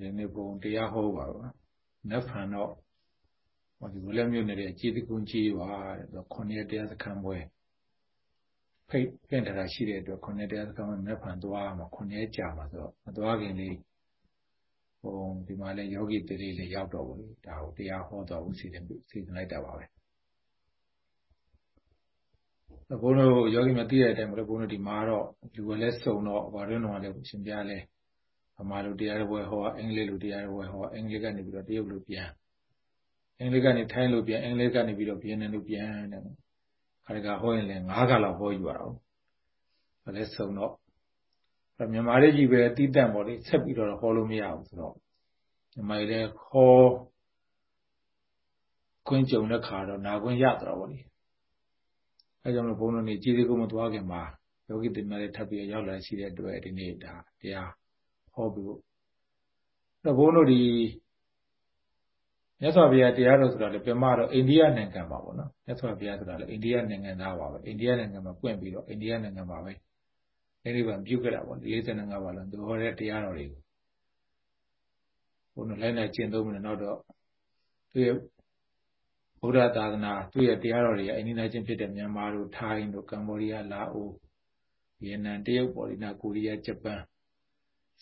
ဒီနေ့ဘုံတရားဟောပါပါနတ်ဖန်တော့ဟောဒီဘုလည်းမြို့နယ်ရဲ့ကြေးတကုန်းကြီးပါတဲ့ခုနှစ်ရက်တရားစခန်းပွဲဖိတ်ပြင်တရာရှိတဲ့အတွက်ခုနှစ်တရားစခန်းပွဲနတ်ဖန်သွားမှာခုနှစ်ရက်ကြာမှာဆိုတော့မသွားခင်လေးဟိုဒီမှာလည်းယောဂီတည်းလေးရောက်တော့ဘူးဒါကိုတရားဟောတော်ဦးစီစဉ်စီစဉ်လိုက်တာပါပဲဘုန်းတော်ယောဂီမသိတဲ့အတိုင်းဘုန်းတော်ဒီမှာတော့လူကလည်းစုံတော့ဘာလို့တော့လဲရှင်ပြလဲ ဗမာလူတရားပွဲဟောအင်္ဂလိပ်လူတရားပွဲဟောအင်္ဂလိပ်ကနေပြီးတော့တရုတ်လူပြန်အင်္ဂလိပ်ကနေထိုင်းလူပြန်အင်္ဂလိပ်ကနေပြီးတော့ဗီယက်နမ်လူပြန်တဲ့ခါတကဟောရင်လည်း၅ခါလောက်ဟောယူရတော့ဘာလဲစုံတော့မြန်မာလေးကြီးပဲတီးတန့်ပေါ့လေဆက်ပြီးတော့ဟောလို့မရဘူးဆိုတော့မြန်မာလေးဟောခွင့်ကြုံတဲ့ခါတော့နာခွင့်ရတော့ဗောလေအဲကြောင့်မို့ဘုန်းတော်နေကြီးသေးကိုမသွားခင်မှာယောဂီတင်များလေးထပ်ပြီးရောက်လာရှိတဲ့အတွက်ဒီနေ့ဒါတရား ဟောပြီးတော့ဘုန်းတို့ဒီမြတ်စွာဘုရားတရားတော်ဆိုတာလေပြမတော့အိန္ဒိယနိုင်ငံပါပေါ့နော်မြတ်စွာဘုရားဆိုတာလေအိန္ဒိယနိုင်ငံသားပါပဲအိန္ဒိယနိုင်ငံမှာပွင့်ပြီးတော့အိန္ဒိယနိုင်ငံမှာပဲနိဗ္ဗာန်ပြုခဲ့တာပေါ့45ပါလုံးသူဟောတဲ့တရားတော်တွေကိုဘုန်းတော်လိုက်နိုင်ကျင့်သုံးမယ်နောက်တော့သူရဲ့ဗုဒ္ဓသာသနာသူ့ရဲ့တရားတော်တွေအိန္ဒိယချင်းဖြစ်တဲ့မြန်မာတို့ထိုင်းတို့ကမ္ဘောဒီးယားလာအိုဗီယက်နမ်တရုတ်ပေါ်ဒီနာကိုရီးယားဂျပန်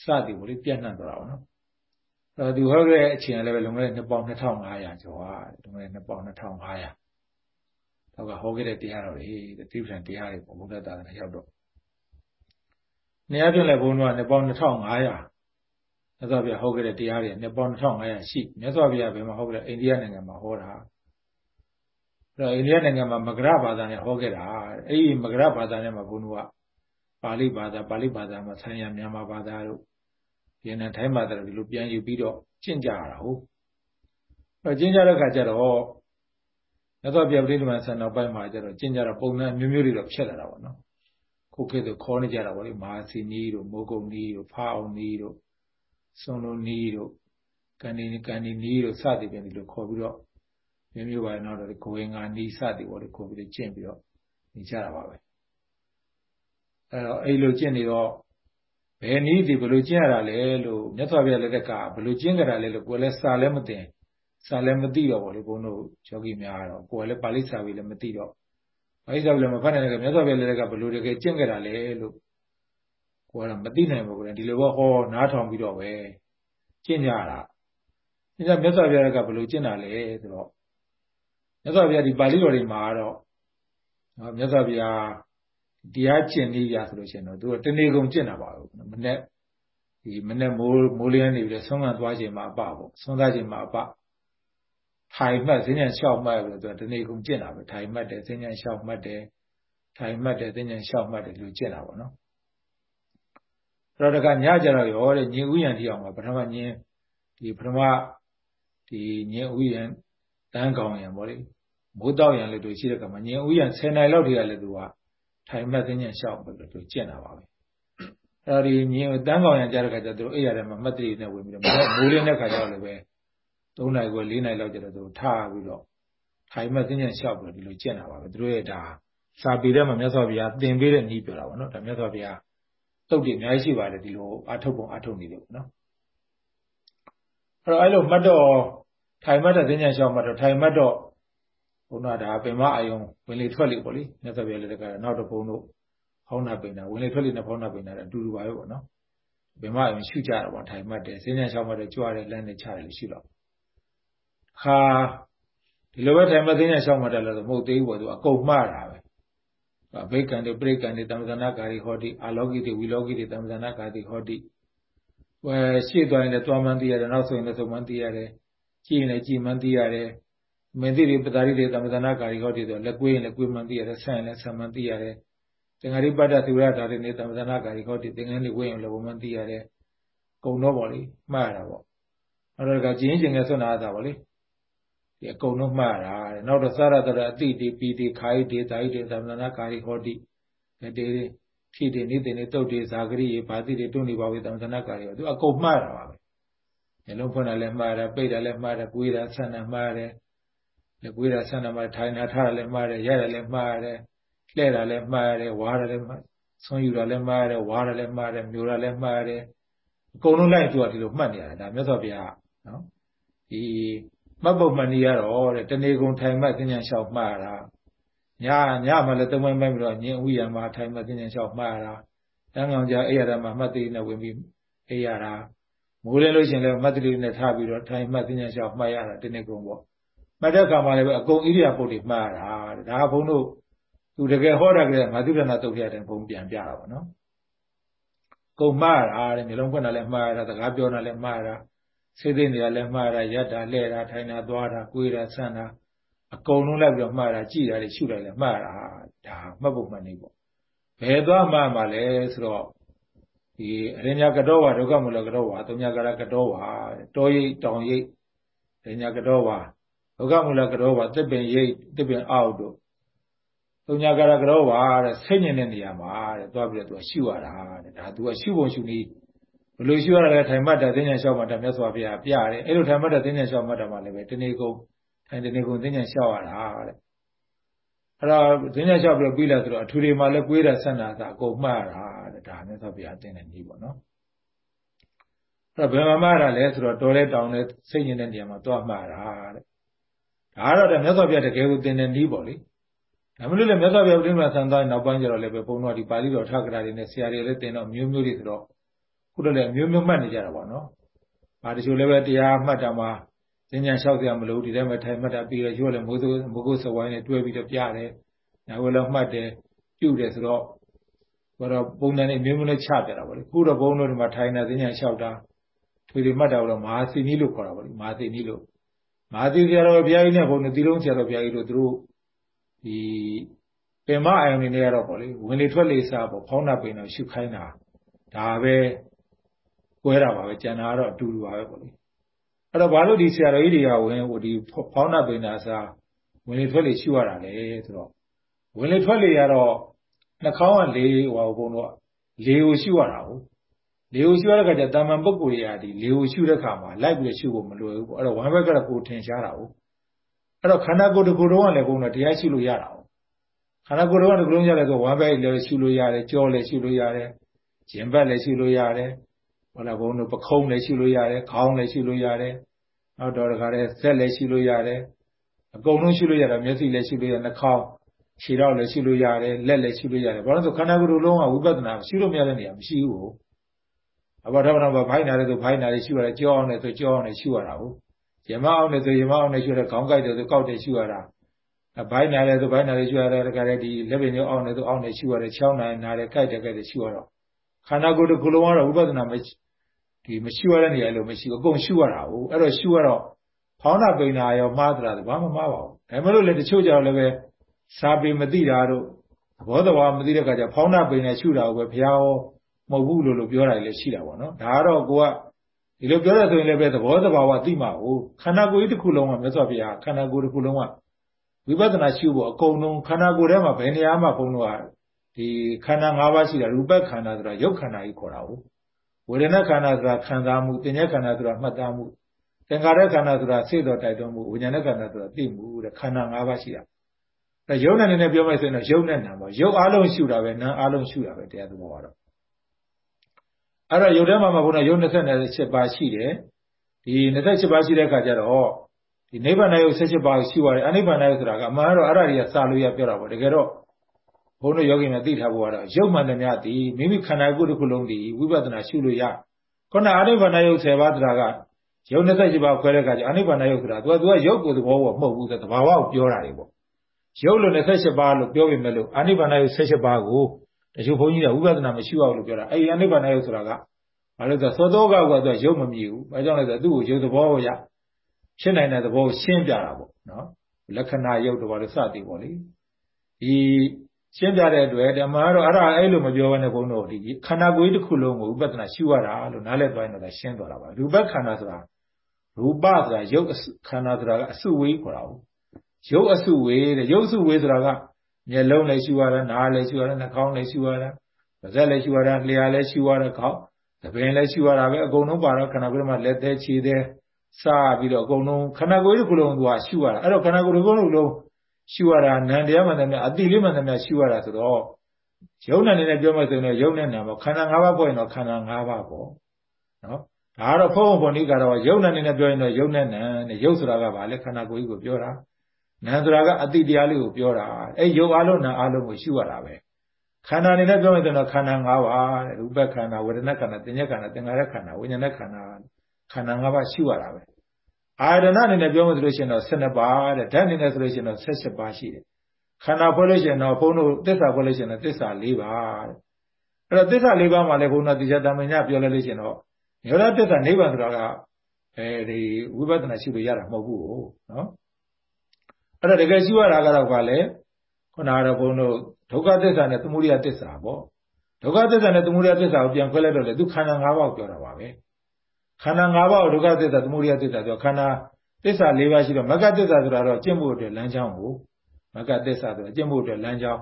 စသည်ပေါ့လေပြန့်နှံ့သွားတာပေါ့နော်အဲသူဟောခဲ့တဲ့အချိန်လည်းပဲလွန်ခဲ့တဲ့နှစ်ပေါင်း2500ကျော်ဟာလွန်ခဲ့တဲ့နှစ်ပေါင်း2500တော့ကဟောခဲ့တဲ့တရားတော်တွေတိပ္ပံတရားတွေပေါ့ဗုဒ္ဓသာသနာရောက်တော့နေရာပြင်လည်းဘုန်းတော်ကနှစ်ပေါင်း2500မြတ်စွာဘုရားဟောခဲ့တဲ့တရားတွေနှစ်ပေါင်း2500ရှိမြတ်စွာဘုရားဘယ်မှာဟောခဲ့လဲအိန္ဒိယနိုင်ငံမှာဟောတာအဲ့တော့အိန္ဒိယနိုင်ငံမှာမဂရဘာသာနဲ့ဟောခဲ့တာအဲ့ဒီမဂရဘာသာနဲ့မှာဘုန်းတော်က ပါဠိဘာသာပါဠိဘာသာမှာဆံရမြန်မာဘာသာတို့ဗီယက်နမ်ထိုင်းဘာသာတို့ဒီလိုပြန်ယူပြီးတော့ကျင့်ကြရတာဟုတ်အဲ့ကျင့်ကြတဲ့ခါကျတော့မြတ်စွာဘုရားပြိဋိမံဆန်နောက်ပိုင်းမှာကျတော့ကျင့်ကြတော့ပုံစံမျိုးမျိုးတွေတော့ဖြစ်လာတာပေါ့နော်ခုခေတ်ဆိုခေါ်နေကြတာပေါ့လေမဟာစီနီးတို့မိုးကုံနီးတို့ဖာအောင်နီးတို့စွန်လုံးနီးတို့ကန်ဒီကန်ဒီနီးတို့စသည်ဖြင့်ဒီလိုခေါ်ပြီးတော့မျိုးမျိုးပါနောက်တော့ကိုဝင်ငါနီးစသည်ပေါ့လေခေါ်ပြီးကျင့်ပြီးတော့နေကြတာပါပဲ အဲ့တော့အဲ့လိုကျင့်နေတော့ဘယ်နည်းဒီဘယ်လိုကျင့်ရတာလဲလို့မြတ်စွာဘုရားလက်ထက်ကဘယ်လိုကျင့်ကြတာလဲလို့ကိုယ်လည်းစာလည်းမသိစာလည်းမသိတော့ဗောလေဘုန်းတို့ယောဂီများတော့ကိုယ်လည်းပါဠိစာပြီးလည်းမသိတော့ပါဠိစာပြီးလည်းမဖတ်နိုင်တဲ့ကမြတ်စွာဘုရားလက်ထက်ကဘယ်လိုတကယ်ကျင့်ကြတာလဲလို့ကိုယ်ကတော့မသိနိုင်ဘူးကွဒီလိုဘောဟောနားထောင်ပြီးတော့ပဲကျင့်ကြတာဒါကြောင့်မြတ်စွာဘုရားကဘယ်လိုကျင့်တာလဲဆိုတော့မြတ်စွာဘုရားဒီပါဠိတော်တွေမှာတော့မြတ်စွာဘုရား တရားကျင့်နည်းရဆိုလို့ရှိရင်တော့သူကတနေ့ကုန်ကျင့်တာပါဘူးမနေ့ဒီမနေ့မိုးမိုးလင်းနေပြီးဆုံးမသွားခြင်းမှာအပပေါ့ဆုံးသားခြင်းမှာအပထိုင်မှတ်ဈဉ္ဉံလျှောက်မှတ်ပြီးတော့သူကတနေ့ကုန်ကျင့်တာပဲထိုင်မှတ်တယ်ဈဉ္ဉံလျှောက်မှတ်တယ်ထိုင်မှတ်တယ်ဈဉ္ဉံလျှောက်မှတ်တယ်လူကျင့်တာပေါ့နော်အဲ့တော့တကညကြတော့ရောတဲ့ညင်ဥယျံတိအောင်ပါပထမညင်ဒီပထမဒီညင်ဥယျံတန်းကောင်ရံပေါ့လေမိုးတောက်ရံလို့တို့ရှိတဲ့ကမှာညင်ဥယျံ10နိုင်လောက်တည်းကလည်းသူက ထိုင်မှတ်သိဉ္ဇဉ်လျှောက်ပြီးတော့သူကျင့်တာပါပဲအဲ့ဒီမြင်တန်းကောင်ရံကြတဲ့ခါကျသူတို့အိယာထဲမှာမှတ်တရနဲ့ဝင်ပြီးတော့မိုးလင်းတဲ့ခါကျတော့လည်းပဲ3နိုင်ခွဲ4နိုင်လောက်ကျတော့သူထားပြီးတော့ထိုင်မှတ်သိဉ္ဇဉ်လျှောက်ပြီးတော့ဒီလိုကျင့်တာပါပဲသူတို့ရဲ့ဒါစာပေထဲမှာမြတ်စွာဘုရားသင်ပေးတဲ့နည်းပြောတာပေါ့နော်ဒါမြတ်စွာဘုရားတုတ်တွေအများကြီးရှိပါတယ်ဒီလိုအထုတ်ပုံအထုတ်နေလို့နော်အဲ့တော့အဲ့လိုမှတ်တော့ထိုင်မှတ်တဲ့သိဉ္ဇဉ်လျှောက်မှတ်တော့ထိုင်မှတ်တော့ု န်းတော်ဒါပင်မအယုံဝင်လေထွက်လေပေါ့လေမြတ်စွာဘုရားလက်ထက်ကနောက်တော့ဘုန်းတို့ဖောင်းနာပိန်နာဝင်လေထွက်လေနဲ့ဖောင်းနာပိန်နာအတူတူပါပဲပေါ့နော်ပင်မအယုံရှုကြတာပေါ့ထိုင်မှတ်တယ်စဉ္ညာရှောင်းမှတ်တယ်ကြွားတယ်လမ်းနဲ့ချတယ်လို့ရှုတော့ခါဒီလိုပဲထိုင်မှတ်စဉ္ညာရှောင်းမှတ်တယ်လို့ဆိုမဟုတ်သေးဘူးပေါ့သူအကုန်မှားတာပဲဘိက္ခံတေပရိက္ခံတေတမ္ပဇနာကာရီဟောတိအာလောကိတေဝီလောကိတေတမ္ပဇနာကာတိဟောတိဝယ်ရှေ့သွားရင်လည်းသွားမှန်းသိရတယ်နောက်ဆိုရင်လည်းဆုံးမှန်းသိရတယ်ကြည့်ရင်လည်းကြည့်မှန်းသိရတယ် မင်းသိတွေပတာရိတွေသမ္ပဒနာကာရီဟောတိဆိုလက်ကွေးရင်လက်ကွေးမှန်သိရတယ်ဆန့်ရင်လည်းဆန့်မှန်သိရတယ်သင်္ဃာရိပတ္တသုရဓာတိနေသမ္ပဒနာကာရီဟောတိသင်္ကန်းလေးဝေးရင်လည်းဘုံမှန်သိရတယ်ကုံတော့ပေါ့လေမှားရတာပေါ့အဲ့တော့ကကျင်းချင်းငယ်ဆွနာတာပေါ့လေဒီအကုန်လုံးမှားတာနောက်တော့သရတရအတိတိပီတိခာယိတေသာယိတေသမ္ပဒနာကာရီဟောတိတေဖြစ်တယ်နေတယ်နေတုတ်တွေဇာဂရိရေဘာတိတွေတွန်းနေပါဝေသမ္ပဒနာကာရီဟောသူအကုန်မှားတာပါပဲမျက်လုံးဖွင့်တာလည်းမှားတာပိတ်တာလည်းမှားတာကိုယ်တာဆန့်တာမှားတယ် လက်ကွေးတာဆန္ဒမှာထိုင်တာထားတာလည်းမှားတယ်ရတာလည်းမှားတယ်လှဲ့တာလည်းမှားတယ်ဝါတာလည်းမှားဆွမ်းယူတာလည်းမှားတယ်ဝါတာလည်းမှားတယ်မျိုးတာလည်းမှားတယ်အကုန်လုံးလိုက်သူကဒီလိုမှတ်နေရတာဒါမြတ်စွာဘုရားနော်ဒီမှတ်ဖို့မှန်နေရတော့တဲ့တဏီကုံထိုင်မှတ်သင်္ကြန်လျှောက်မှတ်ရတာညညမှလည်းသုံးပိုင်းပိုင်းပြီးတော့ညင်ဥယျာမှာထိုင်မှတ်သင်္ကြန်လျှောက်မှတ်ရတာတန်းကောင်ကြအဲ့ရတာမှာမှတ်သေးနဲ့ဝင်ပြီးအဲ့ရတာမိုးလင်းလို့ရှင်လည်းမှတ်တိနဲ့ထားပြီးတော့ထိုင်မှတ်သင်္ကြန်လျှောက်မှတ်ရတာတဏီကုံပေါ့ မှတ်တဲ့အခါမှာလည်းအကုန်ဣရိယာပုတ်တွေမှတ်ရတာဒါကဘုန်းတို့သူတကယ်ဟောတာကလေးမာသုဒ္ဒနာတုတ်ရတဲ့ဘုံပြန်ပြတာပါနော်ကုံမှားတာတဲ့မျိုးလုံးဖွင့်တာလည်းမှားတာစကားပြောတာလည်းမှားတာစိတ်သိနေတာလည်းမှားတာရက်တာလှဲ့တာထိုင်တာသွားတာကိုယ်တာဆန့်တာအကုန်လုံးလိုက်ပြီးတော့မှားတာကြည်တာတွေရှုတာလည်းမှားတာဒါမှတ်ဖို့မှန်နေပေါ့ဘယ်သွားမှားမှာလဲဆိုတော့ဒီအရိညာကတော့ဝါဒုက္ခမူလကတော့ဝါသုံးညာကရကတော့ဝါတောရိပ်တောင်ရိပ်အရိညာကတော့ဝါ ဒုက္ခမူလကတော့ဝါတစ်ပင်ရိပ်တစ်ပင်အောက်တို့သုံးညာကရကရောပါတဲ့ဆိတ်ညင်တဲ့နေရာမှာတဲ့သွားပြီးတော့သူကရှုရတာတဲ့ဒါသူကရှုပုံရှုနည်းဘယ်လိုရှုရတာလဲထိုင်မှတ်တာသိဉ္ဇဉ်လျှောက်မှတ်တာမြတ်စွာဘုရားပြတယ်အဲ့လိုထိုင်မှတ်တာသိဉ္ဇဉ်လျှောက်မှတ်တာမှလည်းပဲတနေ့ကုန်ထိုင်တနေ့ကုန်သိဉ္ဇဉ်လျှောက်ရတာတဲ့အဲ့တော့သိဉ္ဇဉ်လျှောက်ပြီးတော့ပြီးလာဆိုတော့အထူတွေမှာလည်းကိုယ်တာဆန္ဒသာအကုန်မှတ်ရတာတဲ့ဒါမြတ်စွာဘုရားတင်တဲ့နည်းပေါ့နော်အဲ့တော့ဘယ်မှာမှတ်ရတာလဲဆိုတော့တော်လဲတောင်လဲစိတ်ညင်တဲ့နေရာမှာသွားမှတ်ရတာတဲ့ ဒါကတော့မြတ်စွာဘုရားတကယ်ကိုတင်တဲ့နည်းပေါ့လေဒါမလို့လေမြတ်စွာဘုရားပြိဋ္ဌာန်ဆန်သားနောက်ပိုင်းကျတော့လည်းပဲဘုန်းတော်ဒီပါဠိတော်ထက္ကရာတွေနဲ့ဆရာတွေလည်းတင်တော့မျိုးမျိုးတွေဆိုတော့ခုတော့လည်းမျိုးမျိုးမှတ်နေကြတာပေါ့နော်။ဘာတချို့လည်းပဲတရားမှတ်တာမှာဉာဏ်ဉာဏ်လျှောက်စရာမလိုဒီထဲမှာထိုင်မှတ်တာပြီးတော့ရွတ်လည်းမိုးစိုးမိုးကုတ်စဝိုင်းနဲ့တွဲပြီးတော့ပြတယ်။နောက်လည်းမှတ်တယ်ပြုတယ်ဆိုတော့ဘာတော့ပုံစံနဲ့မျိုးမျိုးနဲ့ချပြတာပေါ့လေ။ခုတော့ဘုန်းတော်ဒီမှာထိုင်တာဉာဏ်ဉာဏ်လျှောက်တာထွေတွေမှတ်တာတော့မဟာစီနီးလို့ခေါ်တာပေါ့လေ။မဟာစီနီးလို့ မဟာစီဆရာတော်ဘုရားကြီးနဲ့ဘုန်းတော်သီလုံးဆရာတော်ဘုရားကြီးတို့သူတို့ဒီပင်မအာယုန်တွေနဲ့ကတော့ပေါ့လေဝင်လေထွက်လေစားပေါ့ဖောင်းနာပိန်တော့ရှုခိုင်းတာဒါပဲကွဲတာပါပဲကျန်တာကတော့အတူတူပါပဲပေါ့လေအဲ့တော့ဘာလို့ဒီဆရာတော်ကြီးတွေကဝင်ဟိုဒီဖောင်းနာပိန်တာစားဝင်လေထွက်လေရှုရတာလေဆိုတော့ဝင်လေထွက်လေရတော့နှာခေါင်းကလေဟိုဘုံတော့လေကိုရှုရတာဟုတ် လေကိုရှုရတဲ့ခါကျတာမန်ပုဂ္ဂိုလ်တွေကဒီလေကိုရှုတဲ့ခါမှာလိုက်ပြီးရှုဖို့မလွယ်ဘူးပေါ့အဲ့တော့ဝမ်းဘက်ကတော့ကိုထင်ရှားတာဟုတ်အဲ့တော့ခန္ဓာကိုယ်တစ်ခုလုံးကလည်းဘုံတော့တရားရှုလို့ရတာဟုတ်ခန္ဓာကိုယ်တော့တစ်ခုလုံးရတယ်ဆိုဝမ်းဘက်လည်းရှုလို့ရတယ်ကြောလည်းရှုလို့ရတယ်ရင်ဘက်လည်းရှုလို့ရတယ်ဟောလာဘုံတို့ပခုံးလည်းရှုလို့ရတယ်ခေါင်းလည်းရှုလို့ရတယ်နောက်တော့တခါတည်းဆက်လည်းရှုလို့ရတယ်အကုန်လုံးရှုလို့ရတယ်မျက်စိလည်းရှုလို့ရနှာခေါင်းခြေထောက်လည်းရှုလို့ရတယ်လက်လည်းရှုလို့ရတယ်ဘာလို့လဲဆိုခန္ဓာကိုယ်လုံးကဝိပဿနာရှုလို့မရတဲ့နေရာမရှိဘူး အဘောဓမ္မဘာဖိုင်းနာတယ်ဆိုဖိုင်းနာတယ်ရှုရတယ်ကြောအောင်တယ်ဆိုကြောအောင်တယ်ရှုရတာဟုတ်ယမအောင်တယ်ဆိုယမအောင်တယ်ရှုရတယ်ခေါင်းကိုက်တယ်ဆိုကောက်တယ်ရှုရတာဘိုင်းနာတယ်ဆိုဘိုင်းနာတယ်ရှုရတယ်တခါတည်းဒီလက်ပင်ကျောင်းအောင်တယ်ဆိုအောင်တယ်ရှုရတယ်ချောင်းနာနာတယ်ကိုက်တယ်ကိုက်တယ်ရှုရတော့ခန္ဓာကိုယ်တစ်ခုလုံးကတော့ဝိပဿနာမဒီမရှုရတဲ့နေရာလို့မရှိဘူးအကုန်ရှုရတာဟုတ်အဲ့တော့ရှုရတော့ဖောင်းနာပိန်နာရောမှားသလားဘာမှမှားပါဘူးဒါမှမဟုတ်လေတချို့ကြတော့လည်းပဲစာပေမသိတာတို့သဘောတဘာမသိတဲ့အခါကျဖောင်းနာပိန်နဲ့ရှုတာကိုပဲဘုရားဟော မဟုတ်ဘူးလို့လို့ပြောတာလည်းရှိတာပေါ့နော်ဒါကတော့ကိုကဒီလိုပြောရဆိုရင်လည်းပဲသဘောတဘာဝသိမှာဟုတ်ခန္ဓာကိုယ်ကြီးတစ်ခုလုံးကမြတ်စွာဘုရားခန္ဓာကိုယ်တစ်ခုလုံးကဝိပဿနာရှုဖို့အကုန်လုံးခန္ဓာကိုယ်ထဲမှာဘယ်နေရာမှာဘုံတော့ဒီခန္ဓာ၅ပါးရှိတာရူပခန္ဓာဆိုတာရုပ်ခန္ဓာကြီးခေါ်တာဟုတ်ဝေဒနာခန္ဓာဆိုတာခံစားမှုပညာခန္ဓာဆိုတာမှတ်သားမှုသင်္ခါရခန္ဓာဆိုတာစိတ်တော်တိုက်တွန်းမှုဝိညာဉ်ခန္ဓာဆိုတာသိမှုတဲ့ခန္ဓာ၅ပါးရှိတာအဲယုံနဲ့နဲ့ပြောမယ်ဆိုရင်တော့ယုံနဲ့နာပေါ့ယုံအလုံးရှုတာပဲနာအလုံးရှုတာပဲတရားသဘောကတော့ အဲ့တော့ယုံထဲမှာမှာဘုရားယုံ28ပါးရှိတယ်ဒီ28ပါးရှိတဲ့အခါကျတော့ဒီနိဗ္ဗာန်ယုတ်78ပါးရှိပါတယ်အနိဗ္ဗာန်ယုတ်ဆိုတာကအမှန်တော့အဲ့ဒါတွေကစာလို့ရပြောတာပေါ့တကယ်တော့ဘုန်းတော်ယောဂီများသိထားဖို့ကတော့ရုပ်မှန်သမျှသည်မိမိခန္ဓာကိုယ်တစ်ခုလုံးသည်ဝိပဿနာရှုလို့ရခုနအနိဗ္ဗာန်ယုတ်10ပါးတရားကယုတ်28ပါးခွဲတဲ့အခါကျအနိဗ္ဗာန်ယုတ်ဆိုတာသူကသူကယုတ်ကိုသဘောကိုမဟုတ်ဘူးဆိုတဘာဝကိုပြောတာတွေပေါ့ယုတ်လို့28ပါးလို့ပြောပေမဲ့လို့အနိဗ္ဗာန်ယုတ်78ပါးကို တချို့ဘုန်းကြီးကဝိပဿနာမရှိအောင်လို့ပြောတာအဲ့ဒီအနိဗ္ဗာန်ယုတ်ဆိုတာကဘာလို့ဆိုသောသောကကသူကယုတ်မမြည်ဘူးအဲကြောင့်လည်းဆိုသူ့ကိုယုတ်သဘောကိုရဖြစ်နိုင်တဲ့သဘောကိုရှင်းပြတာပေါ့နော်လက္ခဏာယုတ်တော့ဘာလို့စသည်ပေါ့လေဒီရှင်းပြတဲ့အတွက်ဓမ္မကတော့အဲ့ဒါအဲ့လိုမပြောဘဲနဲ့ဘုန်းတော်ဒီခန္ဓာကိုယ်တစ်ခုလုံးကိုဥပဒနာရှုရတာလို့နားလည်သွားရင်တော့ရှင်းသွားတာပါရူပခန္ဓာဆိုတာရူပဆိုတာယုတ်ခန္ဓာဆိုတာကအစုဝေးခေါ်တာဟုတ်ယုတ်အစုဝေးတဲ့ယုတ်အစုဝေးဆိုတာက မျက်လုံးလည်းရှုရတာနားလည်းရှုရတာနှာခေါင်းလည်းရှုရတာပါးစပ်လည်းရှုရတာလျှာလည်းရှုရတာခေါင်းသပင်လည်းရှုရတာပဲအကုန်လုံးပါတော့ခန္ဓာကိုယ်မှာလက်သေးခြေသေးစပြီးတော့အကုန်လုံးခန္ဓာကိုယ်တစ်ခုလုံးကရှုရတာအဲ့တော့ခန္ဓာကိုယ်တစ်ခုလုံးရှုရတာနံတရားမှန်တယ်များအတိလေးမှန်တယ်များရှုရတာဆိုတော့ယုံနာနေနဲ့ပြောမှဆိုရင်ယုံနဲ့နာပေါ့ခန္ဓာ၅ပါးပေါ့ရင်တော့ခန္ဓာ၅ပါးပေါ့နော်ဒါကတော့ဖုံဖုံနိကတော့ယုံနာနေနဲ့ပြောရင်တော့ယုံနဲ့နံနဲ့ယုတ်ဆိုတာကဘာလဲခန္ဓာကိုယ်ကြီးကိုပြောတာ နံဆိုတာကအတိတရားလေးကိုပြောတာအဲယုတ်အလုံးနံအလုံးကိုရှုရတာပဲခန္ဓာအနေနဲ့ပြောရင်တော့ခန္ဓာ၅ပါးတဲ့ရူပခန္ဓာဝေဒနာခန္ဓာသင်္ညခန္ဓာသင်္ခါရခန္ဓာဝိညာဉ်ခန္ဓာခန္ဓာ၅ပါးရှုရတာပဲအာရဏအနေနဲ့ပြောမှဆိုလို့ရှိရင်တော့12ပါးတဲ့ဓာတ်အနေနဲ့ဆိုလို့ရှိရင်တော့16ပါးရှိတယ်ခန္ဓာဖွဲ့လို့ရှိရင်တော့ဘုန်းတို့သစ္စာဖွဲ့လို့ရှိရင်တော့သစ္စာ၄ပါးတဲ့အဲ့တော့သစ္စာ၄ပါးမှာလည်းဘုန်းတော်တရားတမန်ညပြောလိုက်လို့ရှိရင်တော့ယောရသစ္စာနိဗ္ဗာန်ဆိုတာကအဲဒီဝိပဿနာရှုလို့ရတာမဟုတ်ဘူးနော် အဲ့တော့တကယ်ရှုရတာကတော့ဗာလဲခုနကတော့ဘုန်းတို့ဒုက္ခသစ္စာနဲ့သမုဒိယသစ္စာပေါ့ဒုက္ခသစ္စာနဲ့သမုဒိယသစ္စာကိုပြန်ခွဲလိုက်တော့လေသူခန္ဓာ၅ပါးကိုပြောတာပါပဲခန္ဓာ၅ပါးကိုဒုက္ခသစ္စာသမုဒိယသစ္စာပြောခန္ဓာသစ္စာ၄ပါးရှိတော့မဂ္ဂသစ္စာဆိုတာတော့ကျင့်ဖို့အတွက်လမ်းကြောင်းကိုမဂ္ဂသစ္စာဆိုတာကျင့်ဖို့အတွက်လမ်းကြောင်း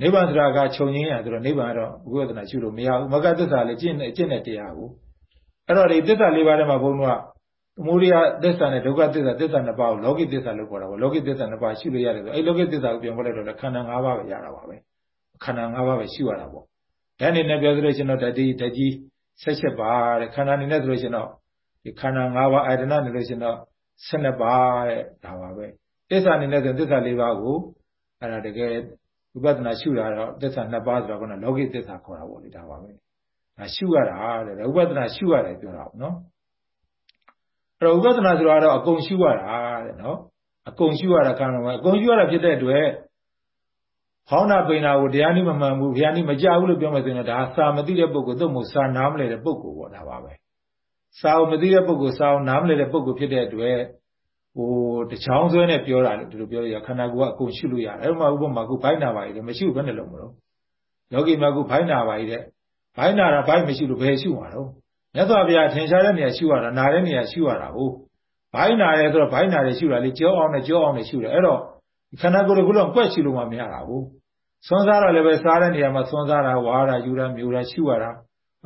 နိဗ္ဗာန်ဆိုတာကခြုံငင်းရဆိုတော့နိဗ္ဗာန်ကတော့ဝိပဿနာရှုလို့မရဘူးမဂ္ဂသစ္စာလည်းကျင့်ကျင့်တဲ့တရားကိုအဲ့တော့ဒီသစ္စာ၄ပါးထဲမှာဘုန်းတော်က သမုဒိယသစ္စာနဲ့ဒုက္ခသစ္စာသစ္စာနှစ်ပါးကိုလောကိသစ္စာလို့ခေါ်တာပေါ့လောကိသစ္စာနှစ်ပါးရှုလို့ရတယ်ဆိုအဲ့လောကိသစ္စာကိုပြန်ဖွဲ့လိုက်တော့လည်းခန္ဓာ၅ပါးပဲရတာပါပဲခန္ဓာ၅ပါးပဲရှုရတာပေါ့ဓာတ်အနေနဲ့ပြောဆိုလို့ရှိရင်တော့တတိတကြီး၁၈ပါးတဲ့ခန္ဓာအနေနဲ့ဆိုလို့ရှိရင်တော့ဒီခန္ဓာ၅ပါးအာယတနာနေလို့ရှိရင်တော့12ပါးတဲ့ဒါပါပဲသစ္စာအနေနဲ့ဆိုသစ္စာ၄ပါးကိုအဲ့ဒါတကယ်ဝိပဿနာရှုတာတော့သစ္စာ2ပါးဆိုတော့ကလောကိသစ္စာခေါ်တာပေါ့လေဒါပါပဲဒါရှုရတာတဲ့ဝိပဿနာရှုရတယ်ပြောတာပေါ့နော်အဲ့ တော့ ဝိပဿနာဆိုတာတော့ အကုန်ရှုရတာတဲ့နော်အကုန်ရှုရတာခံမှာအကုန်ရှုရတာဖြစ်တဲ့အတွက်ဖောင်းတာပိန်တာကိုတရားနည်းမမှန်ဘူးဘုရားနည်းမကြဘူးလို့ပြောမှဆိုရင်ဒါစာမသိတဲ့ပုဂ္ဂိုလ်သို့မဟုတ်စာနားမလဲတဲ့ပုဂ္ဂိုလ်ပေါ့ဒါပါပဲစာအုပ်မသိတဲ့ပုဂ္ဂိုလ်စာအုပ်နားမလဲတဲ့ပုဂ္ဂိုလ်ဖြစ်တဲ့အတွက်ဟိုတချောင်းဆွဲနဲ့ပြောတာလို့ဒီလိုပြောရခန္ဓာကိုယ်ကအကုန်ရှုလို့ရတယ်အဲ့မှာဥပမာခုဘိုင်းနာပါကြီးတယ်မရှိဘဲနဲ့လုံးမလို့ယောဂီမှာခုဘိုင်းနာပါကြီးတဲ့ဘိုင်းနာတာဘိုင်းမရှိလို့ဘယ်ရှုမှာတော့ မြတ်စွာဘုရားထင်ရှားတဲ့နေရာရှုရတာနာတဲ့နေရာရှုရတာဟုတ်ဘိုင်းနာတယ်ဆိုတော့ဘိုင်းနာတယ်ရှုတာလေကြောအောင်နဲ့ကြောအောင်နဲ့ရှုတယ်အဲ့တော့ခန္ဓာကိုယ်ကလည်းကွက်ရှုလို့မှမရတာဘူးဆွမ်းစားတော့လည်းပဲစားတဲ့နေရာမှာဆွမ်းစားတာဝါတာယူတာမြူတာရှုရတာ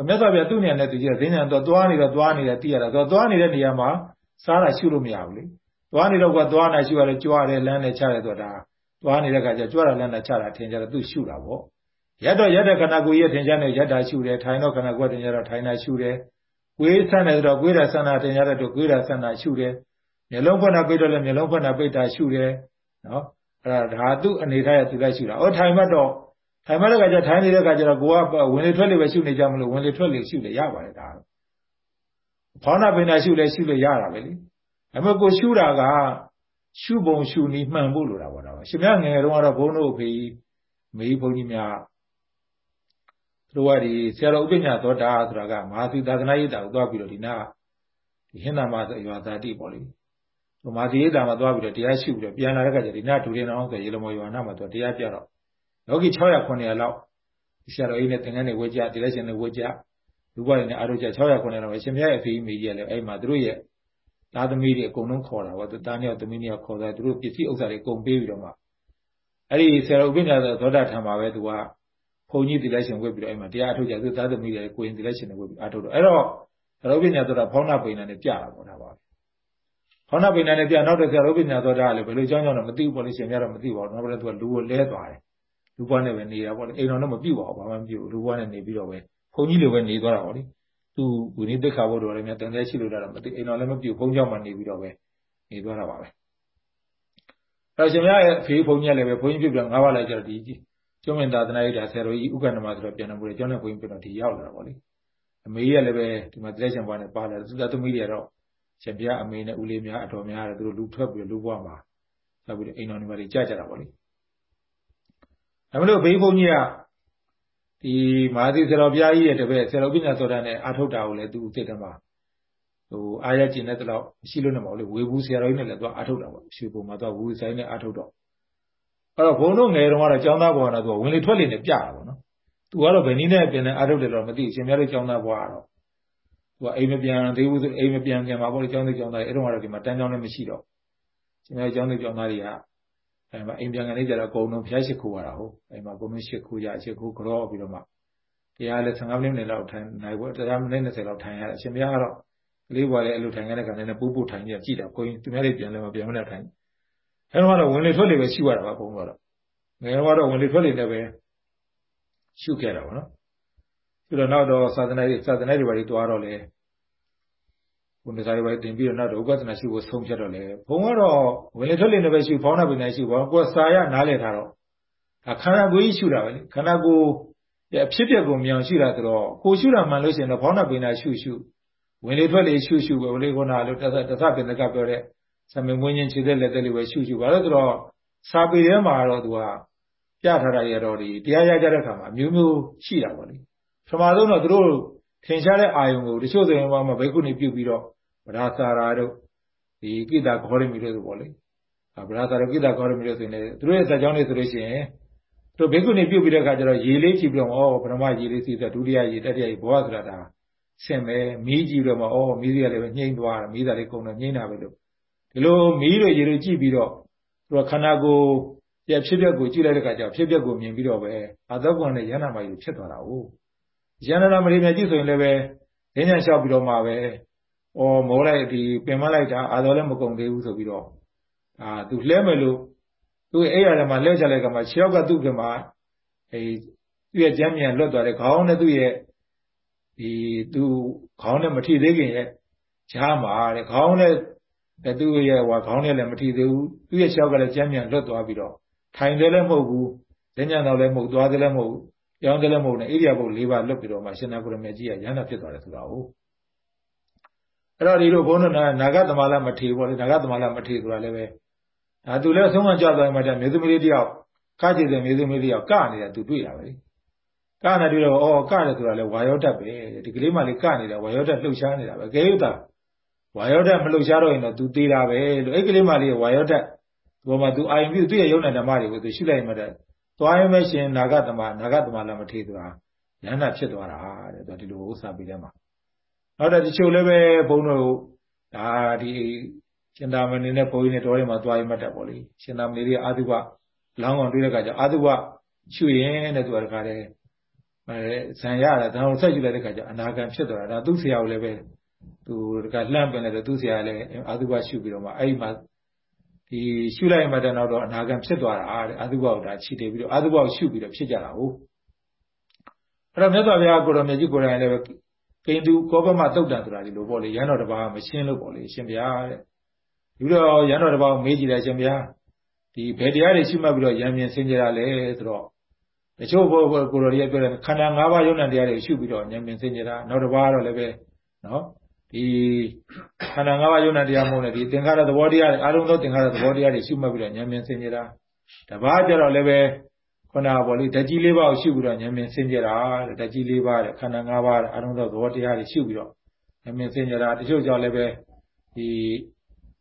မြတ်စွာဘုရားသူ့နေရာနဲ့သူကြည့်ဈဉ္ညာတော့သွားနေတော့သွားနေတယ်သိရတာတော့သွားနေတဲ့နေရာမှာစားတာရှုလို့မရဘူးလေသွားနေတော့ကသွားနေရှုရတယ်ကြွားတယ်လမ်းနဲ့ချတယ်ဆိုတာသွားနေတဲ့ခါကျကြွားတာလမ်းနဲ့ချတာထင်ကြတယ်သူရှုတာပေါ့ရက်တော့ရက်တဲ့ခန္ဓာကိုယ်ရဲ့ထင်ရှားနေရက်တာရှုတယ်ထိုင်တော့ခန္ဓာကိုယ်ထင်ရှားတော့ထိုင်တာရှုတယ် ကိုယ်ဆန်းနေတော့ကိုယ်တာဆန်းတာထင်ရှားတဲ့တော့ကိုယ်တာဆန်းတာရှုတယ်မျက်လုံးဖွင့်တာပိတ်တော့လည်းမျက်လုံးဖွင့်တာပိတ်တာရှုတယ်နော်အဲ့ဒါဒါသူ့အနေထားရသူလိုက်ရှုတာအော်ထိုင်မှတော့ထိုင်မှတဲ့ခါကျထိုင်နေတဲ့ခါကျတော့ကိုကဝင်လေထွက်လေပဲရှုနေကြမလို့ဝင်လေထွက်လေရှုလေရပါတယ်ဒါဖောင်းနာပင်နာရှုလေရှုလို့ရတာပဲလေအမေကိုရှုတာကရှုပုံရှုနည်းမှန်ဖို့လိုတာပေါ့တော့ရှင်မြငယ်တုန်းကတော့ဘုန်းတို့ဖေးမေးဘုန်းကြီးများ တို့ကဒီဆရာတော်ဥပညာသောတာဆိုတာကမဟာသီသာသနာရေးတာကိုသွားပြီးတော့ဒီနာဒီဟင်္သာမရွာသာတိပေါ့လေဟိုမဟာသီရေးတာမှာသွားပြီးတော့တရားရှုပြီးတော့ပြန်လာတဲ့ခါကျဒီနာဒူရင်အောင်ဆိုရေလမောရွာနာမှာသွားတရားပြတော့ယောဂီ600 900လောက်ဆရာတော်ကြီးနဲ့သင်္ကန်းတွေဝေကြတိလက်ရှင်တွေဝေကြလူပွားတွေနဲ့အားထုတ်ကြ600 900လောက်ပဲရှင်မြရဲ့အဖေကြီးမိကြီးလည်းအဲ့မှာတို့ရဲ့သားသမီးတွေအကုန်လုံးခေါ်တာပေါ့သူသားနှစ်ယောက်သမီးနှစ်ယောက်ခေါ်သွားသူတို့ပစ္စည်းဥစ္စာတွေအကုန်ပေးပြီးတော့မှအဲ့ဒီဆရာတော်ဥပ္ပညာသောတာထံမှာပဲသူက ဘုံကြီးတိလက်ရှင်ဝတ်ပြီးတော့အဲ့မှာတရားအထုတ်ကြသူသားသမီးတွေကိုရင်တိလက်ရှင်တွေဝတ်ပြီးအားထုတ်တော့အဲ့တော့ဆရာတော်ဥပ္ပညာသောတာဖောင်းနာပိန်နာနဲ့ပြတာပေါ့ဒါပါဖောင်းနာပိန်နာနဲ့ပြနောက်တော့ဆရာတော်ဥပ္ပညာသောတာကလည်းဘယ်လိုကြောင်းကြောင်းတော့မသိဘူးပေါ့လေရှင်များတော့မသိပါဘူးနောက်တော့သူကလူကိုလဲသွားတယ်လူဘွားနဲ့ပဲနေတာပေါ့လေအိမ်တော်တော့မပြုတ်ပါဘူးဘာမှမပြုတ်လူဘွားနဲ့နေပြီးတော့ပဲဘုံကြီးလိုပဲနေသွားတာပေါ့လေသူဝိနည်းသိက္ခာဘုဒ္ဓလည်းများတန်တဲ့ရှိလို့တော့မသိအိမ်တော်လည်းမပြုတ်ဘုံကြောင့်မှနေပြီးတော့ပဲနေသွားတာပါပဲအဲရှင်များရဲ့ဖေးဘုံကြီးလည်းပဲဘုန်းကြီးပြုတ်ပြီးငါးပါးလိုက်ကြတော့ဒီ ကျွမ်းမင်သာသနာ့ရေးတာဆရာတော်ကြီးဥက္ကဏမဆိုတော့ပြန်တော်မူတယ်ကျောင်းနဲ့ဘုန်းကြီးပြုတ်တော့ဒီရောက်လာတာပေါ့လေအမေကြီးကလည်းပဲဒီမှာတိရစ္ဆာန်ဘွားနဲ့ပါလာတယ်သူသားသမီးတွေကတော့ရှင်ပြအမေနဲ့ဦးလေးများအတော်များတယ်သူတို့လူထွက်ပြီးလူဘွားမှာဆက်ပြီးအိမ်တော်နေပါလေကြာကြတာပေါ့လေဒါမလို့ဘေးဘုန်းကြီးကဒီမဟာသီဆရာတော်ဘုရားကြီးရဲ့တပည့်ဆရာတော်ပညာသောတာနဲ့အာထုတ်တာကိုလည်းသူစိတ်ထဲမှာဟိုအားရကျင်တဲ့တလောက်မရှိလို့နေမဟုတ်လေဝေဘူးဆရာတော်ကြီးနဲ့လည်းသူအာထုတ်တာပေါ့ရွှေပုံမှာသူဝူဆိုင်နဲ့အာထုတ်တော့ အဲ့တော့ဘုံတို့ငယ်တုန်းကတော့ကျောင်းသားဘဝကတော့သူဝင်လေထွက်လေနဲ့ပြတာပေါ့နော်သူကတော့ဘယ်နည်းနဲ့ပြန်လဲအာထုတ်တယ်တော့မသိရှင်များတို့ကျောင်းသားဘဝကတော့သူကအိမ်မပြန်သေးဘူးဆိုအိမ်မပြန်ခင်မှာပေါ့လေကျောင်းသားကျောင်းသားအဲ့တော့ကတော့ဒီမှာတန်းကျောင်းလည်းမရှိတော့ရှင်များကျောင်းသားကျောင်းသားတွေကအဲမှာအိမ်ပြန်ကနေကြတော့အကုန်လုံးဖျားရှိခိုးရတာဟုတ်အဲမှာအကုန်လုံးရှိခိုးကြရှိခိုးကြောပြီးတော့မှတရားလည်း15မိနစ်လောက်ထိုင်နိုင်ဖို့တရားမိနစ်20လောက်ထိုင်ရတယ်အရှင်ဘုရားကတော့ကလေးဘွားလည်းအဲ့လိုထိုင်ရတဲ့ခါနဲ့ပူပူထိုင်ကြကြည့်တာကိုင်းသူများတွေပြန်လဲမပြန်မနဲ့ထိုင် အဲတော့ကတော့ဝင်လေထွက်လေပဲရှိရတာပါဘုံကတော့ငယ်တော့ဝင်လေထွက်လေနဲ့ပဲရှုခဲ့တာပေါ့နော်ပြီးတော့နောက်တော့သာသနာ့သာသနာ့တွေဘာတွေတွားတော့လေဘုံတရားတွေပဲတင်ပြီးတော့နောက်တော့ဥပဒနာရှုဖို့ဆုံးဖြတ်တော့လေဘုံကတော့ဝင်လေထွက်လေနဲ့ပဲရှုဖောင်းတာပင်နဲ့ရှုဘာကိုယ်စာရနားလည်ထားတော့အခန္ဓာကိုယ်ကြီးရှုတာပဲလေခန္ဓာကိုယ်ရဲ့အဖြစ်ပြက်ကိုမြောင်ရှုတာဆိုတော့ကိုရှုတာမှန်လို့ရှိရင်တော့ဖောင်းတာပင်နဲ့ရှုရှုဝင်လေထွက်လေရှုရှုပဲဝင်လေခေါနာလို့တသတသပင်တကပြောတဲ့ သမင်မွင်းချင်းခြေသက်လက်သက်လေးပဲရှုရှုဘာလို့ဆိုတော့စာပေထဲမှာတော့သူကပြထားတာရတော့ဒီတရားရကြတဲ့ခါမှာအမျိုးမျိုးရှိတာပေါ့လေပထမဆုံးတော့သူတို့ထင်ရှားတဲ့အာယုံကိုတချို့ဆိုရင်ဘာမှဘိက္ခုနီပြုတ်ပြီးတော့ဗရာသာရာတို့ဒီကိတာခေါရမီတို့ဆိုပေါ့လေဗရာသာရကိတာခေါရမီတို့ဆိုရင်သူတို့ရဲ့ဇာတ်ကြောင်းလေးဆိုလို့ရှိရင်သူဘိက္ခုနီပြုတ်ပြီးတဲ့ခါကျတော့ရေလေးကြည့်ပြီးတော့ဩပထမရေလေးစီးတဲ့ဒုတိယရေတတိယရေဘောဟဆိုတာဒါဆင်ပဲမီးကြည့်ပြီးတော့ဩမီးစီကလည်းပဲညှိမ့်သွားတာမီးသားလေးကုန်တော့ညှိမ့်တာပဲလို့ ဒီလိုမီးတို့ရေတို့ကြည့်ပြီးတော့သူကခန္ဓာကိုယ်ရဲ့ဖြစ်ပျက်ကိုကြည့်လိုက်တဲ့ခါကျတော့ဖြစ်ပျက်ကိုမြင်ပြီးတော့ပဲအာသောကွန်နဲ့ယန္နာမကြီးဖြစ်သွားတာ哦ယန္နာမကြီးမြင်ကြည့်ဆိုရင်လည်းပဲဒင်းညာလျှောက်ပြီးတော့မှပဲဩမောလိုက်ဒီပင်မလိုက်တာအာတော်လည်းမကုန်သေးဘူးဆိုပြီးတော့အာသူလှဲမယ်လို့သူအဲ့ရတယ်မှာလှဲချလိုက်ကမှခြေောက်ကသူ့ကမှအဲသူ့ရဲ့ကြမ်းမြန်လွတ်သွားတယ်ခေါင်းနဲ့သူ့ရဲ့ဒီသူခေါင်းနဲ့မထိသေးခင်ရဲ့ဈာမှာတဲ့ခေါင်းနဲ့ သူ့ရဲ့ဟိုခေါင်းနဲ့လည်းမထိသေးဘူးသူ့ရဲ့ခြေောက်ကလည်းကြမ်းမြန်လွတ်သွားပြီးတော့ထိုင်တယ်လည်းမဟုတ်ဘူးဉာဏ်ဉာဏ်တော့လည်းမဟုတ်သွားတယ်လည်းမဟုတ်ပြောင်းတယ်လည်းမဟုတ်နဲ့ဣရိယာပုတ်၄ပါးလွတ်ပြီးတော့မှရှင်နာပရမေကြီးကရဟန္တာဖြစ်သွားတယ်ဆိုတာဟုတ်အဲ့တော့ဒီလိုဘုန်းတော်နာဂသမလာမထေပေါ့လေနာဂသမလာမထေဆိုတာလည်းပဲဒါသူလည်းဆုံးမကြသွားမှတည်းမြေသမီးလေးတယောက်ခါကြည့်တဲ့မြေသမီးလေးတယောက်ကနေတာသူတွေ့တာပဲလေကနေတွေ့တော့အော်ကတယ်ဆိုတာလည်းဝါယောဓာတ်ပဲဒီကလေးမလေးကနေတာဝါယောဓာတ်လှုပ်ရှားနေတာပဲကဲဥတာ ဝါယောဓာတ်မလှုပ်ရှားတော့ရင်တော့ तू သေးတာပဲလို့အဲ့ကလေးမလေးဝါယောဓာတ်ဘောမှာ तू အာယုံပြုသူ့ရဲ့ယုံနာဓမ္မတွေကို तू ရှုလိုက်မှတဲ့သွားရင်မဲ့ရှင်နာဂသမနာဂသမလည်းမထေဆိုတာဉာဏ်နာဖြစ်သွားတာတဲ့ तू ဒီလိုဥစ္စာပြီးတဲ့မှာနောက်တော့တချို့လည်းပဲဘုန်းတော်ဒါဒီရှင်သာမဏေနဲ့ဘုန်းကြီးနဲ့တော်ရင်မှာသွားရင်မှတ်တယ်ပေါ့လေရှင်သာမဏေရဲ့အာသုဘလောင်းကောင်တွေ့တဲ့အခါကျအာသုဘရှုရင်တဲ့ तू တခါတည်းအဲဇံရတာဒါအောင်ဆက်ယူလိုက်တဲ့ခါကျအနာဂံဖြစ်သွားတာဒါသူ့ဆရာကိုလည်းပဲ သူတကလှမ်းပင်လိုက်တော့သူ့ဆရာလည်းအာသုဘရှုပြီးတော့မှအဲ့ဒီမှာဒီရှုလိုက်မှတဲ့နောက်တော့အနာဂံဖြစ်သွားတာတဲ့အာသုဘကိုဒါခြိတယ်ပြီးတော့အာသုဘကိုရှုပြီးတော့ဖြစ်ကြတာဟုတ်အဲ့တော့မြတ်စွာဘုရားကိုတော်မြတ်ကြီးကိုယ်တိုင်လည်းကိန္တုကောပမတုတ်တံဆိုတာဒီလိုပေါ့လေရဟန်းတော်တစ်ပါးမရှင်းလို့ပေါ့လေရှင်ဘုရားတဲ့ဒီတော့ရဟန်းတော်တစ်ပါးကိုမေးကြည့်လိုက်ရှင်ဘုရားဒီဘယ်တရားတွေရှိမှပြီးတော့ရံမြင်စင်ကြတာလဲဆိုတော့တချို့ဘုကိုတော်တွေကပြောတယ်ခန္ဓာ၅ပါးယုံ nant တရားတွေရှုပြီးတော့ဉာဏ်မြင်စင်ကြတာနောက်တစ်ပါးတော့လည်းပဲနော် ဒီခန္ဓာ၅ပါးယုံ nant တရားမဟုတ်နဲ့ဒီသင်္ခါရသဘောတရားတွေအလုံးစုံသင်္ခါရသဘောတရားတွေရှုမှတ်ပြီးတော့ဉာဏ်မြင်စင်ကြတာတပါးကြတော့လည်းပဲခန္ဓာပေါ်လေဓာတ်ကြီး၄ပါးကိုရှုပြီးတော့ဉာဏ်မြင်စင်ကြတာတဲ့ဓာတ်ကြီး၄ပါးတဲ့ခန္ဓာ၅ပါးတဲ့အလုံးစုံသဘောတရားတွေရှုပြီးတော့ဉာဏ်မြင်စင်ကြတာတချို့ကြောင့်လည်းပဲဒီ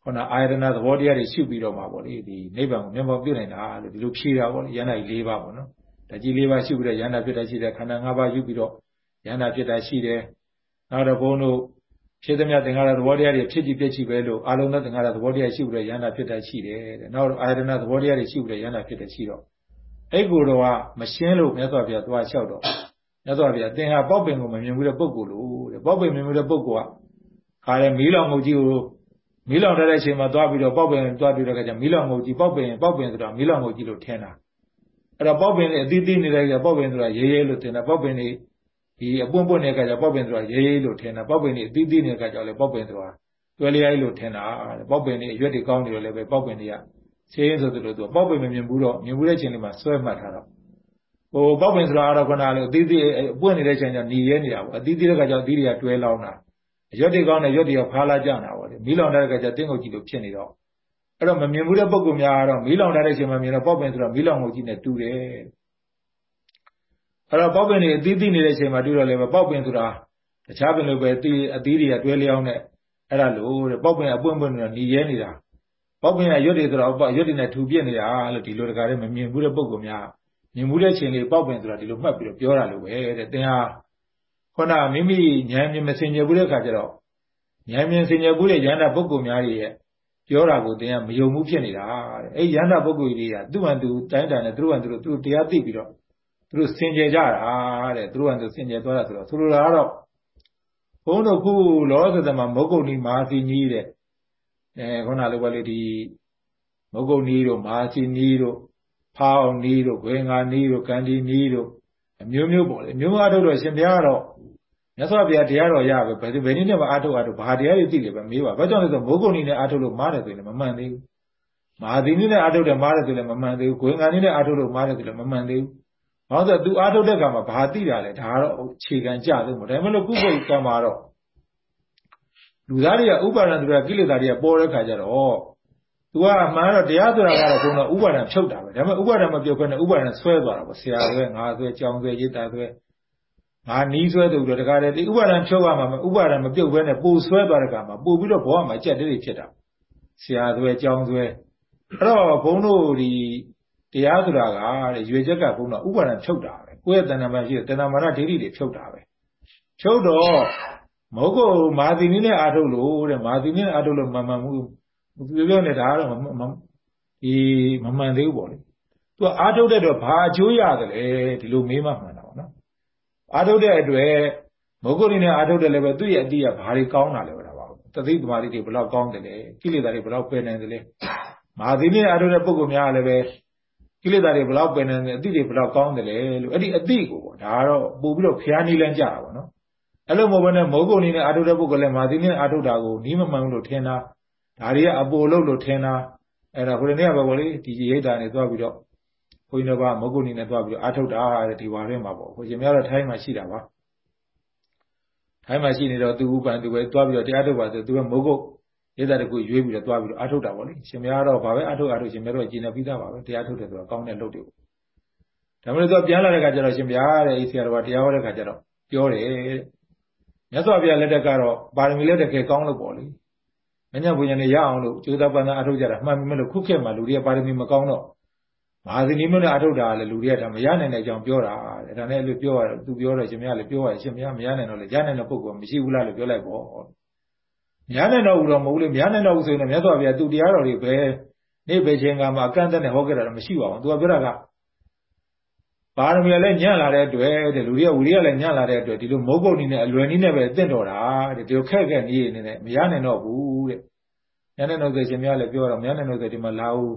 ခုနအာယတနာသဘောတရားတွေရှုပြီးတော့မှာပေါ့လေဒီနိဗ္ဗာန်ကိုမျက်မှောက်ပြုနိုင်တာလို့ဒီလိုဖြေတာပေါ့လေယန္တာကြီး၄ပါးပေါ့နော်ဓာကြီး၄ပါးရှုပြီးတော့ယန္တာဖြစ်တာရှိတယ်ခန္ဓာ၅ပါးယူပြီးတော့ယန္တာဖြစ်တာရှိတယ်နောက်တော့ဘုန်းတို့ ဖြစ်သမျှသင်္ခါရသဘောတရားတွေဖြစ်ကြည့်ပြည့်ကြည့်ပဲလို့အာလုံးသောသင်္ခါရသဘောတရားရှိပြီးတော့ယန္တာဖြစ်တာရှိတယ်တဲ့နောက်တော့အာယတနာသဘောတရားတွေရှိပြီးတော့ယန္တာဖြစ်တယ်ရှိတော့အဲ့ကိုတော့မရှင်းလို့မြတ်စွာဘုရားသွားလျှောက်တော့မြတ်စွာဘုရားသင်ဟာပေါက်ပင်ကိုမမြင်ဘူးတဲ့ပုဂ္ဂိုလ်လို့တဲ့ပေါက်ပင်မြင်ဘူးတဲ့ပုဂ္ဂိုလ်ကခါရဲမီးလောင်ငုတ်ကြီးကိုမီးလောင်တဲ့အချိန်မှာသွားပြီးတော့ပေါက်ပင်သွားပြီးတော့ကကြမီးလောင်ငုတ်ကြီးပေါက်ပင်ပေါက်ပင်ဆိုတာမီးလောင်ငုတ်ကြီးလို့ထင်တာအဲ့တော့ပေါက်ပင်တွေအသီးသီးနေတဲ့ကြပေါက်ပင်ဆိုတာရေးရေးလို့ထင်တာပေါက်ပင်တွေ ဒီအပွင့်ပွင့်နေတဲ့ကြပေါက်ပင်ဆိုတာရေးရေးလို့ထင်တာပေါက်ပင်တွေအသီးသီးနေတဲ့ကြကြောင့်လေပေါက်ပင်ဆိုတာတွဲလျားလို့ထင်တာပေါက်ပင်တွေအရွက်တွေကောင်းနေတော့လည်းပဲပေါက်ပင်တွေကဆေးရင်းဆိုသလိုသူပေါက်ပင်မမြင်ဘူးတော့မြင်ဘူးတဲ့ချိန်လေးမှာဆွဲမှတ်ထားတော့ဟိုပေါက်ပင်ဆိုတာကတော့ခဏလေးအသီးသီးအပွင့်နေတဲ့ချိန်ကျညီရဲနေတာပေါ့အသီးသီးတဲ့ကကြောင့်အသီးတွေကတွဲလောင်းတာရွက်တွေကောင်းတယ်ရွက်တွေကဖားလာကြတာပေါ့လေမီးလောင်တဲ့ကကြတင်းငုတ်ကြီးလိုဖြစ်နေတော့အဲ့တော့မမြင်ဘူးတဲ့ပုံကများတော့မီးလောင်တဲ့အချိန်မှာမြင်တော့ပေါက်ပင်ဆိုတော့မီးလောင်ငုတ်ကြီးနဲ့တူတယ် အဲ့တော့ပေါက်ပင်တွေအသီးသီးနေတဲ့အချိန်မှာတွေ့တော့လေပေါက်ပင်ဆိုတာတခြားပင်လိုပဲအသီးအသီးတွေကတွဲလျောင်းတဲ့အဲ့ဒါလို့တဲ့ပေါက်ပင်အပွင့်ပွင့်နေတာညီရဲနေတာပေါက်ပင်ကရွက်တွေဆိုတော့ရွက်တွေနဲ့ထူပြစ်နေတာလို့ဒီလိုတကားလေးမမြင်ဘူးတဲ့ပုံကများမြင်မှုတဲ့ချိန်လေးပေါက်ပင်ဆိုတာဒီလိုမှတ်ပြီးတော့ပြောတာလို့ပဲတဲ့သင်ဟာခုနမိမိဉာဏ်မြင်မစင်ကြဘူးတဲ့ခါကျတော့ဉာဏ်မြင်စင်ကြဘူးတဲ့ဉာဏ်တာပုဂ္ဂိုလ်များတွေရဲ့ပြောတာကိုသင်ကမယုံမှုဖြစ်နေတာတဲ့အဲ့ဉာဏ်တာပုဂ္ဂိုလ်တွေကသူ့ဟန်သူတိုင်းတာနဲ့သူတို့ဟန်သူတို့သူတို့တရားသိပြီးတော့ သူတို့စင်ကြယ်ကြတာတဲ့သူတို့ဟန်သူစင်ကြယ်သွားတာဆိုတော့ဆိုလိုတာကတော့ဘုန်းတို့ခုလောကသမမုတ်ကုတ်နီမဟာစီကြီးတဲ့အဲခုနလိုပဲလေဒီမုတ်ကုတ်နီတို့မဟာစီနီတို့ဖောင်းနီးတို့ဂွေငါနီးတို့ကန်ဒီနီးတို့အမျိုးမျိုးပေါ့လေမျိုးအားထုတ်တော့ရှင်ဘုရားကတော့မြတ်စွာဘုရားတရားတော်ရပဲဘယ်ဘယ်နည်းနဲ့မှအာထုတ်အာထုတ်ဘာတရားတွေသိတယ်ပဲမေးပါဘာကြောင့်လဲဆိုမိုးကုံနေနဲ့အာထုတ်လို့မားတယ်ဆိုရင်လည်းမမှန်သေးဘူးမဟာသီနည်းနဲ့အာထုတ်တယ်မားတယ်ဆိုလည်းမမှန်သေးဘူးဂွင်္ဂန်နည်းနဲ့အာထုတ်လို့မားတယ်ဆိုလည်းမမှန်သေးဘူး ဘာလို့ဆိုသူအာထုတ်တဲ့ကံမှာဘာသိတာလဲဒါကတော့ခြေခံကြသုံးပေါ့ဒါပေမဲ့လို့ကုသိုလ်ကံမှာတော့လူသားတွေကဥပါဒံတွေကကိလေသာတွေကပေါ်တဲ့ခါကျတော့သူကအမှန်တော့တရားဆိုတာကတော့ဘုံတော့ဥပါဒံဖြုတ်တာပဲဒါပေမဲ့ဥပါဒံမပြုတ်ခွင့်နဲ့ဥပါဒံဆွဲသွားတာပေါ့ဆရာဆွဲငါဆွဲကြောင်ဆွဲရိတ်တာဆွဲငါနီးဆွဲတူတော့တခါတည်းဒီဥပါဒံဖြုတ်ရမှာဥပါဒံမပြုတ်ဘဲနဲ့ပူဆွဲသွားတဲ့ကံမှာပူပြီးတော့ဘဝမှာကြက်တေးဖြစ်တာဆရာဆွဲကြောင်ဆွဲအဲ့တော့ဘုန်းတို့ဒီ တရားဆိုတာကတဲ့ရွေချက်ကဘုန်းတော်ဥပါဒံဖြုတ်တာပဲကိုယ့်ရဲ့တဏ္ဍာမရှိတဲ့တဏ္ဍာမာနဒိဋ္ဌိတွေဖြုတ်တာပဲဖြုတ်တော့မဟုတ်ကိုမာသီနည်းနဲ့အာထုတ်လို့တဲ့မာသီနည်းနဲ့အာထုတ်လို့မမှန်ဘူးပြောပြောနေတာကတော့ဒီမမှန်သေးဘူးပေါ့လေသူကအာထုတ်တဲ့တော့ဘာအကျိုးရတယ်လဲဒီလိုမေးမှမှန်တာပေါ့နော်အာထုတ်တဲ့အတွက်မဟုတ်ကိုနေနဲ့အာထုတ်တယ်လည်းပဲသူ့ရဲ့အတိကဘာတွေကောင်းတာလဲပေါ့ဒါပါတသိပမာတိတွေဘယ်လောက်ကောင်းတယ်လဲကိလေသာတွေဘယ်လောက်ပယ်နိုင်တယ်လဲမဟာသီနည်းအာထုတ်တဲ့ပုဂ္ဂိုလ်များလည်းပဲ ကိလေသာတွေဘယ်လောက်ပယ်နိုင်တယ်အတိတွေဘယ်လောက်ကောင်းတယ်လဲလို့အဲ့ဒီအတိကိုပေါ့ဒါကတော့ပို့ပြီးတော့ဖျားနေလန်းကြတာပေါ့နော်အဲ့လိုမဟုတ်ဘဲနဲ့မိုးကုံနေနဲ့အာထုတ်တဲ့ပုဂ္ဂိုလ်လည်းမာသီနည်းအာထုတ်တာကိုနီးမမှန်ဘူးလို့ထင်တာဒါတွေကအပိုလို့လို့ထင်တာအဲ့ဒါဟိုနေ့ကပဲပေါ့လေဒီရိတ်တာနေသွားပြီးတော့ဘုန်းကြီးတော်ကမုတ်ကုတ်နေနဲ့သွားပြီးတော့အာထုတ်တာတဲ့ဒီဝါရင်းမှာပေါ့ကိုရှင်များတော့ထိုင်းမှာရှိတာပါထိုင်းမှာရှိနေတော့သူဥပန်သူပဲသွားပြီးတော့တရားထုတ်ပါဆိုသူကမုတ် ကုတ်ရိတ်တာတကူရွေးပြီးတော့သွားပြီးတော့အာထုတ်တာပေါ့လေရှင်များတော့ဘာပဲအာထုတ်အာထုတ်ရှင်များတော့ကျင်နေပြီးသားပါပဲတရားထုတ်တယ်ဆိုတော့ကောင်းတဲ့လုပ်တွေပေါ့ဒါမှမဟုတ်သူပြန်လာတဲ့ခါကျတော့ရှင်ဗျာတဲ့အေးဆရာတော်ကတရားဟောတဲ့ခါကျတော့ပြောတယ်မြတ်စွာဘုရားလက်ထက်ကတော့ပါရမီလက်တကယ်ကောင်းလို့ပေါ့လေမညဘုရားနဲ့ရအောင်လို့ကျိုးသားပန်းသားအထုတ်ကြတာမှန်ပြီမဲ့လို့ခုခေတ်မှာလူတွေကပါရမီမကောင်းတော့မဟာသီနီမျိုးနဲ့အထုတ်တာလည်းလူတွေကဒါမရနိုင်တဲ့အကြောင်းပြောတာတဲ့ဒါနဲ့အဲ့လိုပြောရတယ်သူပြောတော့ရှင်မရလည်းပြောရတယ်ရှင်မရမရနိုင်တော့လေရနိုင်တဲ့ပုဂ္ဂိုလ်မရှိဘူးလားလို့ပြောလိုက်ပေါ့ မရနိုင်တော့ဘူးတော့မဟုတ်လေမရနိုင်တော့ဘူးဆိုရင်မြတ်စွာဘုရားသူတရားတော်တွေပဲနေ့ပဲချိန်ကမှအကန့်အသတ်နဲ့ဟောခဲ့တာတော့မရှိပါဘူးသူကပြောတာကပါရမီလည်းညံ့လာတဲ့အတွက်တဲ့လူတွေကဝီရိယလည်းညံ့လာတဲ့အတွက်ဒီလိုမုတ်ပုတ်နေနဲ့အလွယ်နည်းနဲ့ပဲအသင့်တော်တာတဲ့ဒီလိုခက်ခက်နေနေနဲ့မရနိုင်တော့ဘူးတဲ့ညနေနှုတ်ဆက်ရှင်များလည်းပြောတော့ညနေနှုတ်ဆက်ဒီမှာလာဦး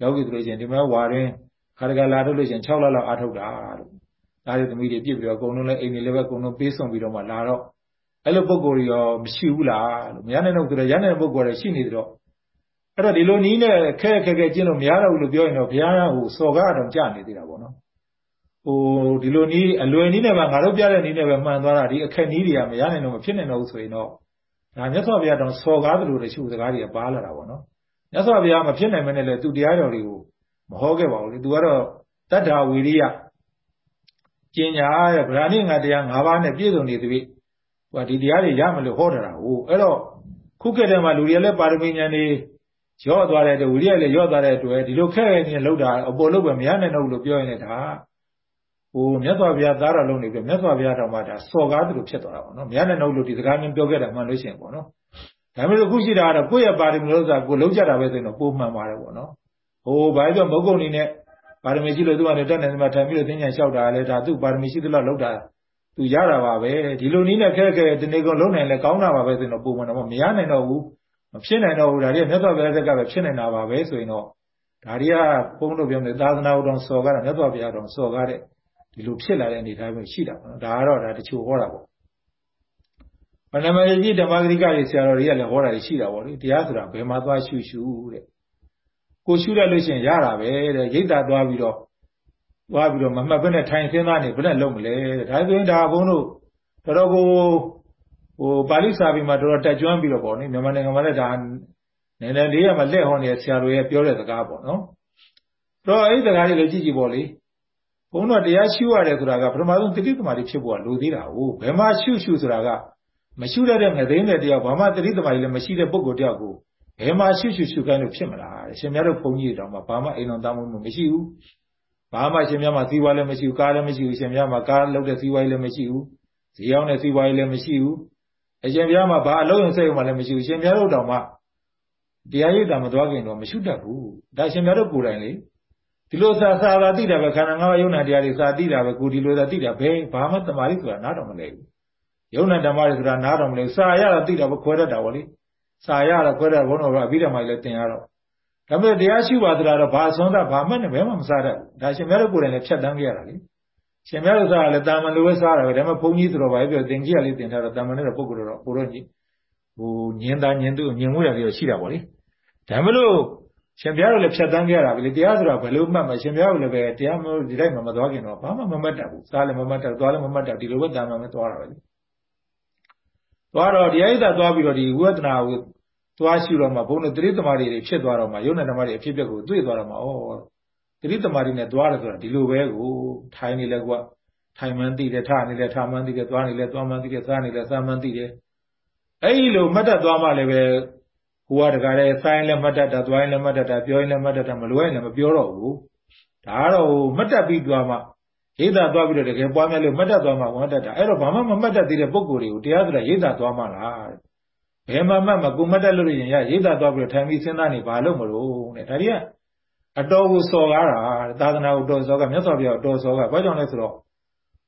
ယောဂီဆိုလို့ရှိရင်ဒီမှာဝါရင်းခါတကလာထုတ်လို့ရှိရင်6လလောက်အားထုတ်တာလို့ဒါတွေသမီးတွေပြစ်ပြီးတော့အကုန်လုံးလည်းအိမ်တွေလည်းပဲအကုန်လုံးပေး送ပြီးတော့မှလာတော့ အဲ့လိုပုံကိုယ်ရောမရှိဘူးလားလို့မရနိုင်တော့ဆိုတော့ရနိုင်တဲ့ပုံကိုယ်တွေရှိနေတော့အဲ့တော့ဒီလိုနီးနဲ့ခဲခဲခဲကျင်းလို့မရတော့ဘူးလို့ပြောရင်တော့ဘုရားကဟိုစော်ကားတော့ကြာနေသေးတာပေါ့နော်ဟိုဒီလိုနီးအလွယ်နီးနဲ့မှငါတို့ပြတဲ့နီးနဲ့ပဲမှန်သွားတာဒီအခက်နီးတွေကမရနိုင်တော့မဖြစ်နိုင်တော့ဘူးဆိုရင်တော့ဒါမြတ်စွာဘုရားတောင်စော်ကားသလိုတချို့စကားတွေကပါလာတာပေါ့နော်မြတ်စွာဘုရားမဖြစ်နိုင်မနဲ့လေသူတရားတော်တွေကိုမဟောခဲ့ပါဘူးလေသူကတော့တတ္ထာဝီရိယကျင်ညာတဲ့ဗราဏိငါတရား၅ပါးနဲ့ပြည့်စုံနေသည်ဟို ဒီတရားတွေရမလို့ဟောတာဟိုအဲ့တော့ခုခေတ်ထဲမှာလူတွေလည်းပါရမီဉာဏ်တွေရော့သွားတဲ့အတွက်ဝိရိယလည်းရော့သွားတဲ့အတွက်ဒီလိုခက်ခဲနေလောက်တာအပေါ်လို့ပဲမရနိုင်တော့ဘူးလို့ပြောရင်လည်းဒါဟိုမြတ်စွာဘုရားသားတော်လုံးနေပြီမြတ်စွာဘုရားတော်မှာဒါစော်ကားသူလိုဖြစ်သွားတာပေါ့နော်မရနိုင်တော့လို့ဒီစကားမျိုးပြောခဲ့တာမှန်လို့ရှိရင်ပေါ့နော်ဒါပေမဲ့ခုရှိတာကတော့ကိုယ့်ရဲ့ပါရမီလို့ဆိုတာကိုလုံးကြတာပဲဆိုရင်တော့ပုံမှန်ပါတယ်ပေါ့နော်ဟိုဘာပြောမုတ်ကုန်နေနဲ့ပါရမီရှိလို့သူကလည်းတက်နေတယ်မှာထိုင်ပြီးတော့သင်ညာလျှောက်တာလေဒါသူ့ပါရမီရှိသလောက်လောက်တာ သူရတာပါပဲဒီလိုနည်းနဲ့ခဲခဲတနေ့ကုန်လုံးနိုင်လဲကောင်းတာပါပဲဆိုရင်တော့ပုံမှန်တော့မရနိုင်တော့ဘူးမဖြစ်နိုင်တော့ဘူးဒါတွေကမြတ်စွာဘုရားတက်ကပဲဖြစ်နိုင်တာပါပဲဆိုရင်တော့ဒါတွေကဘုန်းတော်ပြောနေသာသနာတော်စော်ကားတာမြတ်စွာဘုရားတော်စော်ကားတဲ့ဒီလိုဖြစ်လာတဲ့အနေအထားမျိုးရှိတာပေါ့နော်ဒါကတော့ဒါတချို့ဟောတာပေါ့မနမယကြီးဓမ္မဂရိကတွေဆရာတော်တွေကလည်းဟောတာရှိတာပေါ့လေတရားဆိုတာဘယ်မှာသွားရှုရှုတဲ့ကိုရှုရလို့ရှိရင်ရတာပဲတဲ့ရိတ်တာသွားပြီးတော့ သွားပြီးတော့မမှတ်ဘဲနဲ့ထိုင်ဆင်းသားနေဘယ်နဲ့လုံးမလဲတဲ့ဒါဆိုရင်ဒါဘုန်းတို့တော်တော်ကိုဟိုပါဠိစာပေမှာတော်တော်တက်ကြွပြီးတော့ပေါ့နိမြန်မာနိုင်ငံမှာလည်းဒါနည်းနည်းလေးရမှာလက်ဟောနေတဲ့ဆရာတော်ရဲ့ပြောတဲ့စကားပေါ့နော်တော့အဲ့ဒီစကားလေးလည်းကြည့်ကြည့်ပေါ့လေဘုန်းတော်တရားရှုရတယ်ဆိုတာကပထမဆုံးတတိသမารီဖြစ်ဖို့ကလိုသေးတာဟုတ်ဘယ်မှာရှုရှုဆိုတာကမရှုရတဲ့ငသိန်းတဲ့တရားဘာမှတတိသမารီလည်းမရှိတဲ့ပုဂ္ဂိုလ်တယောက်ကိုဘယ်မှာရှုရှုရှုခိုင်းလို့ဖြစ်မလားရှင်များတို့ဘုန်းကြီးတွေတောင်မှဘာမှအိမ်တော်သားမှုမရှိဘူး ဘာမှရှင်များမှာသီးပွားလည်းမရှိဘူးကားလည်းမရှိဘူးရှင်များမှာကားလောက်တဲ့သီးပွားလည်းမရှိဘူးဈေးရောက်တဲ့သီးပွားလည်းမရှိဘူးအရှင်များမှာဘာအလုံးရင်စိတ်မှလည်းမရှိဘူးရှင်များတို့တောင်မှတရားရိပ်တာမသွားခင်တော့မရှိတတ်ဘူးဒါရှင်များတို့ကိုယ်တိုင်လေဒီလိုစာစာသာသိတာပဲခန္ဓာငါးပါးယုံနာတရားတွေစာသိတာပဲကိုဒီလိုသာသိတာပဲဘာမှတမာရီဆိုတာနားတော်မလဲဘူးယုံနာဓမ္မတွေဆိုတာနားတော်မလဲစာရတော့သိတာပဲခွဲတတ်တာဗောလေစာရတော့ခွဲတတ်ဘုန်းတော်ကအဘိဓမ္မာကြီးလည်းသင်ရတော့ ဒါပေမဲ့တရားရှိပါသလားတော့ဘာဆုံးတာဘာမှနဲ့ဘယ်မှမစားတတ်ဘူးဒါရှင်များတို့ကိုယ်တိုင်လည်းဖြတ်တန်းခဲ့ရတာလေရှင်များတို့စားလည်းတာမန်လိုပဲစားတာပဲဒါပေမဲ့ဘုန်းကြီးဆိုတော့ဘာပဲပြောသင်ကြီးကလေးတင်ထားတော့တာမန်နဲ့တော့ပုဂ္ဂိုလ်တော့ပိုတော့ကြီးဟိုညင်သားညင်သူညင်မှုရတယ်ရှိတာပေါ့လေဒါမလို့ရှင်ဘုရားတို့လည်းဖြတ်တန်းကြတာပဲလေတရားဆိုတာဘယ်လိုမှတ်မရှင်ဘုရားတို့လည်းပဲတရားမလို့ဒီတိုင်းမှမသွားခင်တော့ဘာမှမမှတ်တတ်ဘူးစားလည်းမမှတ်တတ်သွားလည်းမမှတ်တတ်ဒီလိုပဲတာမန်ပဲသွားတာပဲလေသွားတော့တရားဣဒ္ဓသွားပြီးတော့ဒီဝိပဿနာကို သွားရှုတော့မှဘုန်းတော်တတိသမารီတွေဖြစ်သွားတော့မှယုံနဲ့ဓမ္မတွေအဖြစ်အပျက်ကိုတွေ့သွားတော့မှဩတတိသမารီနဲ့သွားတယ်ဆိုတာဒီလိုပဲကိုထိုင်နေလဲကွာထိုင်မှန်းသိတယ်ထနေလဲထမှန်းသိတယ်သွားနေလဲသွားမှန်းသိတယ်စားနေလဲစားမှန်းသိတယ်အဲ့ဒီလိုမှတ်တတ်သွားမှလည်းပဲဟိုကတကားလဲစိုင်းလဲမှတ်တတ်တာသွားရင်လဲမှတ်တတ်တာပြောရင်လဲမှတ်တတ်တာမလွယ်ရင်လည်းမပြောတော့ဘူးဒါကတော့ဟိုမှတ်တတ်ပြီးသွားမှရိတ်တာသွားပြီးတော့တကယ်ပွားများလို့မှတ်တတ်သွားမှဝမ်းတတ်တာအဲ့တော့ဘာမှမမှတ်တတ်သေးတဲ့ပုံကိုယ်တွေကိုတရားဆိုတာရိတ်တာသွားမှလား ဘယ်မှမှတ်မကိုမှတ်တတ်လို့ရင်ရရိတ်တာသွားပြီးတော့ထိုင်ပြီးစဉ်းစားနေဘာလို့မလို့တဲ့ဒါတွေကအတော်ကိုစော်ကားတာသာသနာကိုတော်စော်ကားမြတ်စွာဘုရားတော်စော်ကားဘာကြောင့်လဲဆိုတော့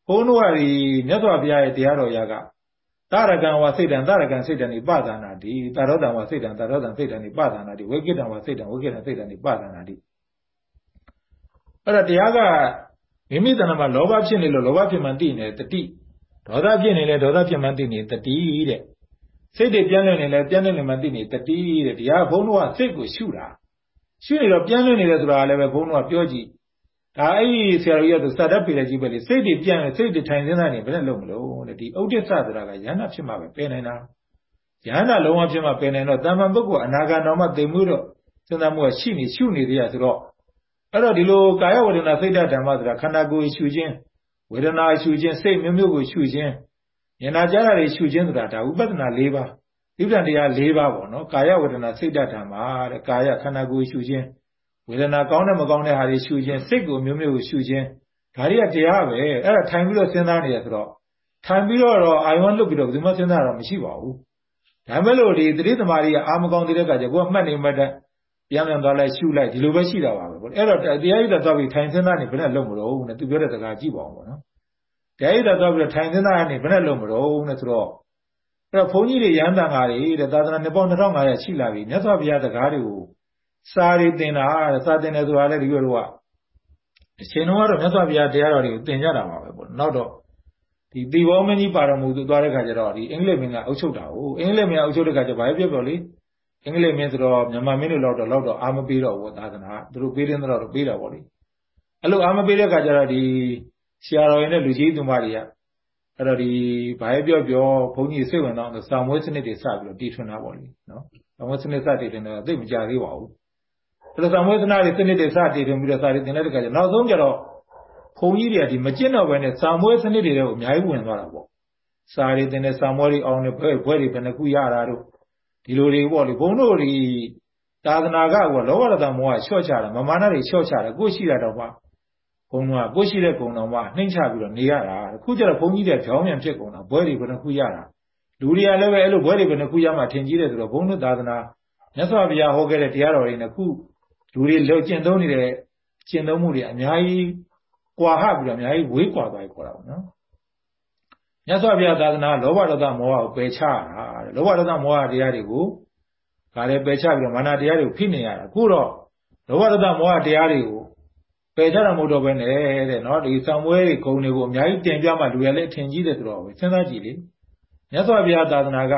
ဘုန်းတော်ကဒီမြတ်စွာဘုရားရဲ့တရားတော်ရာကတရကံဝစိတ်တံတရကံစိတ်တံဒီပသနာတိတရောတံဝစိတ်တံတရောတံစိတ်တံဒီပသနာတိဝိကိတံဝစိတ်တံဝိကိတံစိတ်တံဒီပသနာတိအဲ့ဒါတရားကမိမိတဏ္ဍမှာလောဘဖြစ်နေလို့လောဘဖြစ်မှသိနေတတိဒေါသဖြစ်နေလဲဒေါသဖြစ်မှသိနေတတိတဲ့ စိတ်တွေပြန့်လွင့်နေလဲပြန့်လွင့်နေမှသိနေတတိတဲ့တရားဘုန်းတော်ကစိတ်ကိုရှုတာရှုနေတော့ပြန့်လွင့်နေတယ်ဆိုတာလည်းပဲဘုန်းတော်ကပြောကြည့်ဒါအဲ့ဒီဆရာတော်ကြီးကစတတ်ပေလိုက်ကြီးပဲလေစိတ်တွေပြန့်စိတ်တွေထိုင်စဉ်းစားနေဘယ်နဲ့လုံးမလို့တဲ့ဒီဥဒိစ္စဆိုတာကယန္တာဖြစ်မှပဲပယ်နိုင်တာယန္တာလုံးဝဖြစ်မှပယ်နိုင်တော့တမ္ပံပုဂ္ဂိုလ်အနာဂတ်တော်မှသိမှုတော့စဉ်းစားမှုကရှိနေရှုနေသေးရဆိုတော့အဲ့တော့ဒီလိုကာယဝေဒနာစိတ်ဓာတ်ဓမ္မဆိုတာခန္ဓာကိုယ်ရှုခြင်းဝေဒနာရှုခြင်းစိတ်မျိုးမျိုးကိုရှုခြင်း ဉာဏ်ကြားတာတွေရှုခြင်းဆိုတာဒါဥပဒနာ၄ပါးဒီပ္ပံတရား၄ပါးပေါ့နော်ကာယဝေဒနာစိတ်ဓာတ်ဓမ္မတဲ့ကာယခန္ဓာကိုယ်ရှုခြင်းဝေဒနာကောင်းတဲ့မကောင်းတဲ့ဟာတွေရှုခြင်းစိတ်ကိုမျိုးမျိုးကိုရှုခြင်းဒါတွေကတရားပဲအဲ့ဒါထိုင်ပြီးတော့စဉ်းစားနေရဆိုတော့ထိုင်ပြီးတော့အာယုံလွတ်ပြီးတော့ဘယ်သူမှစဉ်းစားတာမရှိပါဘူးဒါမဲ့လို့ဒီတတိသမารီကအာမကောင်းတဲ့ကကြကိုကမှတ်နေမှတ်တဲ့ပြန်ပြန်သွားလိုက်ရှုလိုက်ဒီလိုပဲရှိတာပါပဲပေါ့အဲ့တော့တရားဣဒ္ဓသွားပြီးထိုင်စဉ်းစားနေဘယ်နဲ့လုံးမလို့နဲ့သူပြောတဲ့စကားကြည့်ပါအောင်ပေါ့နော် တရားဣဒ္ဓသွားပြီးတော့ထိုင်စဉ်းစားနေဘယ်နဲ့လုံးမလို့နဲ့ဆိုတော့အဲ့တော့ဘုန်းကြီးတွေရဟန်းတန်ဃာတွေတဲ့သာသနာနှစ်ပေါင်း2500ရှိလာပြီမြတ်စွာဘုရားစကားတွေကိုစာရီတင်တာစာတင်တယ်ဆိုတာလည်းဒီလိုတော့အရှင်တော်ကတော့မြတ်စွာဘုရားတရားတော်တွေကိုသင်ကြတာပါပဲပေါ့နောက်တော့ဒီတီဘောမင်းကြီးပါတော်မူသူသွားတဲ့ခါကျတော့ဒီအင်္ဂလိပ်မင်းကအုပ်ချုပ်တာကိုအင်္ဂလိပ်မင်းကအုပ်ချုပ်တဲ့ခါကျဘာပြောပြောလေအင်္ဂလိပ်မင်းဆိုတော့မြန်မာမင်းတွေလောက်တော့လောက်တော့အာမပေးတော့ဘောသာသနာသူတို့ပေးတဲ့တော့တော့ပေးတာပေါ့လေအဲ့လိုအာမပေးတဲ့ခါကျတော့ဒီ ဆရာတော်ရင်တဲ့လူကြီးသူမတွေကအဲ့တော့ဒီဘာပြောပြောဘုန်းကြီးစိတ်ဝင်တော့စာမွေးစနစ်တွေစပြီးတော့တီထွင်တာပေါ့လေနော်စာမွေးစနစ်စတီထွင်တော့သိမကြသေးပါဘူးအဲ့လိုသံဝေဒနာတွေစနစ်တွေစတည်ထွင်ပြီးတော့စာတွေသင်တဲ့တခါကျနောက်ဆုံးကျတော့ဘုန်းကြီးတွေကဒီမကျင့်တော့ဘဲနဲ့စာမွေးစနစ်တွေတော့အများကြီးဝင်သွားတာပေါ့စာတွေသင်တဲ့စာမွေးတွေအောင်တဲ့ဘွဲဘွဲတွေဘယ်နှခုရတာတို့ဒီလိုတွေပေါ့လေဘုန်းတို့ဒီသာသနာကကလောဘရတမောဟလျှော့ချတာမမာနတွေလျှော့ချတာကိုရှိတာတော့ပါ ဘုန်းတော်ကကိုရှိတဲ့ကုံတော်မှာနှိမ့်ချပြီးတော့နေရတာခုကျတော့ဘုန်းကြီးတွေကြောင်းမြန်ဖြစ်ကုန်တာဘွဲတွေဘယ်နှခုရတာလူတွေကလည်းပဲအဲ့လိုဘွဲတွေဘယ်နှခုရမှထင်ကြီးတယ်ဆိုတော့ဘုန်းတို့သာသနာမြတ်စွာဘုရားဟောခဲ့တဲ့တရားတော်တွေနဲ့ခုလူတွေလောက်ကျင့်သုံးနေတဲ့ကျင့်သုံးမှုတွေအများကြီးကွာဟပြီးတော့အများကြီးဝေးကွာသွားပြီခေါ်တာပေါ့နော်မြတ်စွာဘုရားသာသနာလောဘဒေါသမောဟကိုပယ်ချတာတဲ့လောဘဒေါသမောဟတရားတွေကိုဒါလည်းပယ်ချပြီးတော့မာနတရားတွေကိုဖိနေရတာအခုတော့လောဘဒေါသမောဟတရားတွေကို ပယ်ချတာမဟုတ်တော့ဘဲနဲ့တဲ့နော်ဒီသံပွဲတွေဂုံတွေကိုအများကြီးတင်ပြမှလူရလည်းအထင်ကြီးတယ်ဆိုတော့ပဲစဉ်းစားကြည့်လေမြတ်စွာဘုရားသာသနာက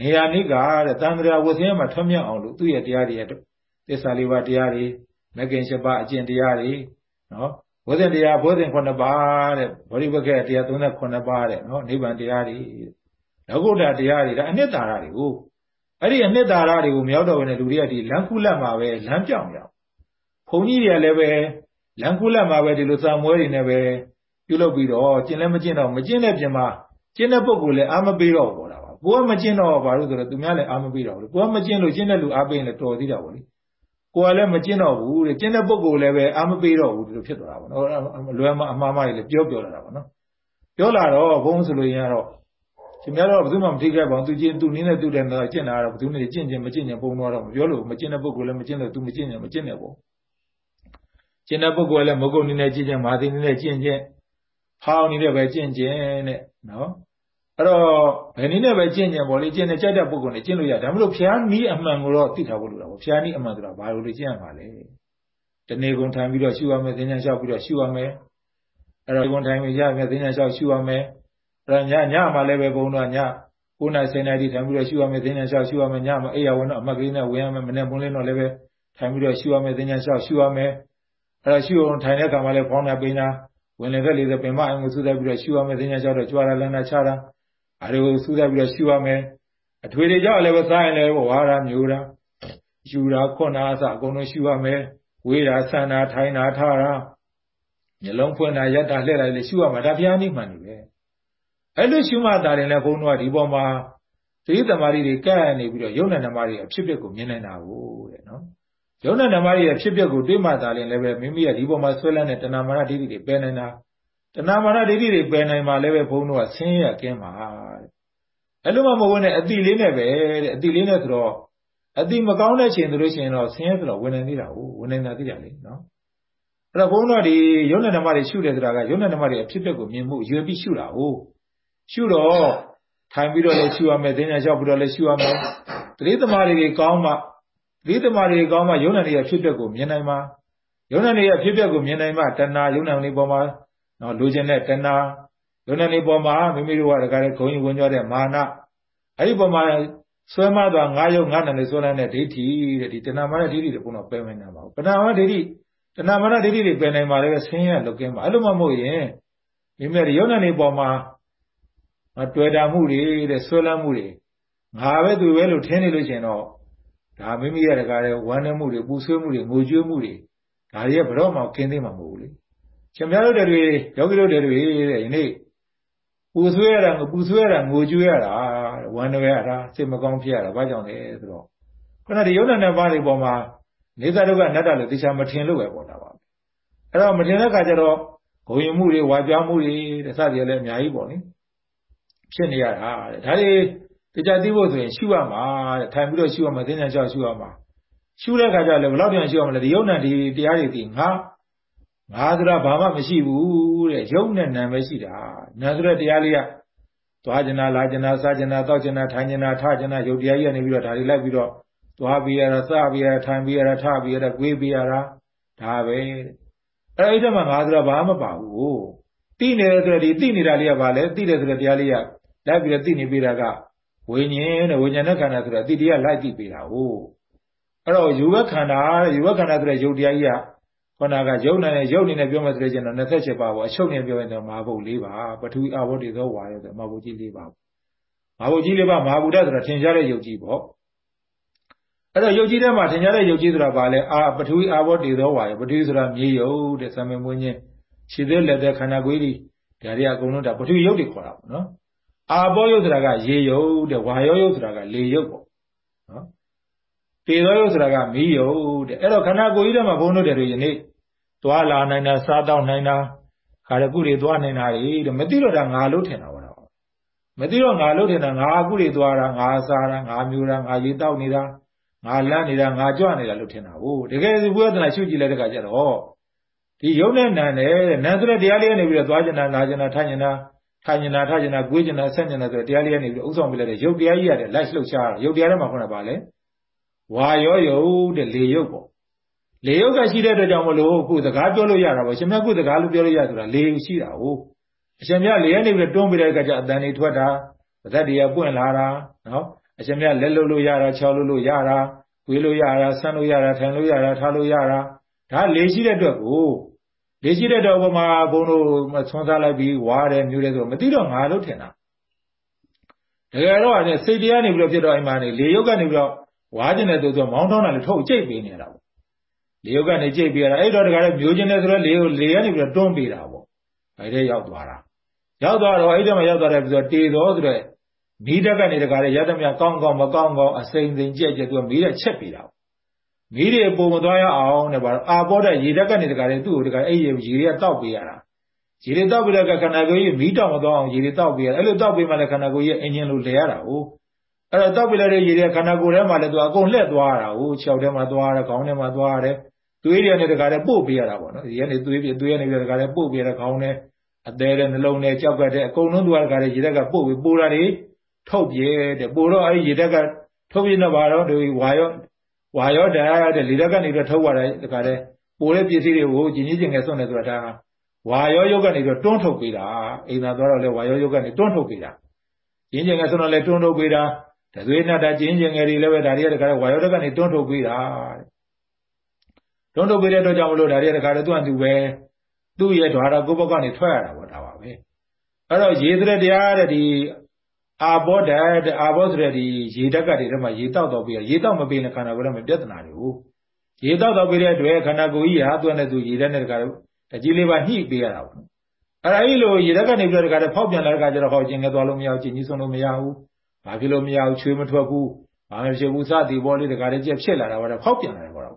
နေရာနိကတဲ့တန်ត្រာဝဆင်းမှာထွံ့မြောက်အောင်လို့သူ့ရဲ့တရားတွေရဲ့သစ္စာလေးပါးတရားတွေမဂ္ဂင်၈ပါးအကျင့်တရားတွေနော်ဘောဇင်တရားဘောဇင်9ပါးတဲ့ဗောဓိဝက္ခတရား39ပါးတဲ့နော်နိဗ္ဗာန်တရားတွေလောကုတ္တတရားတွေဒါအနှစ်သာရတွေကိုအဲ့ဒီအနှစ်သာရတွေကိုမရောက်တော့ဘဲနဲ့လူတွေကဒီလမ်းခုလက်မှာပဲလမ်းပြောင်ကြဘုန်းကြီးတွေကလည်းပဲ လမ်းခုလက်မှာပဲဒီလိုစာမွဲတွေနဲ့ပဲပြုလုပ်ပြီးတော့ကျင့်လည်းမကျင့်တော့မကျင့်တဲ့ပြင်မှာကျင့်တဲ့ပုဂ္ဂိုလ်လည်းအာမပေးတော့ဘောတာပါကိုကမကျင့်တော့ဘာလို့ဆိုတော့သူများလည်းအာမပေးတော့ဘူးကိုကမကျင့်လို့ကျင့်တဲ့လူအားပေးရင်လည်းတော်သေးတာပေါ့လေကိုယ်ကလည်းမကျင့်တော့ဘူးတဲ့ကျင့်တဲ့ပုဂ္ဂိုလ်လည်းပဲအာမပေးတော့ဘူးဒီလိုဖြစ်သွားတာပေါ့နော်လွယ်မအမှားမှားကြီးလည်းပြောပြောလာတာပေါ့နော်ပြောလာတော့ဘုန်းဆိုလို့ရင်ကတော့ရှင်များတော့ဘယ်သူမှမထိခိုက်ပါဘူးသူကျင့်သူနည်းနဲ့သူတဲ့တော့ကျင့်တာတော့ဘယ်သူနဲ့ကျင့်ခြင်းမကျင့်ခြင်းပုံတော့မပြောလို့မကျင့်တဲ့ပုဂ္ဂိုလ်လည်းမကျင့်လို့သူမကျင့်ခြင်းမကျင့်တဲ့ပေါ့ ကျင့်တဲ့ပုဂ္ဂိုလ်လည်းမကုန်နည်းနဲ့ကျင့်ခြင်းမာသီနည်းနဲ့ကျင့်ခြင်းဖောင်းနေတဲ့ပဲကျင့်ခြင်းတဲ့နော်အဲ့တော့ဘယ်နည်းနဲ့ပဲကျင့်ကြံပေါ့လေကျင့်နေကြိုက်တဲ့ပုဂ္ဂိုလ်နဲ့ကျင့်လို့ရဒါမလို့ဖျားနီးအမှန်ကိုတော့သိထားဖို့လိုတာပေါ့ဖျားနီးအမှန်ဆိုတာဘာလို့လဲကျင့်ရမှာလဲတနေ့ကုန်ထိုင်ပြီးတော့ရှုရမယ်သင်္ချာလျှောက်ပြီးတော့ရှုရမယ်အဲ့တော့ဒီဝန်ထိုင်ပြီးရမယ်သင်္ညာလျှောက်ရှုရမယ်အဲ့တော့ညညမှာလည်းပဲဘုံတော့ည9နာရီ10နာရီထိုင်ပြီးတော့ရှုရမယ်သင်္ညာလျှောက်ရှုရမယ်ညမှာအိယာဝင်တော့အမှတ်ကလေးနဲ့ဝင်ရမယ်မနေ့ပွန်းလင်းတော့လည်းပဲထိုင်ပြီးတော့ရှုရမယ်သင်္ညာလျှောက်ရှုရမယ် အဲ့တော့ရှုအောင်ထိုင်တဲ့အခါမှာလည်းဖောင်းတာပိန်းတာဝင်လည်းပဲလေပင်မအင်ကိုစူးစိုက်ပြီးတော့ရှုရမယ်သင်္ညာလျှောက်တော့ကြွားတာလန်းတာချတာအဲ့ဒါကိုစူးစိုက်ပြီးတော့ရှုရမယ်အထွေတွေကြောင့်လည်းပဲစားရင်လည်းဝါရမျိုးတာယူတာခွန်တာအစအကုန်လုံးရှုရမယ်ဝေးတာဆန်တာထိုင်တာထားတာမျက်လုံးဖွင့်တာရက်တာလှည့်လိုက်လေရှုရမှာဒါဘုရားနိမှန်နေပဲအဲ့လိုရှုမှတာတယ်လည်းဘုန်းတော်ကဒီပေါ်မှာသတိသမารီတွေကဲ့နေပြီးတော့ယုံနဲ့ဓမ္မတွေအဖြစ်ပြက်ကိုမြင်နေတာကိုတဲ့နော် ယုံနဲ့ဓမ္မတွေရဲ့ဖြစ်ပြက်ကိုတွေးမှတာရင်လည်းပဲမိမိရဲ့ဒီပေါ်မှာဆွဲလန်းတဲ့တဏမာနဒိဋ္ဌိတွေပယ်နိုင်တာတဏမာနဒိဋ္ဌိတွေပယ်နိုင်မှလည်းပဲဘုန်းတော်ကဆင်းရဲကင်းပါတဲ့အဲ့လိုမှမဟုတ်နဲ့အတိလေးနဲ့ပဲတဲ့အတိလေးနဲ့ဆိုတော့အတိမကောင်းတဲ့ချိန်ဆိုလို့ရှိရင်တော့ဆင်းရဲဆိုတော့ဝင်နေသေးတာကိုဝင်နေတာသိကြလေနော်အဲ့တော့ဘုန်းတော်ဒီယုံနဲ့ဓမ္မတွေရှုတယ်ဆိုတာကယုံနဲ့ဓမ္မတွေအဖြစ်ပြက်ကိုမြင်မှုရွေပြီးရှုတာကိုရှုတော့ထိုင်ပြီးတော့လည်းရှုရမယ်သင်ညာလျှောက်ပြီးတော့လည်းရှုရမယ်တတိသမารီတွေကောင်းမှ တတိသမารီတွေကောင်းမှယုံနဲ့တွေအဖြစ်ပြက်ကိုမြင်နိုင်မှာယုံနဲ့တွေအဖြစ်ပြက်ကိုမြင်နိုင်မှတဏှာယုံနဲ့တွေပေါ်မှာနော်လိုချင်တဲ့တဏှာယုံနဲ့တွေပေါ်မှာမိမိတို့ကတကားလေခုံကြီးဝင်ကြတဲ့မာနအဲ့ဒီပေါ်မှာဆွဲမသွားငါးယုံငါးနံတွေဆွဲလန်းတဲ့ဒိဋ္ဌိတဲ့ဒီတဏှာမာနဒိဋ္ဌိတွေဘုံတော့ပယ်မနိုင်ပါဘူးတဏှာမာနဒိဋ္ဌိတဏှာမာနဒိဋ္ဌိတွေပယ်နိုင်ပါလေဆင်းရဲလုတ်ကင်းပါအဲ့လိုမှမဟုတ်ရင်မိမိတို့ယုံနဲ့တွေပေါ်မှာတွေ့တာမှုတွေတဲ့ဆွဲလန်းမှုတွေငါပဲသူပဲလို့ထင်နေလို့ရှင်တော့ ဒါမိမိရတကားလေဝမ်းနည်းမှုတွေပူဆွေးမှုတွေငိုကြွေးမှုတွေဒါတွေကဘတော့မှကင်းသေးမှာမဟုတ်ဘူးလေရှင်များတို့တွေယောဂီတို့တွေတဲ့ယနေ့ပူဆွေးရတာပူဆွေးရတာငိုကြွေးရတာဝမ်းနည်းရတာစိတ်မကောင်းဖြစ်ရတာဘာကြောင့်လဲဆိုတော့ခုနဒီယုံနဲ့ပါးတွေပေါ်မှာနေသဒုက္ခအနတ္တလို့တရားမထင်လို့ပဲပေါ်တာပါအဲ့တော့မထင်တဲ့အခါကျတော့ဂုံယမှုတွေဝါကြွားမှုတွေတဲ့စသည်လည်းအများကြီးပေါ့နိဖြစ်နေရတာတဲ့ဒါတွေ တရားသိဖို့ဆိုရင်ရှုရမှာတဲ့ထိုင်ပြီးတော့ရှုရမှာသင်္ကြန်လျှောက်ရှုရမှာရှုတဲ့အခါကျလည်းဘယ်လောက်ပြန်ရှုရမလဲဒီယုံနဲ့ဒီတရားတွေဒီငါငါဆိုတာဘာမှမရှိဘူးတဲ့ယုံနဲ့နာပဲရှိတာနာဆိုတဲ့တရားလေးကသွားကျင်တာလာကျင်တာစားကျင်တာတောက်ကျင်တာထိုင်ကျင်တာထကျင်တာယုတ်တရားကြီးကနေပြီးတော့ဒါတွေလိုက်ပြီးတော့သွားပြီးရတာစပြီးရတာထိုင်ပြီးရတာထပြီးရတာကိုေးပြီးရတာဒါပဲအဲ့အဲ့ဒီမှာငါဆိုတာဘာမှမပါဘူးတိနေတယ်ဆိုတော့ဒီတိနေတာလေးကဘာလဲတိတယ်ဆိုတဲ့တရားလေးကလိုက်ပြီးတော့တိနေပေးတာက ဝိညာဉ်တဲ့ဝိညာဉ်နဲ့ခန္ဓာဆိုတော့တိတရားလိုက်တိပေးတာဟုတ်အဲ့တော့ယူဝခန္ဓာယူဝခန္ဓာဆိုတဲ့ယုတ်တရားကြီးကခန္ဓာကယုတ်နဲ့ယုတ်နေနဲ့ပြောမှဆိုလို့ကျင်တော့28ပါးပေါ့အချုပ်နဲ့ပြောရင်တော့မဟာဘုတ်၄ပါးပထဝီအဘောတိသောဝါရောဆိုမဟာဘုတ်ကြီး၄ပါးမဟာဘုတ်ကြီး၄ပါးမဟာဘုဒ္ဓဆိုတာထင်ရှားတဲ့ယုတ်ကြီးပေါ့အဲ့တော့ယုတ်ကြီးထဲမှာထင်ရှားတဲ့ယုတ်ကြီးဆိုတာဘာလဲအာပထဝီအာဘောတေသောဝါရောပထဝီဆိုတာမြေယုတ်တဲ့ဆံမင်းမွင်းချင်းခြေသေးလက်သေးခန္ဓာကိုယ်ကြီးဒါတွေအကုန်လုံးဒါပထဝီယုတ်တွေခေါ်တာပေါ့နော် အာဘောယုတ်ဆိုတာကရေယုတ်တဲ့ဝါရောယုတ်ဆိုတာကလေယုတ်ပေါ့နော်တေသောယုတ်ဆိုတာကမီးယုတ်တဲ့အဲ့တော့ခန္ဓာကိုယ်ကြီးထဲမှာဘုန်းတို့တွေယနေ့သွားလာနိုင်တာစားတော့နိုင်တာခါရကုတွေသွားနိုင်တာတွေတဲ့မသိတော့တာငါလို့ထင်တာပါတော့မသိတော့ငါလို့ထင်တာငါကုတွေသွားတာငါစားတာငါမျိုးတာငါရေတောက်နေတာငါလန့်နေတာငါကြွနေတာလို့ထင်တာဟုတ်တကယ်ဒီဘုရားတနာရှုကြည့်လိုက်တဲ့ခါကျတော့ဒီယုံနဲ့နံနဲ့နံဆိုတဲ့တရားလေးကနေပြီးတော့သွားကျင်တာလာကျင်တာထိုင်ကျင်တာ ထိုင်ကျင်တာထားကျင်တာကိုယ်ကျင်တာဆက်ကျင်တာဆိုတဲ့တရားလေးကနေပြီးတော့ဥဆောင်ပြလိုက်တဲ့ယုတ်တရားကြီးရတယ်လိုက်လှုပ်ရှားတာယုတ်တရားထဲမှာခုနကပါလေဝါရောယုတ်တဲ့လေယုတ်ပေါ့လေယုတ်ကရှိတဲ့အတွက်ကြောင့်မလို့ခုစကားပြောလို့ရတာပေါ့ရှင်မြတ်ခုစကားလို့ပြောလို့ရဆိုတာလေရှိတာဟုတ်အရှင်မြတ်လေကနေပြီးတွန်းပြတဲ့အခါကျအတန်တွေထွက်တာပါဇက်တွေကပွင့်လာတာနော်အရှင်မြတ်လက်လို့လို့ရတာခြောက်လို့လို့ရတာဝေးလို့ရတာဆန်းလို့ရတာထိုင်လို့ရတာထားလို့ရတာဒါလေရှိတဲ့အတွက်ကို လေရှိတဲ့တော့ဘုမှာဘုံတို့ဆွမ်းစားလိုက်ပြီးဝါတယ်မျိုးတယ်ဆိုမသိတော့ငါလို့ထင်တာတကယ်တော့အဲ့စိတ်တရားနေပြီးတော့ဖြစ်တော့အိမ်မှာနေလေယုတ်ကနေပြီးတော့ဝါကျင်တယ်ဆိုတော့မောင်းထောင်းတာလေထုတ်ကြိတ်ပေးနေတာပေါ့လေယုတ်ကနေကြိတ်ပေးရတာအဲ့တော့တကယ်လည်းမျိုးကျင်တယ်ဆိုတော့လေယုတ်လေကနေပြီးတော့တွန်းပေးတာပေါ့အဲ့ဒီရောက်သွားတာရောက်သွားတော့အဲ့ဒီမှာရောက်သွားတယ်ပြီးတော့တေသောဆိုတော့မီးတက်ကနေတကားလေရတမြကောင်းကောင်းမကောင်းကောင်းအစိမ့်စိမ့်ကြက်ကြက်သူကမီးတဲ့ချက်ပေးတာ မီးတွေပုံမသွားရအောင်တဲ့ဘာအာပေါ်တဲ့ရေတက်ကနေတကားလေသူ့ကိုတကားအဲ့ရေရေတွေကတောက်ပေးရတာရေတွေတောက်ပေးတဲ့ခန္ဓာကိုယ်ကြီးမီးတောက်မသွားအောင်ရေတွေတောက်ပေးရအဲ့လိုတောက်ပေးမှလည်းခန္ဓာကိုယ်ကြီးအင်ဂျင်လိုလဲရတာဟုတ်အဲ့တော့တောက်ပေးလိုက်တဲ့ရေတွေခန္ဓာကိုယ်ထဲမှာလည်းသူအကုန်လှက်သွားတာဟုတ်ခြေောက်ထဲမှာသွားရတယ်ခေါင်းထဲမှာသွားရတယ်သွေးတွေနဲ့တကားလေပို့ပေးရတာပေါ့နော်ဒီကနေသွေးပြသွေးကနေပြီးတကားလေပို့ပေးရတဲ့ခေါင်းနဲ့အသေးတဲ့နှလုံးနဲ့ကြောက်ကတဲ့အကုန်လုံးသူကတကားလေရေတက်ကပို့ပြီးပိုးတာတွေထုတ်ပြဲတဲ့ပိုတော့အဲ့ဒီရေတက်ကထုတ်ပြနေပါတော့ဒီဝါရော ဝါရောဓာတ်တဲ့လေတက်ကနေပြီးထုတ်ရတဲ့တခါတည်းပိုတဲ့ပစ္စည်းတွေကိုကျင်ကြီးကျင်ငယ်စွန့်နေဆိုတာဒါဝါရောယုတ်ကနေပြီးတွန်းထုတ်ပေးတာအိမ်သာသွားတော့လဲဝါရောယုတ်ကနေတွန်းထုတ်ပေးတာကျင်းကျင်ငယ်ဆိုတော့လဲတွန်းထုတ်ပေးတာတသွေးနဲ့တာကျင်းကျင်ငယ်တွေလည်းပဲဒါတွေကတခါဝါရောတက်ကနေတွန်းထုတ်ပေးတာတွန်းထုတ်ပေးတဲ့အတွက်ကြောင့်မလို့ဒါတွေကတခါတော့သူ့အတူပဲသူ့ရဲ့ဓာရကိုဘက်ကနေထွက်ရတာပေါ့ဒါပါပဲအဲ့တော့ရေတဲ့တရားတဲ့ဒီ အာဘောဓာတ်အာဘောဆိုတဲ့ဒီရေတက်ကတွေထဲမှာရေတောက်တော့ပြီးရေတောက်မပေးတဲ့ခန္ဓာကိုယ်ထဲမှာပြဿနာတွေကိုရေတောက်တော့ပြီးတဲ့အတွက်ခန္ဓာကိုယ်ကြီးဟာသူ့နဲ့သူရေတက်တဲ့တခါတော့တကြီးလေးပါညှိပေးရတာပေါ့အဲ့ဒါကြီးလို့ရေတက်ကနေပြီးတော့တခါတော့ဖောက်ပြန်လာတဲ့ခါကျတော့ဟောကျင်ငယ်သွားလို့မရဘူးကျင်ကြီးဆုံးလို့မရဘူးဘာဖြစ်လို့မရဘူးချွေးမထွက်ဘူးဘာမှဖြစ်ဘူးစသည်ပေါ်လေးတခါတည်းကြက်ဖြစ်လာတာပေါ့ဖောက်ပြန်လာတယ်ပေါ့တော့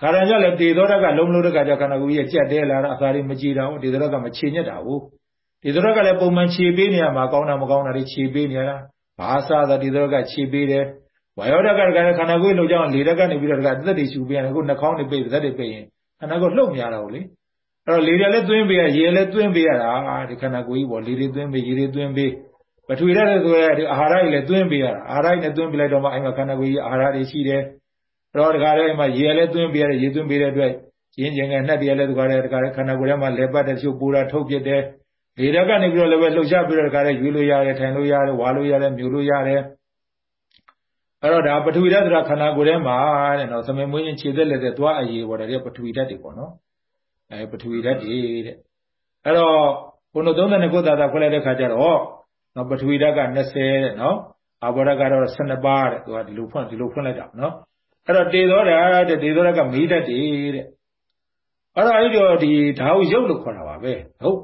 ခါရံကြလည်းတေသောတက်ကလုံးလုံးတက်ကကြခန္ဓာကိုယ်ကြီးကြက်တဲလာတာအစာတွေမကြည်တာဟုတ်တေသောတက်ကမချေညက်တာဟု တ်တေသောတက်ကလည်းပုံမှန်ခြေပေးနေရမှာကောင်းတာမကောင်းတာတွေခြေပေးနေရတာဘာသာသာတေသောတက်ကခြေပေးတယ်ဝါယောတက်ကခန္ဓာကိုယ်လှုပ်ကြအောင်လေတက်ကနေပြီးတော့တကအသက်တွေရှူပေးရတယ်ခုနှာခေါင်းတွေပိတ်သက်တွေပိတ်ရင်ခန္ဓာကိုယ်လှုပ်မရတော့ဘူးလေအဲ့တော့လေတွေလည်းသွင်းပေးရရေလည်းသွင်းပေးရတာဒီခန္ဓာကိုယ်ကြီးပေါ့လေတွေသွင်းပေးရေတွေသွင်းပေးပထဝီဓာတ်တွေဆိုရတဲ့အာဟာရတွေလည်းသွင်းပေးရတာအာဟာရတွေနဲ့သွင်းပေးလိုက်တော့မှအဲ့မှာခန္ဓာကိုယ်ကြီးအာဟာရတွေရှိတယ်အဲ့တော့တခါတည်းမှာရေလည်းသွင်းပေးရတယ်ရေသွင်းပေးတဲ့အတွက်ရင်းကျင်ကနှက်တွေလည်းတခါတည်းတခါတည်းခန္ဓာကိုယ်ထဲမှာလဲပတ်တဲ့ချို့ပူတာထုတ်ပြတယ် လေဓာတ်ကနေပြီးတော့လည်းပဲလှုပ်ရှားပြီးတော့တခါတည်းရွေးလို့ရတယ်ထိုင်လို့ရတယ်ဝါလို့ရတယ်မြူလို့ရတယ်အဲ့တော့ဒါပထဝီဓာတ်ဆိုတာခန္ဓာကိုယ်ထဲမှာတဲ့နော်သမင်မွေးရင်ခြေသက်လက်သက်သွားအရေးပေါ့ဒါတွေကပထဝီဓာတ်တွေပေါ့နော်အဲပထဝီဓာတ်တွေတဲ့အဲ့တော့ဘုံတို့39ခုသာသာခွဲလိုက်တဲ့ခါကျတော့နော်ပထဝီဓာတ်က20တဲ့နော်အာဘောဓာတ်ကတော့12ပါးတဲ့သူကဒီလိုဖွင့်ဒီလိုဖွင့်လိုက်တာနော်အဲ့တော့တေသောဓာတ်တဲ့တေသောဓာတ်ကမေးဓာတ်တွေတဲ့အဲ့တော့အဲ့ဒီတော့ဒီဓာတ်ကိုရုပ်လို့ခေါ်တာပါပဲဟုတ်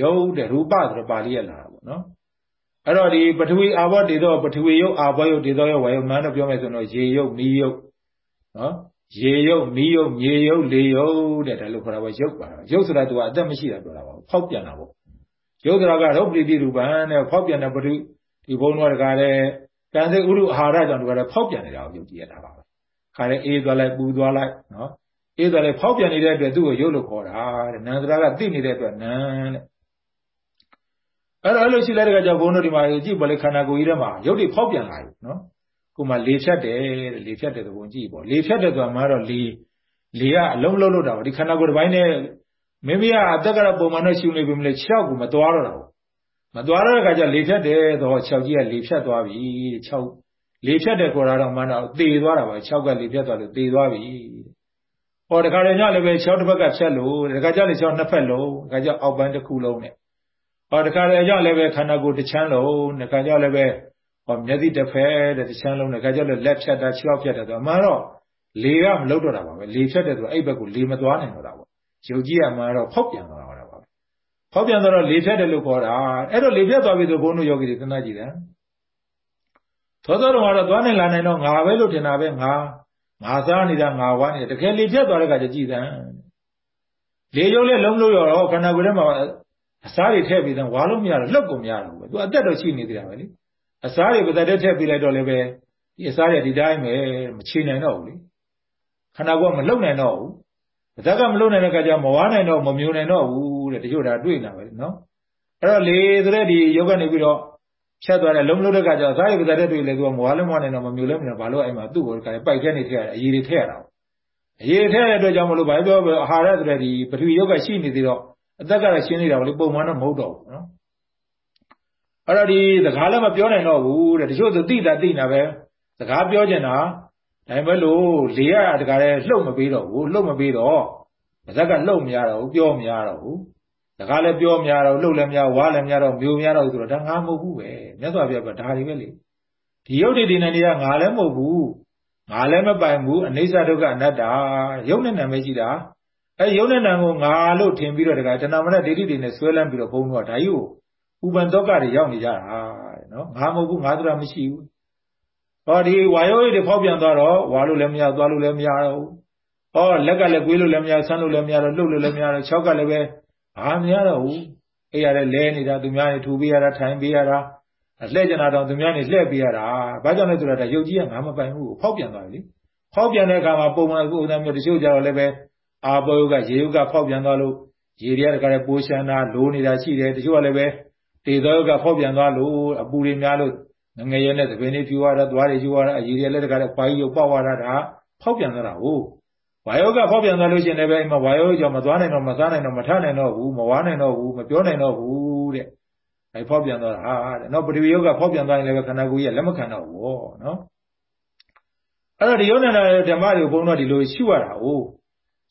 ရုပ်တဲ့ရူပဆိုတော့ပါဠိရလာတာပေါ့နော်အဲ့တော့ဒီပထဝီအာဘောတေသောပထဝီယုတ်အာဘောယုတ်တေသောယုတ်ဝါယုတ်မှန်းတော့ပြောမယ်ဆိုတော့ရေယုတ်မီးယုတ်နော်ရေယုတ်မီးယုတ်မြေယုတ်လေယုတ်တဲ့ဒါလို့ခေါ်တာပါယုတ်ပါယုတ်ဆိုတာသူကအသက်မရှိတာပြောတာပါဖောက်ပြန်တာပေါ့ယုတ်ဆိုတာကရုပ်ပရိတိရူပံတဲ့ဖောက်ပြန်တဲ့ပထဝီဒီဘုံတော်တကားတဲ့ကံစိတ်ဥရုအာဟာရကြောင့်ဒီကလည်းဖောက်ပြန်နေတာကိုယုတ်ကြည်ရတာပါပဲခါတဲ့အေးသွားလိုက်ပူသွားလိုက်နော်အေးသွားလိုက်ဖောက်ပြန်နေတဲ့အတွက်သူ့ကိုယုတ်လို့ခေါ်တာတဲ့နန္ဒရာကသိနေတဲ့အတွက်နန်းတဲ့ အဲ့တော့အဲ့လိုရှိလိုက်တဲ့အခါကျဘုန်းတော်ဒီမှာကြည့်ပါလေခန္ဓာကိုယ်ကြီးထဲမှာရုပ်တွေဖောက်ပြန်လာပြီနော်ကိုမှလေဖြတ်တယ်တဲ့လေဖြတ်တယ်သဘောကြည့်ပေါ့လေဖြတ်တယ်ဆိုတာမှတော့လေလေကအလုံးလုံးလို့တာပေါ့ဒီခန္ဓာကိုယ်တစ်ပိုင်းနဲ့မိမိကအသက်ကတော့ပုံမှန်တော့ရှူနေပြီမလဲ6ကိုမသွားတော့တာပေါ့မသွားတော့တဲ့အခါကျလေဖြတ်တယ်တော့6ကြီးကလေဖြတ်သွားပြီတဲ့6လေဖြတ်တယ်ခေါ်တာတော့မှတော့သေသွားတာပါ6ကလေဖြတ်သွားလို့သေသွားပြီဟောတခါတည်းညလည်းပဲ6တစ်ဘက်ကဖြတ်လို့တခါကျလည်း6နှစ်ဖက်လုံးတခါကျအောက်ပိုင်းတစ်ခုလုံးနဲ့ ဟောတခါတည်းညလည်းပဲခန္ဓာကိုယ်တစ်ချမ်းလုံးတခါကျလည်းပဲဟောမျက်စိတစ်ဖက်တဲ့တစ်ချမ်းလုံးတခါကျလည်းလက်ဖြတ်တာခြေောက်ဖြတ်တာဆိုအမှန်တော့လေကမလုတော့တာပါပဲလေဖြတ်တယ်ဆိုအဲ့ဘက်ကိုလေမသွားနိုင်တော့တာပေါ့ယုတ်ကြီးကမှတော့ဖောက်ပြန်သွားတာပါပဲဖောက်ပြန်တော့လေဖြတ်တယ်လို့ခေါ်တာအဲ့တော့လေဖြတ်သွားပြီဆိုဘုန်းတို့ယောဂီတွေသနာကြည့်တယ်သောသောတော်ကတော့သွားနိုင်လာနိုင်တော့ငါပဲလို့ထင်တာပဲငါငါစားနေတာငါဝါနေတာတကယ်လေဖြတ်သွားတဲ့ခါကျကြည်သံလေရုပ်လည်းလုံးလို့ရောခန္ဓာကိုယ်ထဲမှာ အစားတွေထည့်ပြီးသံဝါလို့မရတော့လှုပ်ကုန်မရတော့ဘူးသူအသက်တော့ရှိနေသေးတာပဲလေအစားတွေပသက်တဲ့ထည့်ပြီးလိုက်တော့လည်းပဲဒီအစားတွေဒီတိုင်းပဲမချေနိုင်တော့ဘူးလေခန္ဓာကိုယ်ကမလုံနိုင်တော့ဘူးပသက်ကမလုံနိုင်တဲ့ခါကျမဝါနိုင်တော့မမြုံနိုင်တော့ဘူးတဲ့တချို့ဒါတွေ့နေတာပဲနော်အဲ့တော့လေဆိုတဲ့ဒီယောဂနေပြီးတော့ဖြတ်သွားတယ်လုံးလုံးတဲ့ခါကျစားရပသက်တဲ့တွေ့လေသူကမဝါလည်းမဝါနိုင်တော့မမြုံလည်းမမြုံဘာလို့အဲ့မှာသူ့ကိုကပိုက်ထဲနေထည့်ရတယ်အရေးတွေထည့်ရတာအရေးထည့်ရတဲ့အတွက်ကြောင့်မလို့ဘာပြောအာဟာရဆိုတဲ့ဒီပထဝီယောဂရှိနေသေးတော့ အသက်ကတော့ရှင်းနေတာလေပုံမှန်တော့မဟုတ်တော့ဘူးနော်အဲ့တော့ဒီစကားလည်းမပြောနိုင်တော့ဘူးတဲ့တချို့သူသိတာသိနေတာပဲစကားပြောကျင်တာဒါပေမဲ့လို့လေရတကားလည်းလှုပ်မပေးတော့ဘူးလှုပ်မပေးတော့ပါဇက်ကလှုပ်မရတော့ဘူးပြောမရတော့ဘူးစကားလည်းပြောမရတော့လှုပ်လည်းမရဝါလည်းမရတော့မျိုးမရတော့ဘူးဆိုတော့ဒါငါမဟုတ်ဘူးပဲမြတ်စွာဘုရားကဒါတွေပဲလေဒီယုတ်တိဒီနေတွေကငါလည်းမဟုတ်ဘူးငါလည်းမပိုင်ဘူးအနိစ္စဒုက္ခအနတ္တယုတ်နဲ့နာမရှိတာ အဲယုတ်နဲ့နာကိုငါလို့ထင်ပြီးတော့တခါတဏမနဲ့ဒိဋ္ဌိတွေနဲ့ဆွဲလန်းပြီးတော့ဘုံတော့ဒါကြီးကိုဥပန်ဒုက္ခတွေရောက်နေကြတာနော်ငါမဟုတ်ဘူးငါတို့ကမရှိဘူးဟောဒီဝါယောရိတွေဖောက်ပြန်သွားတော့ဝါလို့လည်းမရသွားလို့လည်းမရတော့ဘူးဟောလက်ကလည်းကွေးလို့လည်းမရဆန်းလို့လည်းမရတော့လှုပ်လို့လည်းမရတော့၆ကလည်းပဲဘာမရတော့ဘူးအဲ့ရတဲ့လဲနေတာသူများနေထူပေးရတာထိုင်ပေးရတာလှည့်ကြတာတော့သူများနေလှည့်ပေးရတာဘာကြောင့်လဲဆိုတော့ဒါရုပ်ကြီးကငါမပိုင်ဘူးဖောက်ပြန်သွားပြီလေဖောက်ပြန်တဲ့အခါမှာပုံမှန်ကိုယ်အမျိုးတချို့ကြတော့လည်းပဲ အာဘောယုကရေယုကဖောက်ပြန်သွားလို့ရေတွေကတခါလေပိုးရှမ်းတာလိုးနေတာရှိတယ်တချို့ကလည်းပဲတေသောယုကဖောက်ပြန်သွားလို့အပူတွေများလို့ငငယ်ရဲနဲ့သပင်တွေဖြူရတာသွားတွေယူရတာအရေတွေလည်းတခါလေခွာကြီးရုပ်ပေါက်ရတာဒါဖောက်ပြန်သွားတာဟုတ်ဝါယောကဖောက်ပြန်သွားလို့ရှိရင်လည်းပဲအိမ်မှာဝါယောကြောင့်မသွားနိုင်တော့မစားနိုင်တော့မထနိုင်တော့ဘူးမဝါနိုင်တော့ဘူးမပြောနိုင်တော့ဘူးတဲ့အဲဖောက်ပြန်သွားတာဟာတဲ့နောက်ပထဝီယောကဖောက်ပြန်သွားရင်လည်းပဲခန္ဓာကိုယ်ကြီးကလက်မခံတော့ဘူးနော်အဲ့တော့ဒီယောနန္ဒဓမ္မတွေကိုဘုန်းတော်ဒီလိုရှုရတာ哦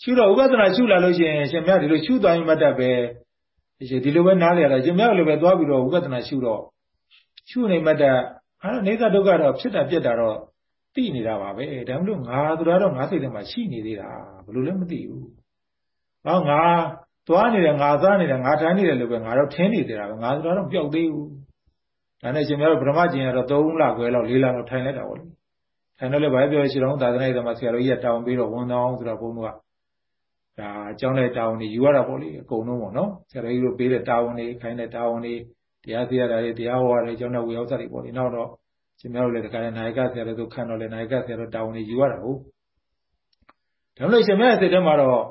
ရှုတော့ဥပဒနာရှုလာလို့ရှိရင်ရှင်မြတ်ဒီလိုရှုသွားရင်မတတ်ပဲဒီလိုပဲနားလည်ရတာရှင်မြတ်လိုပဲသွားပြီးတော့ဥပဒနာရှုတော့ရှုနေမတတ်အဲ့တော့နေသဒုက္ခတော့ဖြစ်တာပြက်တာတော့သိနေတာပါပဲဒါမှမဟုတ်ငါတို့တော့ငါစိတ်ထဲမှာရှိနေသေးတာဘယ်လိုလဲမသိဘူးဟောငါသွားနေတယ်ငါစားနေတယ်ငါထိုင်နေတယ်လို့ပဲငါတော့ထင်းနေသေးတာပဲငါတို့တော့ပျောက်သေးဘူးဒါနဲ့ရှင်မြတ်တို့ဗြဟ္မကျင်ကတော့3လခွဲလောက်4လလောက်ထိုင်လိုက်တာပေါ့လေထိုင်တော့လည်းဘာပြောရှိတော့သာသနာ့ရေးသမားဆရာတော်ကြီးကတောင်းပြီးတော့ဝန်တော်အောင်ဆိုတော့ဘုန်းတော်က ဒါအကြောင်းတဲ့တာဝန်တွေယူရတာပေါ့လေအကုန်လုံးပေါ့နော်ဆရာတော်ကြီးတို့ပေးတဲ့တာဝန်တွေခိုင်းတဲ့တာဝန်တွေတရားသိရတာတွေတရားဟောရတယ်အကြောင်းတဲ့ဝေယောဇတ်တွေပေါ့လေနောက်တော့ရှင်များတို့လည်းတခါလဲနာယကဆရာတို့ခံတော့လဲနာယကဆရာတို့တာဝန်တွေယူရတာဟုတ်ဒါလို့ရှင်များရဲ့စိတ်ထဲမှာတော့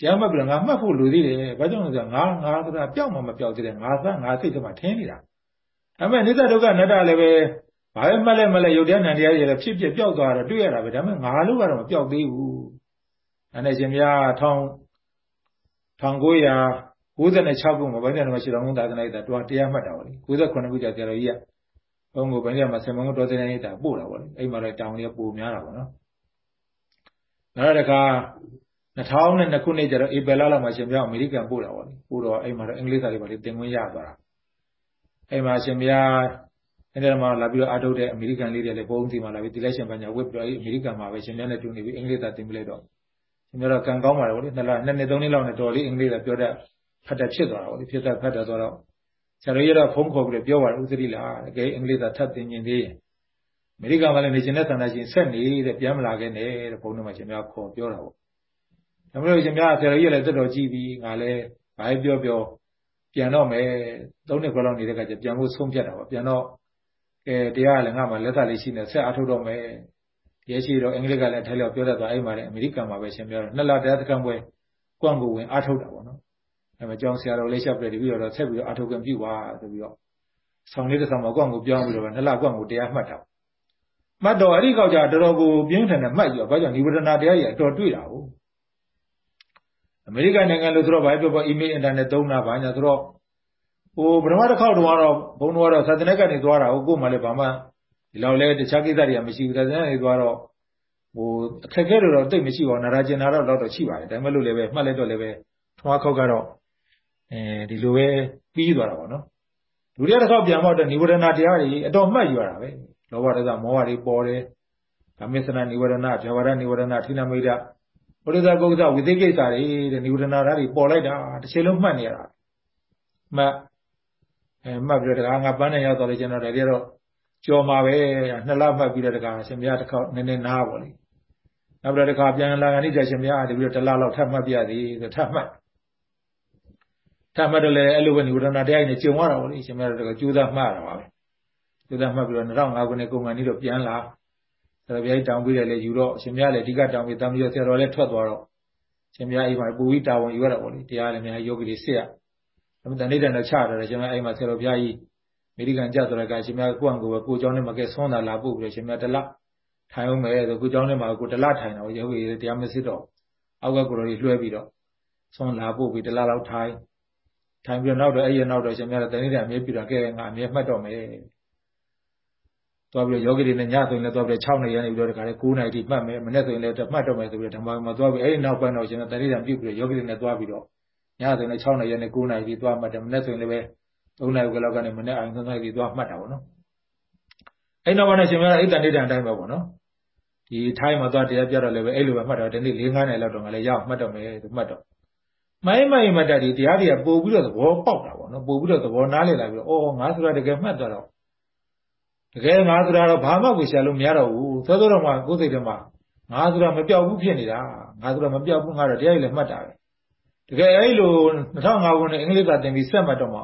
တရားမှတ်ပြီးတော့ငါမှတ်ဖို့လိုသေးတယ်ဘာကြောင့်လဲဆိုတော့ငါငါဆိုတာပျောက်မှမပျောက်သေးတယ်ငါသားငါစိတ်ထဲမှာထင်းနေတာဒါပေမဲ့နိစ္စဒုက္ခအနတ္တလည်းပဲဘာပဲမှတ်လဲမှတ်လဲယုတ်တရားနံတရားတွေလည်းဖြစ်ဖြစ်ပျောက်သွားတာတွေ့ရတာပဲဒါပေမဲ့ငါလို့ကတော့မပျောက်သေးဘူး အဲနဲ့ရှင်များထောင်1996ခုမှာဗိုင်းတယ်မှာရှိတော်မူသာသနာ့တာတွားတရားမှတ်တာပါလေ98ခုကြာဆရာတော်ကြီးကဘုံကိုဗိုင်းတယ်မှာဆင်မုံတော်စနေနေတာပို့တာပါလေအဲ့မှာတော့တောင်လေးပိုများတာပါနော်နောက်တစ်ခါ2002ခုနှစ်ကျတော့ဧပြီလလောက်မှာရှင်ပြအမေရိကန်ပို့တာပါလေပို့တော့အဲ့မှာတော့အင်္ဂလိပ်စာတွေပါလေသင်ခွင့်ရသွားတာအဲ့မှာရှင်ပြအဲ့ဒါမှလာပြီးတော့အာထုတ်တဲ့အမေရိကန်လေးတွေလည်းဘုံစီမှာလာပြီးဒီလက်ရှင်ပညာဝတ်ပြီးတော့အဲ့အမေရိကန်မှာပဲရှင်ပြနဲ့တူနေပြီးအင်္ဂလိပ်စာသင်ပြလိုက်တော့ ရှင်ပြတော့ကံကောင်းပါတယ်ဗောလေနှစ်လနှစ်နှစ်သုံးနှစ်လောက်နဲ့တော်လေးအင်္ဂလိပ်စာပြောတတ်ဖတ်တတ်ဖြစ်သွားတာဗောလေဖြစ်တတ်ဖတ်တတ်သွားတော့ဆရာတော်ကြီးတော့ဖုန်းခေါ်ပြီးပြောပါတယ်ဥသတိလားတကယ်အင်္ဂလိပ်စာထပ်သင်ခြင်းသေးရင်အမေရိကန်မှာလည်းနေခြင်းနဲ့ဆန္ဒရှင်ဆက်နေတဲ့ပြန်မလာခဲ့နဲ့တဲ့ဘုန်းတော်မှာရှင်များခေါ်ပြောတာဗောဒါမှမဟုတ်ရှင်များဆရာတော်ကြီးလည်းတက်တော်ကြည့်ပြီးငါလည်းဘာပြောပြောပြန်တော့မယ်သုံးနှစ်ခွဲလောက်နေတဲ့ကကျပြန်ဖို့ဆုံးဖြတ်တာဗောပြန်တော့ကဲတရားလည်းငါမှလက်သက်လေးရှိနေဆက်အထုတ်တော့မယ် ရဲရှိတော့အင်္ဂလိပ်ကလည်းထိုင်လို့ပြောတတ်သွားအဲ့မှာလည်းအမေရိကန်မှာပဲရှင်ပြောတော့နှစ်လတရားသကံပွဲကွန့်ကိုဝင်အထုတ်တာဗောနော်အဲ့မှာကျောင်းဆရာတော်လေးရှောက်ပြတယ်ပြီးတော့ဆက်ပြီးတော့အထုတ်ခွင့်ပြုပါဆိုပြီးတော့ဆောင်းလေးတစ်ဆောင်မှာကွန့်ကိုပြောင်းပြီးတော့နှစ်လကွန့်ကိုတရားမှတ်တာမှတ်တော့အဲ့ဒီကောက်ကြတော်တော်ကိုပြင်းထန်တဲ့မှတ်ကြဘာကြောင့်နိဗ္ဗာန်တရားကြီးအတော်တွေ့တာဟုတ်အမေရိကန်နိုင်ငံလို့ဆိုတော့ဘာပြောပေါ့ email internet သုံးတာဘာညာဆိုတော့ဟိုပထမတစ်ခေါက်တော့ကတော့ဘုံတော်ကတော့သာသနာ့ကနေသွားတာဟုတ်ကို့မှလည်းဘာမှ ဒီလောက်လည်းတခြားကိစ္စတွေကမရှိဘူးဒါပြန်ရေးသွားတော့ဟိုအခက်ခဲတော့တိတ်မရှိပါဘူးနာရာကျင်နာတော့တော့ရှိပါတယ်ဒါပေမဲ့လို့လည်းပဲမှတ်လိုက်တော့လည်းပဲထွားခေါက်ကတော့အဲဒီလိုပဲပြီးသွားတာပေါ့နော်ဒုတိယတစ်ခေါက်ပြန်မောက်တဲ့နိဝရဏတရားတွေအတော်မှတ်ယူရတာပဲလောဘဒေသမောဟတွေပေါ်တယ်ဓမ္မစနနိဝရဏဖြဝရနိဝရဏထိနမိတ်တာဘုရားကုသဝိသိကိစ္စတွေတဲ့နိဝရဏဓာတ်တွေပေါ်လိုက်တာတစ်ချိန်လုံးမှတ်နေရတာမှတ်အဲမှတ်ပြီးတော့ဒါကငါပန်းနေရောက်တော့လေကျွန်တော်ဒါတွေကတော့ ကြော်မှာပဲနှစ်လမှတ်ပြီးတော့တခါရှင်မရတစ်ခေါက်နည်းနည်းနားပါလေနောက်ပြီးတော့တခါပြန်လာကနေကြရှင်မရတပြီးတော့တစ်လလောက်ထပ်မှတ်ပြသည်ဆိုထပ်မှတ်ထပ်မှတ်တယ်လေအဲ့လိုပဲនិဝရဏတရားနဲ့ကြုံရတာပေါ့လေရှင်မရတခါကြိုးစားမှတ်တာပါပဲကြိုးစားမှတ်ပြီးတော့2005ခုနှစ်ကုန်ကန်ကြီးတော့ပြန်လာဆရာပြိုင်တောင်းပြီးတယ်လေယူတော့ရှင်မရလည်းအဓိကတောင်းပြီးတမ်းပြီးတော့ဆရာတော်လည်းထွက်သွားတော့ရှင်မရအိမ်မှာပူပြီးတာဝန်ယူရတာပေါ့လေတရားလည်းများယောဂီတွေစစ်ရဒါပေမဲ့တဏိဒန်တော့ချရတယ်ရှင်မအိမ်မှာဆရာတော်ဘုရားကြီးအ မေရိကန်ကြဆိုတဲ့ကရှင်မကိုယ့်အကိုပဲကိုเจ้าနဲ့မကဲဆွမ်းတာလာပို့ပြီးရှင်မတလထိုင်အောင်မယ်ဆိုကိုเจ้าနဲ့မှာကိုတလထိုင်တော့ယောဂီတွေတရားမစစ်တော့အောက်ကကိုတော်ကြီးလွှဲပြီးတော့ဆွမ်းလာပို့ပြီးတလလောက်ထိုင်ထိုင်ပြီးတော့နောက်တော့အဲ့ရနောက်တော့ရှင်မတဏိဒန်အမြဲပြတာကဲငါအမြဲမှတ်တော့မယ်သွားပြီးတော့ယောဂီတွေနဲ့ညဆိုရင်လည်းသွားပြီး6နှစ်ရနေပြီးတော့တခါလေ9နိုင်တိမှတ်မယ်မနေ့ဆိုရင်လည်းမှတ်တော့မယ်ဆိုပြီးတော့ဓမ္မမှာသွားပြီးအဲ့ဒီနောက်ပိုင်းတော့ရှင်တဏိဒန်ပြုတ်ပြီးတော့ယောဂီတွေနဲ့သွားပြီးတော့ညဆိုရင်လည်း6နိုင်ရက်နဲ့9နိုင်ပြီးသွားမှတ်တယ်မနေ့ဆိုရင်လည်း ပဲ3နိုင်ကလောက်ကနေမနေ့အိုင်3နိုင်ပြီးသွားမှတ်တာပေါ့နော်အဲ့နောက်ပိုင်းရှင်မရအိတ်တန်ဒိဋ္ဌံအတိုင်းပဲပေါ့နော်ဒီထိုင်းမှာသွားတရားပြတော့လည်းပဲအဲ့လိုပဲမှတ်တော့ဒီနေ့၄၅နိုင်လောက်တော့ငါလည်းရအောင်မှတ်တော့မယ်သူမှတ်တော့မိုင်းမိုင်းမှတ်တာဒီတရားတွေကပို့ပြီးတော့သဘောပေါက်တာပေါ့နော်ပို့ပြီးတော့သဘောနားလည်လာပြီးတော့အော်ငါဆိုတာတကယ်မှတ်သွားတော့တကယ်ငါဆိုတာတော့ဘာမှကိုရှာလို့မရတော့ဘူးသောသောတော့မှကိုယ်စိတ်ထဲမှာငါဆိုတာမပြောက်ဘူးဖြစ်နေတာငါဆိုတာမပြောက်ဘူးငါတော့တရားကြီးလည်းမှတ်တာပဲတကယ်အဲ့လို2005ခုနှစ်အင်္ဂလိပ်စာသင်ပြီးဆက်မှတ်တော့မှဩ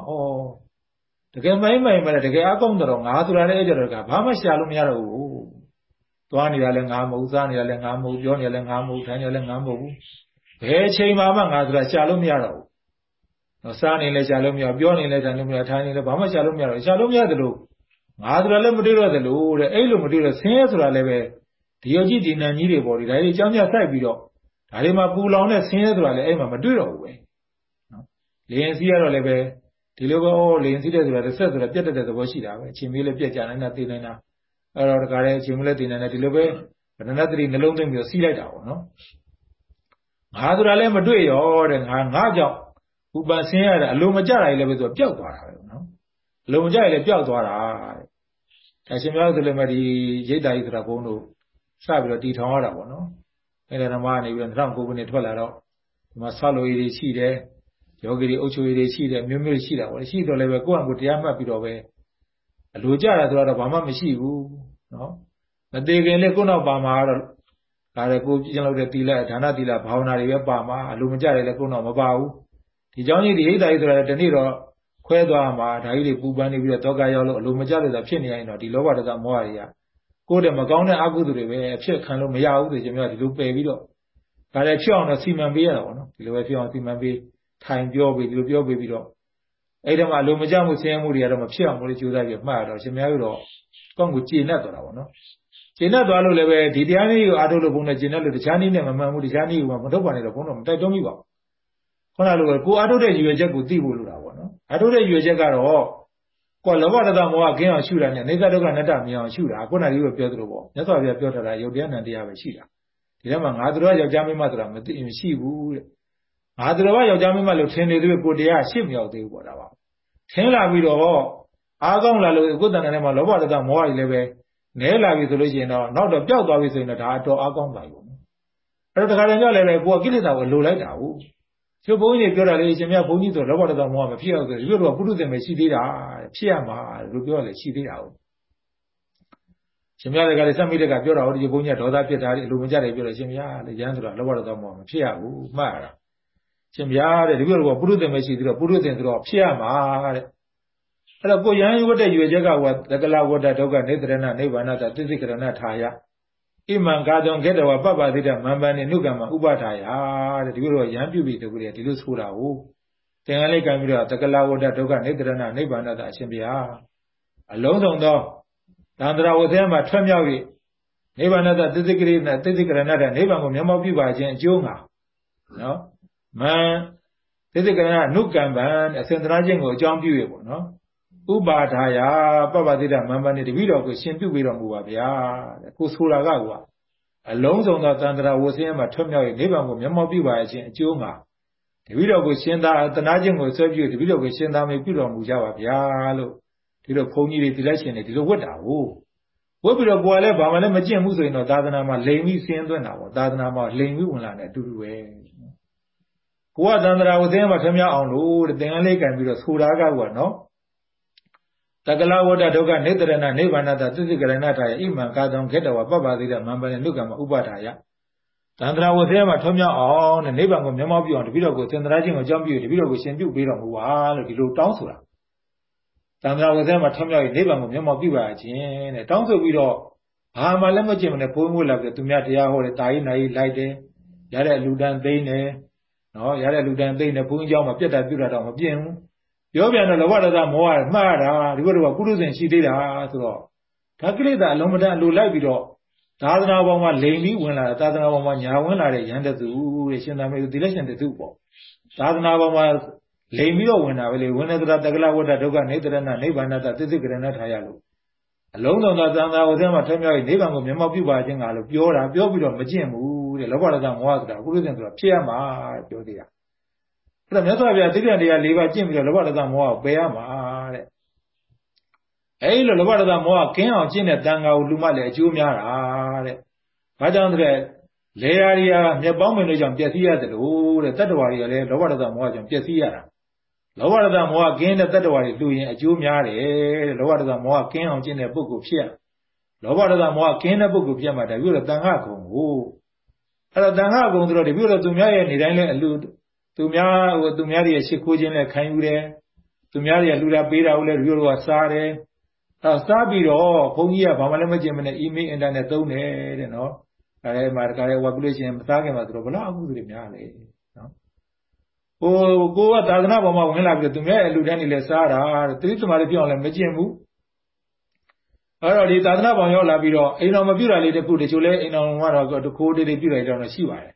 တကယ်မိုင်းမိုင်းမှလည်းတကယ်အကောင်းတော့ငါဆိုတာလည်းအဲ့ကြတော့ကဘာမှရှာလို့မရတော့ဘူးသွားနေတာလည်းငါမဟုတ်စားနေတာလည်းငါမဟုတ်ပြောနေတာလည်းငါမဟုတ်ထိုင်နေတာလည်းငါမဟုတ်ဘူးဘယ်ချိန်မှမှငါဆိုတာရှာလို့မရတော့ဘူးတော့စားနေလည်းရှာလို့မရပြောနေလည်းထိုင်လို့မရထိုင်နေလည်းဘာမှရှာလို့မရတော့ရှာလို့မရတယ်လို့ငါဆိုတာလည်းမတွေ့တော့သလိုတဲ့အဲ့လိုမတွေ့တော့ဆင်းရဲဆိုတာလည်းပဲဒီယောကြီးဒီနန်ကြီးတွေပေါ့ဒီဒါကြီးအကြောင်းပြဆိုင်ပြီးတော့ဒါတွေမှာပူလောင်တဲ့ဆင်းရဲဆိုတာလည်းအဲ့မှာမတွေ့တော့ဘူးပဲနော်လေရင်စီးရတော့လည်းပဲ ဒီလိုပဲဩလေရင်စီးတဲ့ဆိုတာတစ်ဆက်ဆိုတာပြတ်တတ်တဲ့သဘောရှိတာပဲအချိန်မေးလည်းပြတ်ကြနိုင်တာသိနိုင်တာအဲ့တော့တခါတည်းအချိန်မလဲသိနိုင်တယ်ဒီလိုပဲဗဒနတ္တိနှလုံးသွင်းပြီးတော့စီးလိုက်တာပေါ့နော်ငါဆိုတာလည်းမတွေ့ရောတဲ့ငါငါကြောင့်ဥပန်ဆင်းရတာအလိုမကြတာလည်းပဲသူကပျောက်သွားတာပဲနော်အလိုမကြရင်လည်းပျောက်သွားတာတဲ့ဒါရှင်များဆိုလည်းမဒီရိတ်တာကြီးဆိုတာဘုန်းတို့စပြီးတော့တည်ထောင်ရတာပေါ့နော်အဲ့ဒါဓမ္မကနေပြီးတော့2009ခုနှစ်ထွက်လာတော့ဒီမှာဆောက်လို့ရည်ရှိတယ် ယောဂီတွေအုပ်ချုပ်ရေးတွေရှိတယ်မျိုးမျိုးရှိတာပေါ့ရှိတော့လည်းပဲကိုယ့်အကိုတရားမှတ်ပြီးတော့ပဲအလိုကြတာဆိုတော့ဘာမှမရှိဘူးနော်မသေးခင်လေးကိုယ့်နောက်ပါမှာတော့ဒါလည်းကိုကျင့်လို့တဲ့သီလဒါနသီလဘာဝနာတွေပဲပါမှာအလိုမကြတယ်လည်းကိုယ့်နောက်မပါဘူးဒီเจ้าကြီးဒီဟိတ်တာကြီးဆိုတာတနေ့တော့ခွဲသွားမှာဒါကြီးတွေပူပန်းနေပြီးတော့တောကရောက်လို့အလိုမကြလို့သာဖြစ်နေရင်တော့ဒီလောဘတကမောဟတွေကကိုယ်တည်းမကောင်းတဲ့အကုသိုလ်တွေပဲအဖြစ်ခံလို့မရဘူးဆိုကျွန်တော်ကဒီလိုပယ်ပြီးတော့ဒါလည်းဖြစ်အောင်တော့စီမံပေးရတာပေါ့နော်ဒီလိုပဲဖြစ်အောင်စီမံပေး ထိုင်ပြောပြီးဒီလိုပြောပေးပြီးတော့အဲ့ဒါမှလိုမကြမှုဆင်းရဲမှုတွေကတော့မဖြစ်အောင်လို့ကြိုးစားပြီးမှတ်ရတော့ရှင်များတို့ကောင်းကိုကျေနပ်သွားတာပေါ့နော်ကျေနပ်သွားလို့လည်းပဲဒီတရားနည်းကိုအားထုတ်လို့ဘုန်းနဲ့ကျေနပ်လို့တခြားနည်းနဲ့မမှန်ဘူးတခြားနည်းကမထုတ်ပါနဲ့တော့ဘုန်းတော်မတိုက်တွန်းမိပါဘူးခုနလိုပဲကိုအားထုတ်တဲ့ရည်ရွယ်ချက်ကိုသိဖို့လိုတာပေါ့နော်အားထုတ်တဲ့ရည်ရွယ်ချက်ကတော့ကိုလောဘတတမောဟကင်းအောင်ရှုတာနဲ့နေသဒုက္ခနတ္တမြင်အောင်ရှုတာခုနကလေးကပြောသလိုပေါ့မြတ်စွာဘုရားပြောထားတာယုတ်တရားနံတရားပဲရှိတာဒီထဲမှာငါတို့ယောက်ျားမင်းမဆိုတာမသိမရှိဘူးတဲ့ ငါတို့ယောက်ျားမင်းမလို့ထင်နေသေးကိုတရားရှစ်မြောက်သေးဘူးပေါ့ဒါပါထင်လာပြီးတော့အားကောင်းလာလို့ကိုယ်တန်တဲ့မှာလောဘတတမောဟကြီးလည်းပဲနဲလာပြီဆိုလို့ရှိရင်တော့နောက်တော့ပျောက်သွားပြီဆိုရင်တော့ဒါအတော်အားကောင်းပါပြီပေါ့နော်အဲ့တော့တခါတည်းကြောက်လည်းပဲကိုယ်ကကိလေသာကိုလိုလိုက်တာဟုတ်ကျုပ်ဘုန်းကြီးတွေပြောတာလေရှင်မြတ်ဘုန်းကြီးဆိုလောဘတတမောဟမဖြစ်အောင်ဆိုဒီလိုတော့ပုထုဇဉ်ပဲရှိသေးတာဖြစ်ရမှာလို့ပြောလေရှိသေးတာဟုတ်ရှင်မြတ်တွေကလည်းစက်မိတဲ့ကပြောတာဟောဒီဘုန်းကြီးကဒေါသဖြစ်တာဒီလိုမကြတယ်ပြောတယ်ရှင်မြတ်လေရမ်းဆိုတာလောဘတတမောဟမဖြစ်ရဘူးမှတ်ရတာ ရှင်မြတ်တဲ့ဒီလိုတော့ပုထုဇဉ်ပဲရှိသေးတော့ပုထုဇဉ်ဆိုတော့ဖြစ်ရမှာတဲ့အဲ့တော့ကိုရဟန်းဝတ်တဲ့ရွေချက်ကဟောသကလဝတ္တဒုက္ခနေတရဏနိဗ္ဗာန်သာသစ္စိကရဏထာယဣမံကာတုံခေတဝပပ္ပသိတမံပန်နိနုကမ္မဥပထာယတဲ့ဒီလိုတော့ရဟန်းပြုပြီးတကူတွေဒီလိုဆိုတာဟုတ်သင်္ကန်းလေးကံပြီးတော့သကလဝတ္တဒုက္ခနေတရဏနိဗ္ဗာန်သာအရှင်ဘုရားအလုံးစုံသောသန္တရာဝသေမှာထွက်မြောက်၍နိဗ္ဗာန်သာသစ္စိကရိနသစ္စိကရဏတဲ့နိဗ္ဗာန်ကိုမျက်မှောက်ပြုပါခြင်းအကျိုးငါနော် မံသစ္စိကရဏနုကံပံအစဉ်သနာခြင်းကိုအကြောင်းပြုရပေါ့နော်ဥပါဒါယပပတိတမမနိတပိတော်ကိုရှင်ပြုပြီးတော်မူပါဗျာတဲ့ကိုဆိုတာကကွာအလုံးစုံသောတန်ត្រာဝဆင်းရဲမှာထွတ်မြောက်၍နိဗ္ဗာန်ကိုမျက်မှောက်ပြုပါခြင်းအကျိုးမှာတပိတော်ကိုရှင်သာတနာခြင်းကိုဆွဲပြုတပိတော်ကိုရှင်သာမေပြုတော်မူကြပါဗျာလို့ဒီလိုဘုန်းကြီးတွေဒီလက်ရှင်တွေဒီလိုဝတ်တာကိုဝတ်ပြီးတော့ကိုယ်ကလည်းဘာမှလည်းမကျင့်ဘူးဆိုရင်တော့သာသနာမှာလိန်ပြီးဆင်းသွင်းတာပေါ့သာသနာမှာလိန်ပြီးဝင်လာတဲ့အတူတူပဲ ကိုကသန္တရာဝဆင်းရဲမှာထွတ်မြောက်အောင်လို့တဲ့သင်္ကန်းလေးကန်ပြီးတော့ဆိုတာကကွာနော်တကလဝတ္တဒုက္ခနေတရဏနိဗ္ဗာန်တသစ္စိကရဏထာယဣမံကာတောခေတဝပပ္ပတိတမံပနေနုကမ္မဥပဒါယတန္တရာဝသေမှာထွံ့မြောက်အောင်တဲ့နိဗ္ဗာန်ကိုမျက်မှောက်ပြုအောင်တပိတော့ကိုသင်္တရာချင်းကိုအကြောင်းပြုတပိတော့ကိုရှင်ပြုပေးတော်မူပါလို့ဒီလိုတောင်းဆိုတာတန္တရာဝသေမှာထွံ့မြောက်ရင်နိဗ္ဗာန်ကိုမျက်မှောက်ပြုပါခြင်းတဲ့တောင်းဆိုပြီးတော့ဘာမှလည်းမကျင်မနဲ့ဘုန်းဘုန်းလာပြီးသူများတရားဟောတယ်တာရေးနိုင်လိုက်တယ်ရတဲ့အလူတန်းသိမ့်တယ် နော်ရတဲ့လူတန်းသိမ့်တယ်ဘုန်းကြီးเจ้าမှာပြက်တာပြုတာတော့မပြင်းဘူးပြောပြန်တော့လောဘဒေါသမောဟမှားတာဒီဘက်တော့ကုသဇဉ်ရှိသေးတာဆိုတော့ဒါကိလေသာအလုံးမတန်အလိုလိုက်ပြီးတော့သာသနာပေါ်မှာလိန်ပြီးဝင်လာတာသာသနာပေါ်မှာညာဝင်လာတဲ့ရန်တသူတဲ့ရှင်သာမေဒီလက်ရှင်တသူပေါ့သာသနာပေါ်မှာလိန်ပြီးတော့ဝင်တာပဲလေဝင်တဲ့တရားတက္ကလဝတ္တဒုက္ခနေတရဏနိဗ္ဗာန်တသစ္စိကရဏထားရလို့အလုံးစုံသောသံဃာဝဇ္ဇမှာထမြောက်ရေးနိဗ္ဗာန်ကိုမျက်မှောက်ပြုပါခြင်းကလို့ပြောတာပြောပြီးတော့မကျင့်ဘူး တဲ့လောဘဒေါသမောဟဆိုတာကုသဇဉ်ဆိုတာဖြစ်ရမှာပြောသေးတာအဲ့တော့မြတ်စွာဘုရားတိရဏတရား၄ပါးကျင့်ပြီးတော့လောဘဒေါသမောဟကိုပယ်ရမှာတဲ့အဲ့လိုလောဘဒေါသမောဟကင်းအောင်ကျင့်တဲ့တန်ခါကိုလူမှလည်းအကျိုးများတာတဲ့ဘာကြောင့်လဲလေယာရီယာမြက်ပေါင်းမင်းတို့ကြောင့်ပျက်စီးရတယ်လို့တဲ့တတ္တဝါတွေကလည်းလောဘဒေါသမောဟကြောင့်ပျက်စီးရတာလောဘဒေါသမောဟကင်းတဲ့တတ္တဝါတွေလူရင်အကျိုးများတယ်တဲ့လောဘဒေါသမောဟကင်းအောင်ကျင့်တဲ့ပုဂ္ဂိုလ်ဖြစ်လောဘဒေါသမောဟကင်းတဲ့ပုဂ္ဂိုလ်ဖြစ်မှာတည်းပြီးတော့တန်ခါကုံကို အဲ့တော့တန်ခါကုံဆိုတော့ဒီပြီးတော့သူများရဲ့နေတိုင်းလဲအလူသူများဟိုသူများရဲ့ရှ िख ိုးခြင်းနဲ့ခံယူတယ်သူများရဲ့လူတာပေးတာကိုလည်းရိုးရိုးကစားတယ်အဲစားပြီးတော့ဘုန်းကြီးကဘာမှလည်းမကျင်မနဲ့ email internet သုံးတယ်တဲ့နော်အဲမှာတခါလေဝက်ပလို့ရှိရင်မစားခင်မှာဆိုတော့ဘလောက်အမှုတွေများလဲနော်ဟိုကိုကသာသနာပေါ်မှာဝင်လာပြီးတော့သူများရဲ့လူတန်းတွေလည်းစားတာတဲ့တိသမားတွေပြောအောင်လည်းမကျင်ဘူး အဲ့တော့ဒီသာသနာပေါ်ရောက်လာပြီးတော့အိမ်တော်မပြုတ်တာလေးတခုတချို့လဲအိမ်တော်ကတော့တခိုးတေးတေးပြုတ်လိုက်တော့ရှိပါတယ်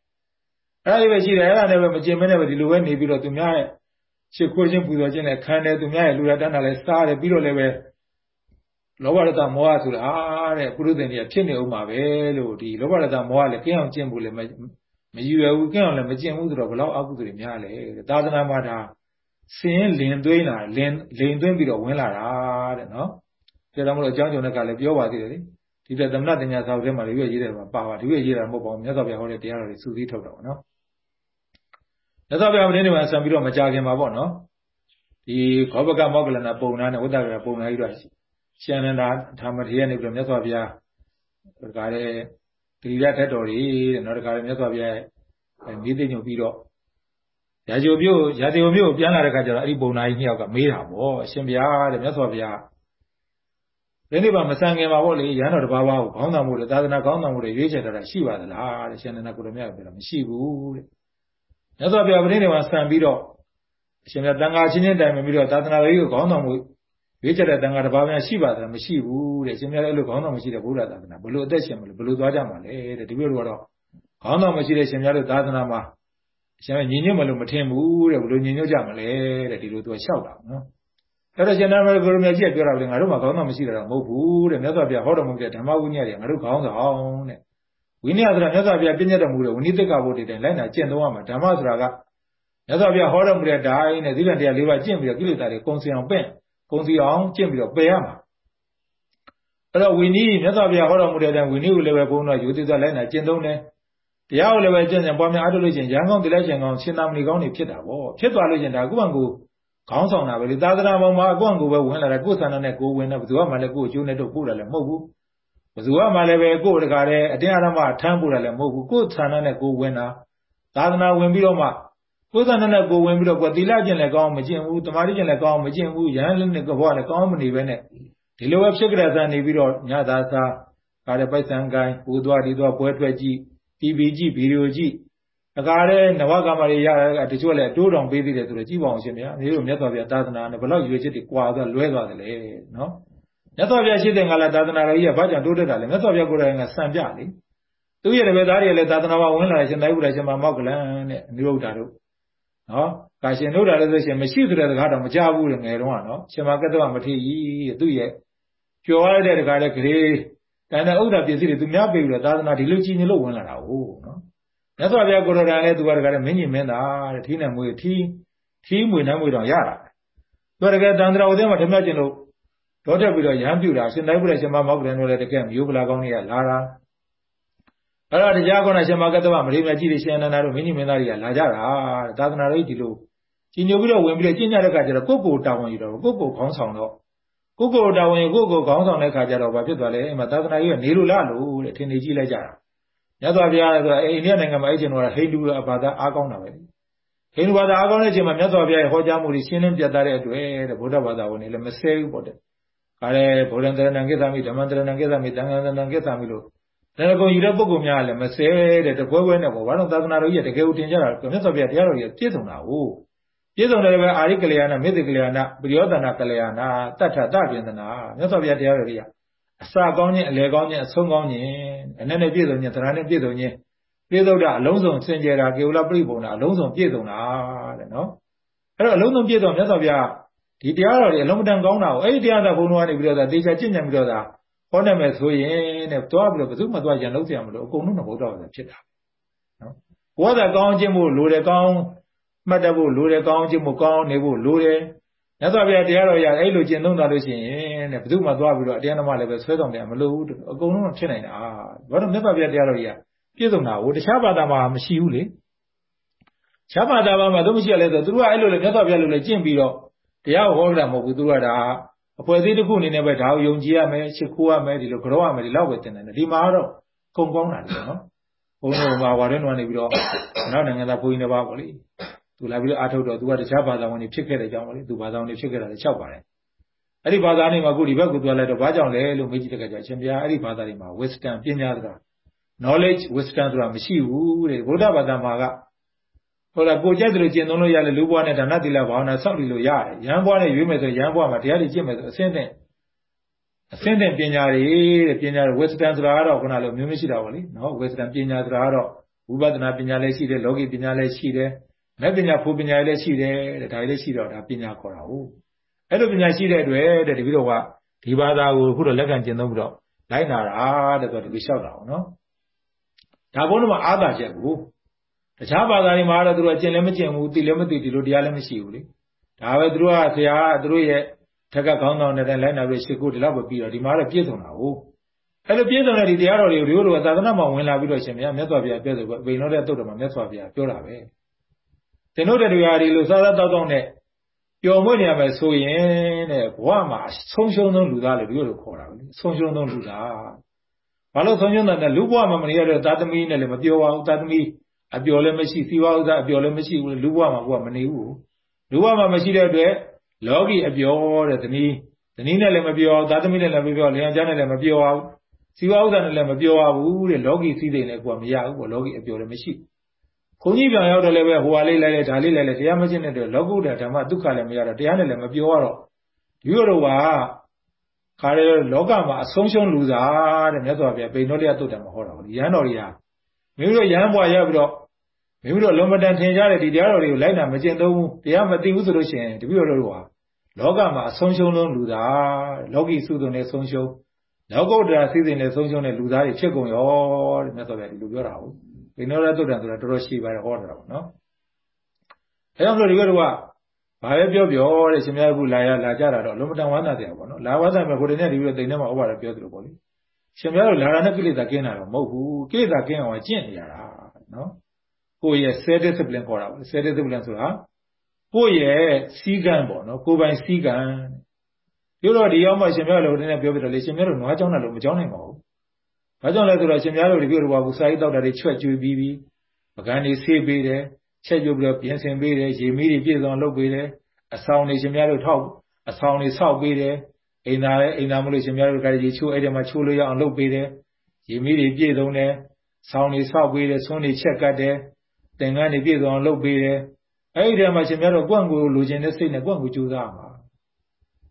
အဲ့ဒါလေးပဲရှိတယ်အဲ့ဒါနဲ့ပဲမကျင်မနဲ့ပဲဒီလိုပဲနေပြီးတော့သူများရဲ့ရှ िख ိုးခြင်းပူဇော်ခြင်းနဲ့ခံတယ်သူများရဲ့လူရတန်းတာလဲစားတယ်ပြီးတော့လည်းပဲလောဘရတမောဟဆိုတာအားတဲ့ပုရုသင်တွေကဖြစ်နေဦးမှာပဲလို့ဒီလောဘရတမောဟလည်းကင်းအောင်ကျင့်ဖို့လည်းမမရည်ရွယ်ဘူးကင်းအောင်လည်းမကျင့်ဘူးဆိုတော့ဘလောက်အကုသိုလ်တွေများလဲသာသနာမှာဒါစင်းလင်သွင်းလာလင်လိန်သွင်းပြီးတော့ဝင်လာတာတဲ့နော် ဒါကြောင့်မလို့အကြောင်းကြောင့်လည်းကလည်းပြောပါသေးတယ်လေဒီတဲ့သမဏတညာစာအုပ်ထဲမှာလည်းရွေးရေးတယ်မှာပါပါဒီရွေးရေးတာမဟုတ်ပါဘူးမြတ်စွာဘုရားဟောတဲ့တရားတော်တွေစုစည်းထုတ်တာပေါ့နော်မြတ်စွာဘုရားမင်းတွေမှာဆံပြီးတော့မကြခင်မှာပေါ့နော်ဒီခောဘကမောကလနာပုံနာနဲ့ဝိတ္တကပုံနာကြီးတော့ရှန္ဒနာဓမ္မထေရနေပြီးတော့မြတ်စွာဘုရားဒါကြတဲ့ဂရိရထက်တော်တွေတဲ့နောက်တခါလည်းမြတ်စွာဘုရားမြေသိညုံပြီးတော့ရာဇိုမျိုးရာဇိုမျိုးပြန်လာတဲ့ခါကျတော့အဲ့ဒီပုံနာကြီးနှစ်ယောက်ကမေးတာပေါ့အရှင်ဘုရားတဲ့မြတ်စွာဘုရား ဒီနေ့ပါမဆန်ခင်ပါပေါ့လေရဟန်းတော်တစ်ပါးပါးကိုခေါင်းဆောင်မှုတွေသာသနာခေါင်းဆောင်မှုတွေရွေးချယ်ထားတာရှိပါသလားတဲ့ရှင်နန္ဒကိုရမြတ်ကပြောတာမရှိဘူးတဲ့မြတ်စွာဘုရားပြိဋိနိဗ္ဗာန်ဆံပြီးတော့အရှင်မြတ်တန်ခါချင်းချင်းတိုင်ပြီးတော့သာသနာရေးကိုခေါင်းဆောင်မှုရွေးချယ်တဲ့တန်ခါတစ်ပါးများရှိပါသလားမရှိဘူးတဲ့အရှင်မြတ်လည်းအဲ့လိုခေါင်းဆောင်မရှိတဲ့ဘုရားသာသနာဘယ်လိုအသက်ရှင်မလဲဘယ်လိုသွားကြမှာလဲတဲ့ဒီလိုတော့ခေါင်းဆောင်မရှိတဲ့ရှင်မြတ်တို့သာသနာမှာအရှင်မြတ်ညီညွတ်မလို့မထင်ဘူးတဲ့ဘယ်လိုညီညွတ်ကြမလဲတဲ့ဒီလိုသူကလျှောက်တာနော် အဲ့တော့ရှင်နာမဂရုမြတ်ကြီးကပြောတာလေငါတို့မှာခေါင်းဆောင်မရှိတာတော့မဟုတ်ဘူးတဲ့မြတ်စွာဘုရားဟောတော်မူတဲ့ဓမ္မဝိနည်းတွေငါတို့ခေါင်းဆောင်တဲ့ဝိနည်းဆိုတာမြတ်စွာဘုရားပြည့်ညတ်တော်မူတဲ့ဝိနည်းတက္ကဘုဒ္ဓတိုင်လိုက်နာကျင့်သုံးရမှာဓမ္မဆိုတာကမြတ်စွာဘုရားဟောတော်မူတဲ့ဓာတ်နဲ့သီလတရား၄ပါးကျင့်ပြီးတော့ကိလေသာတွေကုံစင်အောင်ပင့်ကုံစီအောင်ကျင့်ပြီးတော့ပယ်ရမှာအဲ့တော့ဝိနည်းမြတ်စွာဘုရားဟောတော်မူတဲ့အတိုင်းဝိနည်းကိုလည်းပဲဘုန်းတော်ယူသေးစွာလိုက်နာကျင့်သုံးတယ်တရားကိုလည်းပဲကျင့်ကြံပွားများအားထုတ်လို့ချင်းရန်ကောင်းတိလက်ရှင်ကောင်းရှင်သာမဏေကောင်းတွေဖြစ်တာပေါ့ဖြစ်သွားလို့ချင်းဒါကုမ္ပံကို ခေါင်းဆောင်တာပဲလေသာသနာပေါ်မှာအကွန့်ကိုပဲဝင်လာတယ်ကိုယ်ဆန္ဒနဲ့ကိုယ်ဝင်တယ်ဘယ်သူမှလည်းကိုယ်အကျိုးနဲ့တော့ပို့တယ်လည်းမဟုတ်ဘူးဘယ်သူမှလည်းပဲကိုယ်တကာတဲ့အတင်းအဓမ္မထမ်းပို့တယ်လည်းမဟုတ်ဘူးကိုယ်ဆန္ဒနဲ့ကိုယ်ဝင်တာသာသနာဝင်ပြီးတော့မှကိုယ်ဆန္ဒနဲ့ကိုယ်ဝင်ပြီးတော့ကွယ်သီလကျင့်လည်းကောင်းမကျင့်ဘူးတမာတိကျင့်လည်းကောင်းမကျင့်ဘူးရဟန်းလည်းနဲ့ကဘောလည်းကောင်းမနေပဲနဲ့ဒီလိုပဲဖြစ်ကြတဲ့ဆန်နေပြီးတော့ညသာသာကာရပိုက်ဆံကိုင်းဟိုသွားဒီသွားပွဲထွက်ကြည့် TV ကြည့်ဗီဒီယိုကြည့် အကားတဲ့နဝကမ္မတွေရတာတချို့လည်းအတိုးတောင်ပေးသေးတယ်ဆိုတော့ကြည့်ပါအောင်ရှင်ဗျာမျိုးတို့မြတ်စွာဘုရားသာသနာနဲ့ဘလောက်ရွေချက်တွေကွာသွားလွဲသွားတယ်လေနော်မြတ်စွာဘုရားရှိတဲ့ငါလာသာသနာတော်ကြီးကဘာကြောင့်တိုးတက်တာလဲမြတ်စွာဘုရားကိုယ်တိုင်ကစံပြလေသူရဲ့တပည့်သားတွေလည်းသာသနာမှာဝင်လာရှင်တိုင်းဘုရားရှင်မမောက်ကလန်တဲ့နိရုဒ္ဓတို့နော်ကာရှင်တို့တာလည်းဆိုရှင်မရှိဆိုတဲ့တကားတော့မကြဘူးတဲ့ငယ်တော့ကနော်ရှင်မကတ္တဝမထေကြီးသူ့ရဲ့ကျော်ရတဲ့တကားလည်းဂရေတန်တဲ့ဥဒ္ဒပစ္စည်းတွေသူများပေးပြီးတော့သာသနာဒီလိုကြည်ညိလို့ဝင်လာတာဟုတ်နော် မြတ်စွာဘုရားကိုယ်တော်တိုင်လည်းသူကတကားလည်းမင်းကြီးမင်းသားတဲ့ထီးနဲ့မွေးထီးထီးမွေနှမ်းမွေတော့ရတာသူကတကယ်တန်ត្រာဝသင်းမှာဓမ္မကျင်လို့တော့တက်ပြီးတော့ရဟန်းပြူတာရှင်တိုင်းဘုရားရှင်မမောက်ကလန်တို့လည်းတကယ်မျိုးပလာကောင်းတွေကလာတာအဲ့တော့တရားကောင်းတဲ့ရှင်မကတ္တဗမရိမကြီးတွေရှင်အနန္ဒာတို့မင်းကြီးမင်းသားတွေကလာကြတာသာသနာတော်ကြီးဒီလိုကြီးညိုပြီးတော့ဝင်ပြီးတော့ကျင့်ကြတဲ့အခါကျတော့ကိုယ့်ကိုယ်တာဝန်ယူတော့ကိုယ့်ကိုယ်ခေါင်းဆောင်တော့ကိုယ့်ကိုယ်တာဝန်ယူကိုယ့်ကိုယ်ခေါင်းဆောင်တဲ့အခါကျတော့ဘာဖြစ်သွားလဲအဲ့မှာသာသနာကြီးကနေလို့လားလို့တဲ့ထင်နေကြည့်လိုက်ကြတာ မြတ်စွာဘုရားဆိုတာအိန္ဒိယနိုင်ငံမှာအဲ့ချိန်တော့ဟိန္ဒူဘာသာအားကောင်းတာပဲဟိန္ဒူဘာသာအားကောင်းတဲ့အချိန်မှာမြတ်စွာဘုရားရဲ့ဟောကြားမှုတွေရှင်းလင်းပြတ်သားတဲ့အတွက်တဲ့ဗုဒ္ဓဘာသာဝင်တွေလည်းမဆဲဘူးပေါ့တဲ့။ဒါလည်းဗုဒ္ဓံတရဏံကိသမီဓမ္မံတရဏံကိသမီသံဃာတရဏံကိသမီလို့ဒါကုံယူတဲ့ပုဂ္ဂိုလ်များလည်းမဆဲတဲ့တပွဲပွဲနဲ့ပေါ့ဘာလို့သာသနာတော်ကြီးတကယ်ကိုတင်ကြတာမြတ်စွာဘုရားတရားတော်ကြီးပြည့်စုံတာကိုပြည့်စုံတယ်ပဲအာရိကလျာဏမေတ္တကလျာဏပရိယောဒနာကလျာဏတတ္ထတပြင်းသနာမြတ်စွာဘုရားတရားတော်ကြီးက အစကောင်းခြင်းအလယ်ကောင်းခြင်းအဆုံးကောင်းခြင်းအနဲ့နဲ့ပြည့်စုံခြင်းတရားနဲ့ပြည့်စုံခြင်းပြည့်စုံတာအလုံးစုံစင်ကြယ်တာကေဝလပရိပုံတာအလုံးစုံပြည့်စုံတာတဲ့နော်အဲ့တော့အလုံးစုံပြည့်စုံမြတ်စွာဘုရားဒီတရားတော်တွေအလုံးမတန်ကောင်းတာကိုအဲ့ဒီတရားသာဘုံတော်ကနေပြီးတော့သာတေချာကြင်ကြံပြီးတော့သာဟောနေမယ်ဆိုရင်တဲ့တွားပြီးတော့ဘယ်သူမှတွားရန်လုံးစရာမလိုအကုန်လုံးတော့ဘုရားဘာသာဖြစ်တာနော်ကိုယ်ကသာကောင်းခြင်းမို့လိုတယ်ကောင်းမှတ်တတ်ဖို့လိုတယ်ကောင်းခြင်းမို့ကောင်းနေဖို့လိုတယ် မြတ်စွာဘုရားတရားတော်ရအဲ့လိုကျင့်သုံးတာလို့ရှိရင်တဲ့ဘယ်သူမှသွားပြီးတော့အတရားဓမ္မလည်းပဲဆွဲဆောင်တယ်မလို့အကုန်လုံးဖြစ်နိုင်တာဘာလို့မြတ်စွာဘုရားတရားတော်ကြီးကပြည့်စုံတာဟိုတခြားဘာသာမှာမရှိဘူးလေခြားဘာသာမှာသူမရှိရလဲဆိုသူတို့ကအဲ့လိုလေမြတ်စွာဘုရားလိုလေကျင့်ပြီးတော့တရားဟောတာမဟုတ်ဘူးသူတို့ကဒါအဖွဲ့အစည်းတစ်ခုအနေနဲ့ပဲဒါကိုယုံကြည်ရမယ်ရှ िख ိုးရမယ်ဒီလိုကြောရမယ်ဒီလောက်ပဲတင်တယ်ဒီမှာတော့ကုံကောင်းတာလေနော်ဘုန်းတော်မှာဝါရဲနွားနေပြီးတော့နောက်နိုင်ငံသားဘုန်းကြီးတစ်ပါးပေါ့လေ သူလာပြီးတော့အားထုတ်တော့သူကတခြားဘာသာဝင်တွေဖြစ်ခဲ့တဲ့အကြောင်းပေါ့လေသူဘာသာဝင်တွေဖြစ်ခဲ့တာလည်းလျှောက်ပါတယ်အဲ့ဒီဘာသာနေမှာအခုဒီဘက်ကိုသွားလိုက်တော့ဘာကြောင့်လဲလို့မေးကြည့်တဲ့အခါကျအရှင်ဘုရားအဲ့ဒီဘာသာတွေမှာ wisdom ပညာဆိုတာ knowledge wisdom ဆိုတာမရှိဘူးတဲ့ဗုဒ္ဓဘာသာမှာကဟုတ်လားကိုကြိုက်တယ်လို့ကျင့်သုံးလို့ရတယ်လူဘွားနဲ့ဒါနသီလဘာဝနာဆောက်တည်လို့ရတယ်ရဟန်းဘွားနဲ့ရွေးမယ်ဆိုရဟန်းဘွားမှာတရားတွေကျင့်မယ်ဆိုအစင်းတဲ့အစင်းတဲ့ပညာတွေတဲ့ပညာတွေ wisdom ဆိုတာကတော့ခုနလိုမျိုးမျိုးရှိတာပေါ့လေနော် wisdom ပညာဆိုတာကတော့ဝိပဿနာပညာလည်းရှိတယ်လောကီပညာလည်းရှိတယ် မဲ့ပညာဖို့ပညာလည်းရှိတယ်တဲ့ဒါလည်းရှိတော့ဒါပညာခေါ်တာဟုတ်အဲ့လိုပညာရှိတဲ့အတွက်တဲ့တပည့်တော်ကဒီဘာသာကိုခုတော့လက်ခံကျင့်သုံးပြီးတော့လိုက်နာတာတဲ့ဆိုတော့ဒီလျှောက်တာအောင်နော်ဒါဘုန်းတော်မှာအာသာချက်ကိုတခြားဘာသာတွေမှာတော့သူတို့ကကျင့်လည်းမကျင့်ဘူးသိလည်းမသိဒီလိုတရားလည်းမရှိဘူးလေဒါပဲသူတို့ကဆရာကသူတို့ရဲ့ထက်ကခေါင်းဆောင်တဲ့တိုင်းလိုက်နာပြီးရှ िख ိုးဒီလောက်ပဲပြီးတော့ဒီမှာတော့ပြည့်စုံတာဟုတ်အဲ့လိုပြည့်စုံတဲ့ဒီတရားတော်တွေကိုဒီလိုသာသနာမှာဝင်လာပြီးတော့ရှင်ဗျာမြတ်စွာဘုရားပြောဆိုဗိန်တော်တဲ့တုတ်တော်မှာမြတ်စွာဘုရားပြောတာပဲ သင်တို့တဲ့တရားတွေလို့စားစားတောက်တောက်နဲ့ပျော်မွေ့နေရမယ်ဆိုရင်တဲ့ဘဝမှာဆုံးရှုံးဆုံးလူသားလို့ဒီလိုခေါ်တာပဲဆုံးရှုံးဆုံးလူသားဘာလို့ဆုံးရှုံးတယ်လူဘဝမှာမနေရတဲ့သာသမီနဲ့လည်းမပြောပါဘူးသာသမီအပျော်လည်းမရှိသီဝဥစ္စာအပျော်လည်းမရှိဘူးလူဘဝမှာဘဝမနေဘူးလူဘဝမှာမရှိတဲ့အတွက်လောကီအပျော်တဲ့သမီးသမီးနဲ့လည်းမပြောသာသမီနဲ့လည်းမပြောလျံချမ်းနဲ့လည်းမပြောအောင်စီဝဥစ္စာနဲ့လည်းမပြောရဘူးတဲ့လောကီစည်းစိမ်လည်းကိုယ်မရဘူးပေါ့လောကီအပျော်လည်းမရှိ ခွန်ကြီးပြောင်ရောက်တယ်လည်းပဲဟိုဟာလေးလိုက်လိုက်ဒါလေးလိုက်လိုက်တရားမကျင့်တဲ့အတွက်လောကုတ္တဓမ္မဒုက္ခလည်းမရတော့တရားနဲ့လည်းမပြောရတော့ဒီလိုတော့ကခါရလောကမှာအဆုံးရှုံးလူသားတဲ့မြတ်စွာဘုရားပိန်တော်လျက်တုတ်တယ်မဟောတာဘူးရဟန်းတော်ကြီးဟာမိမိတို့ရဟန်းဘွားရောက်ပြီးတော့မိမိတို့လုံးမတန်ထင်ကြတဲ့ဒီတရားတော်တွေကိုလိုက်နာမကျင့်သုံးဘူးတရားမသိဘူးဆိုလို့ရှိရင်တပည့်တော်တို့ဟာလောကမှာအဆုံးရှုံးလုံးလူသားလောကီစုသွန်နဲ့ဆုံးရှုံးလောကုတ္တရာစည်းစိမ်နဲ့ဆုံးရှုံးတဲ့လူသားတွေဖြစ်ကုန်ရောတဲ့မြတ်စွာဘုရားဒီလိုပြောတာဟုတ် ဘိနောရတုတ်တံဆိုတာတော်တော်ရှိပါတယ်ဟောတာပေါ့နော်အဲကြောင့်မလို့ဒီကတော့ကဘာပဲပြောပြောတဲ့ရှင်များကလာရလာကြတာတော့လုံးမတန်ဝမ်းသာတယ်ပေါ့နော်လာဝမ်းသာမဲ့ဟိုတနေ့ဒီလိုတိမ်ထဲမှာဩဘာလည်းပြောသလိုပေါ့လေရှင်များတို့လာတာနဲ့ကိလေသာကင်းတာတော့မဟုတ်ဘူးကိလေသာကင်းအောင်ကျင့်နေရတာနော်ကိုယ့်ရဲ့ self discipline ခေါ်တာပေါ့ self discipline ဆိုတာကိုယ့်ရဲ့စီးကံပေါ့နော်ကိုယ်ပိုင်စီးကံပြောတော့ဒီရောက်မှရှင်မြတ်လည်းဟိုတနေ့ပြောပြတော့လေရှင်မြတ်တို့နွားကြောင်းတယ်လို့မကြောင်းနိုင်ပါဘူး။ ဘာကြောင့်လဲဆိုတော့ရှင်မြတ်တို့ဒီပြောတော့ဘူးစာရေးတောက်တာတွေချွတ်ကျွေးပြီးပြီးပကံတွေဆေးပေးတယ်ချက်ပြုတ်ပြီးတော့ပြင်ဆင်ပေးတယ်ရေမီးတွေပြည့်စုံလုပ်ပေးတယ်အဆောင်တွေရှင်မြတ်တို့ထောက်အဆောင်တွေဆောက်ပေးတယ်အိမ်သာလည်းအိမ်သာမလို့ရှင်မြတ်တို့ကရေချိုးအဲ့ဒီမှာချိုးလို့ရအောင်လုပ်ပေးတယ်ရေမီးတွေပြည့်စုံတယ်ဆောင်းတွေဆောက်ပေးတယ်ဆွန်းတွေချက်ကတ်တယ်သင်္ကန်းတွေပြည့်စုံအောင်လုပ်ပေးတယ်အဲ့ဒီထဲမှာရှင်များတို့ကိုယ့်ကိုလိုချင်တဲ့စိတ်နဲ့ကိုယ့်ကိုကြိုးစားမှာ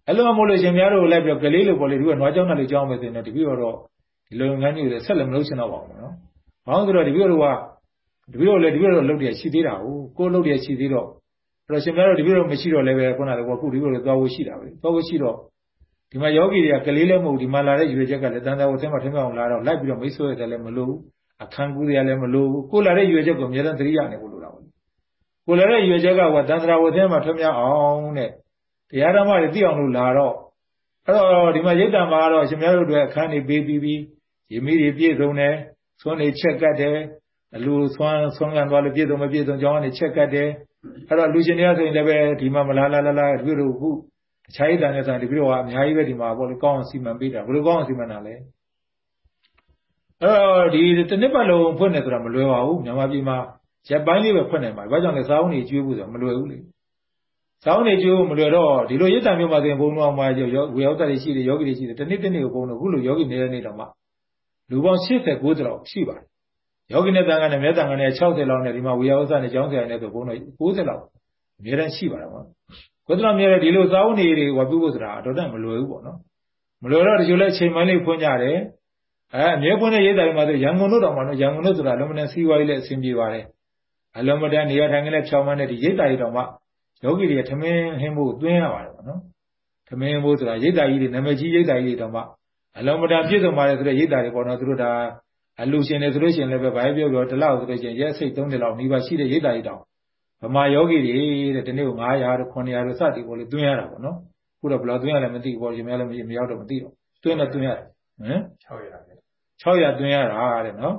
အဲ့လိုမှမလို့ရှင်များတို့လိုက်ပြီးကလေးလိုပေါ့လေဒီကနွားကြောင်းနဲ့လေကြောင်းမယ်ဆိုရင်တော့တပည့်တော် ဒီလိုငန်းကြီးတွေဆက်လည်းမလုပ်ချင်တော့ပါဘူးနော်။ဘာလို့ဆိုတော့တပည့်တော်ကတပည့်တော်လည်းတပည့်တော်လုပ်တယ်ရှိသေးတာဟုတ်ကိုယ်လုပ်တယ်ရှိသေးတော့အဲ့တော့ရှင်များတို့တပည့်တော်မရှိတော့လည်းပဲခုနကခုတပည့်တော်သွားဖို့ရှိတာပဲသွားဖို့ရှိတော့ဒီမှာယောဂီတွေကကလေးလည်းမဟုတ်ဒီမှာလာတဲ့ရွေချက်ကလည်းတန်တာဝတ်ဆင်းမှာထင်းမအောင်လာတော့လိုက်ပြီးတော့မိတ်ဆွေတွေလည်းမလို့အခန်းကူးတွေကလည်းမလို့ကိုလာတဲ့ရွေချက်ကိုအများအားသတိရနေဖို့လိုတာပေါ့ကိုလာတဲ့ရွေချက်ကကတန်တာဝတ်ဆင်းမှာထင်းမအောင်တဲ့တရားဓမ္မတွေသိအောင်လို့လာတော့အဲ့တော့ဒီမှာရိတ်တံမှာတော့ရှင်များတို့တွေအခန်းတွေပေးပြီးပြီး ရေမီးတွေပြည့်စုံတယ်သွန်းတွေချက်ကတ်တယ်အလူသွန်းသွန်းကန်သွားလို့ပြည့်စုံမပြည့်စုံကြောင်းကနေချက်ကတ်တယ်အဲ့တော့လူရှင်တွေကဆိုရင်လည်းပဲဒီမှာမလားလားလားလားဒီလိုခုတခြားရည်တန်နဲ့ဆိုရင်ဒီလိုကအများကြီးပဲဒီမှာပေါ့လေကောင်းအောင်စီမံပေးတာဘယ်လိုကောင်းအောင်စီမံတာလဲအဲ့တော့ဒီတစ်နှစ်ပတ်လုံးဖွင့်နေဆိုတာမလွယ်ပါဘူးမြန်မာပြည်မှာရက်ပိုင်းလေးပဲဖွင့်နိုင်ပါဘာကြောင့်လဲစာအုပ်တွေကျွေးဖို့ဆိုတာမလွယ်ဘူးလေစာအုပ်တွေကျွေးဖို့မလွယ်တော့ဒီလိုရစ်တံမျိုးမှာဆိုရင်ဘုံတော်မှာရောဝေယောတတွေရှိတယ်ယောဂီတွေရှိတယ်တစ်နှစ်တစ်နှစ်ကိုဘုံတော်ခုလိုယောဂီနေတဲ့နေ့တော့မှ လူပေါင်း 80 90လောက်ရှိပါတယ်ယောဂိနဲ့တန်ခါနဲ့မြတ်တန်ခါနဲ့60လောက်နဲ့ဒီမှာဝေယဝဆနဲ့ကျောင်းဆရာနဲ့ဆိုဘုန်းတော်90လောက်အများတန်းရှိပါတယ်ပေါ့ကိုယ်တော်များတဲ့ဒီလိုစာအုပ်နေတွေဝပြုဖို့ဆိုတာအတော်တန်မလွယ်ဘူးပေါ့နော်မလွယ်တော့ဒီလိုလဲချိန်မှန်းလေးဖွင့်ကြတယ်အဲအမြဲဖွင့်တဲ့ရေးတိုင်းမှာဆိုရန်ကုန်တို့တောင်မှနော်ရန်ကုန်တို့ဆိုတာလုံးမတန်စီးပွားရေးလည်းအဆင်ပြေပါတယ်အလုံးမတန်နေရာထိုင်ခင်းနဲ့ဖြောင်းမှန်းတဲ့ဒီရိတ်တာကြီးတောင်မှယောဂီတွေထမင်းဟင်းဖို့တွင်းရပါတယ်ပေါ့နော်ထမင်းဖို့ဆိုတာရိတ်တာကြီးတွေနာမည်ကြီးရိတ်တာကြီးတွေတောင်မှ အလုံးမတန်ပြည့်စုံပါတယ်ဆိုတဲ့ရိတ်တာတွေပေါ့နော်သူတို့ဒါအလူရှင်တွေဆိုလို့ရှိရင်လည်းပဲဘာပြောပြောဒီလောက်ဆိုလို့ရှိရင်ရက်စိတ်3နှစ်လောက်နှီးပါရှိတဲ့ရိတ်တာရိတ်တောင်ဗမာယောဂီတွေတဲ့ဒီနေ့ကို900တို့900တို့စသည်ပေါ်လေးတွင်းရတာပေါ့နော်ခုတော့ဘယ်လောက်တွင်းရလဲမသိဘူးပေါ့ရှင်များလည်းမရောက်တော့မသိတော့တွင်းတော့တွင်းရတယ်ဟမ်600 600တွင်းရတာတဲ့နော်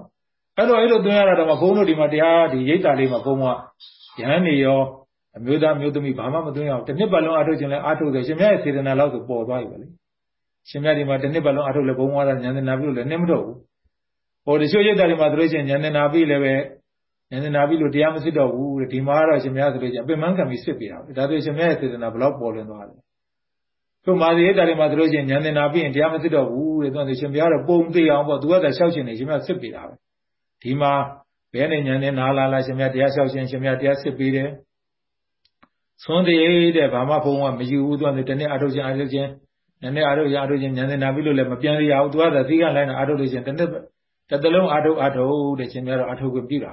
အဲ့တော့အဲ့လိုတွင်းရတာတော့ဘုန်းတို့ဒီမှာတရားဒီရိတ်တာလေးမှာဘုန်းကရဟန်းနေရောအမျိုးသားမျိုးသမီးဘာမှမတွင်းရအောင်တစ်နှစ်ပတ်လုံးအထုတ်ခြင်းလဲအထုတ်တယ်ရှင်မြတ်ရဲ့စေတနာလောက်ဆိုပေါ်သွားပြီပဲလေ ရှင်မြတ်ဒီမှာတစ်နှစ်ပတ်လုံးအထုတ်လဲဘုံဝါဒဉာဏ်သနာပြုလို့လည်းနှင်းမတော့ဘူးဟိုတချို့ရိတ်တာတွေမှာဆိုလို့ရှိရင်ဉာဏ်သနာပြီလည်းပဲဉာဏ်သနာပြီလို့တရားမစစ်တော့ဘူးတဲ့ဒီမှာတော့ရှင်မြတ်ဆိုလို့ရှိရင်ပင်မခံပြီးစစ်ပြတာပဲဒါဆိုရှင်မြတ်ရဲ့စေတနာဘလောက်ပေါ်လွင်သွားလဲသူမာဇိရိတ်တာတွေမှာဆိုလို့ရှိရင်ဉာဏ်သနာပြီရင်တရားမစစ်တော့ဘူးတဲ့သူကရှင်မြတ်တော့ပုံသိအောင်ပေါ့သူကတည်းကလျှောက်ရှင်နေရှင်မြတ်စစ်ပြတာပဲဒီမှာဘယ်နဲ့ဉာဏ်နဲ့နားလာလာရှင်မြတ်တရားလျှောက်ရှင်ရှင်မြတ်တရားစစ်ပြီးတယ်သွန်တည်းတဲ့ဘာမှဘုံကမယူဘူးသူကတနေ့အထုတ်ခြင်းအထုတ်ခြင်း နည်းနည်းအထုတ်ရအထုတ်ခြင်းဉာဏ်သင်နာပြီလို့လည်းမပြန်ရဘူးသူကသီးကလိုက်တာအထုတ်လို့ရှင်တနေ့တစ်တလုံးအထုတ်အထုတ်တဲ့ရှင်များတော့အထုတ်ခွင့်ပြုတာ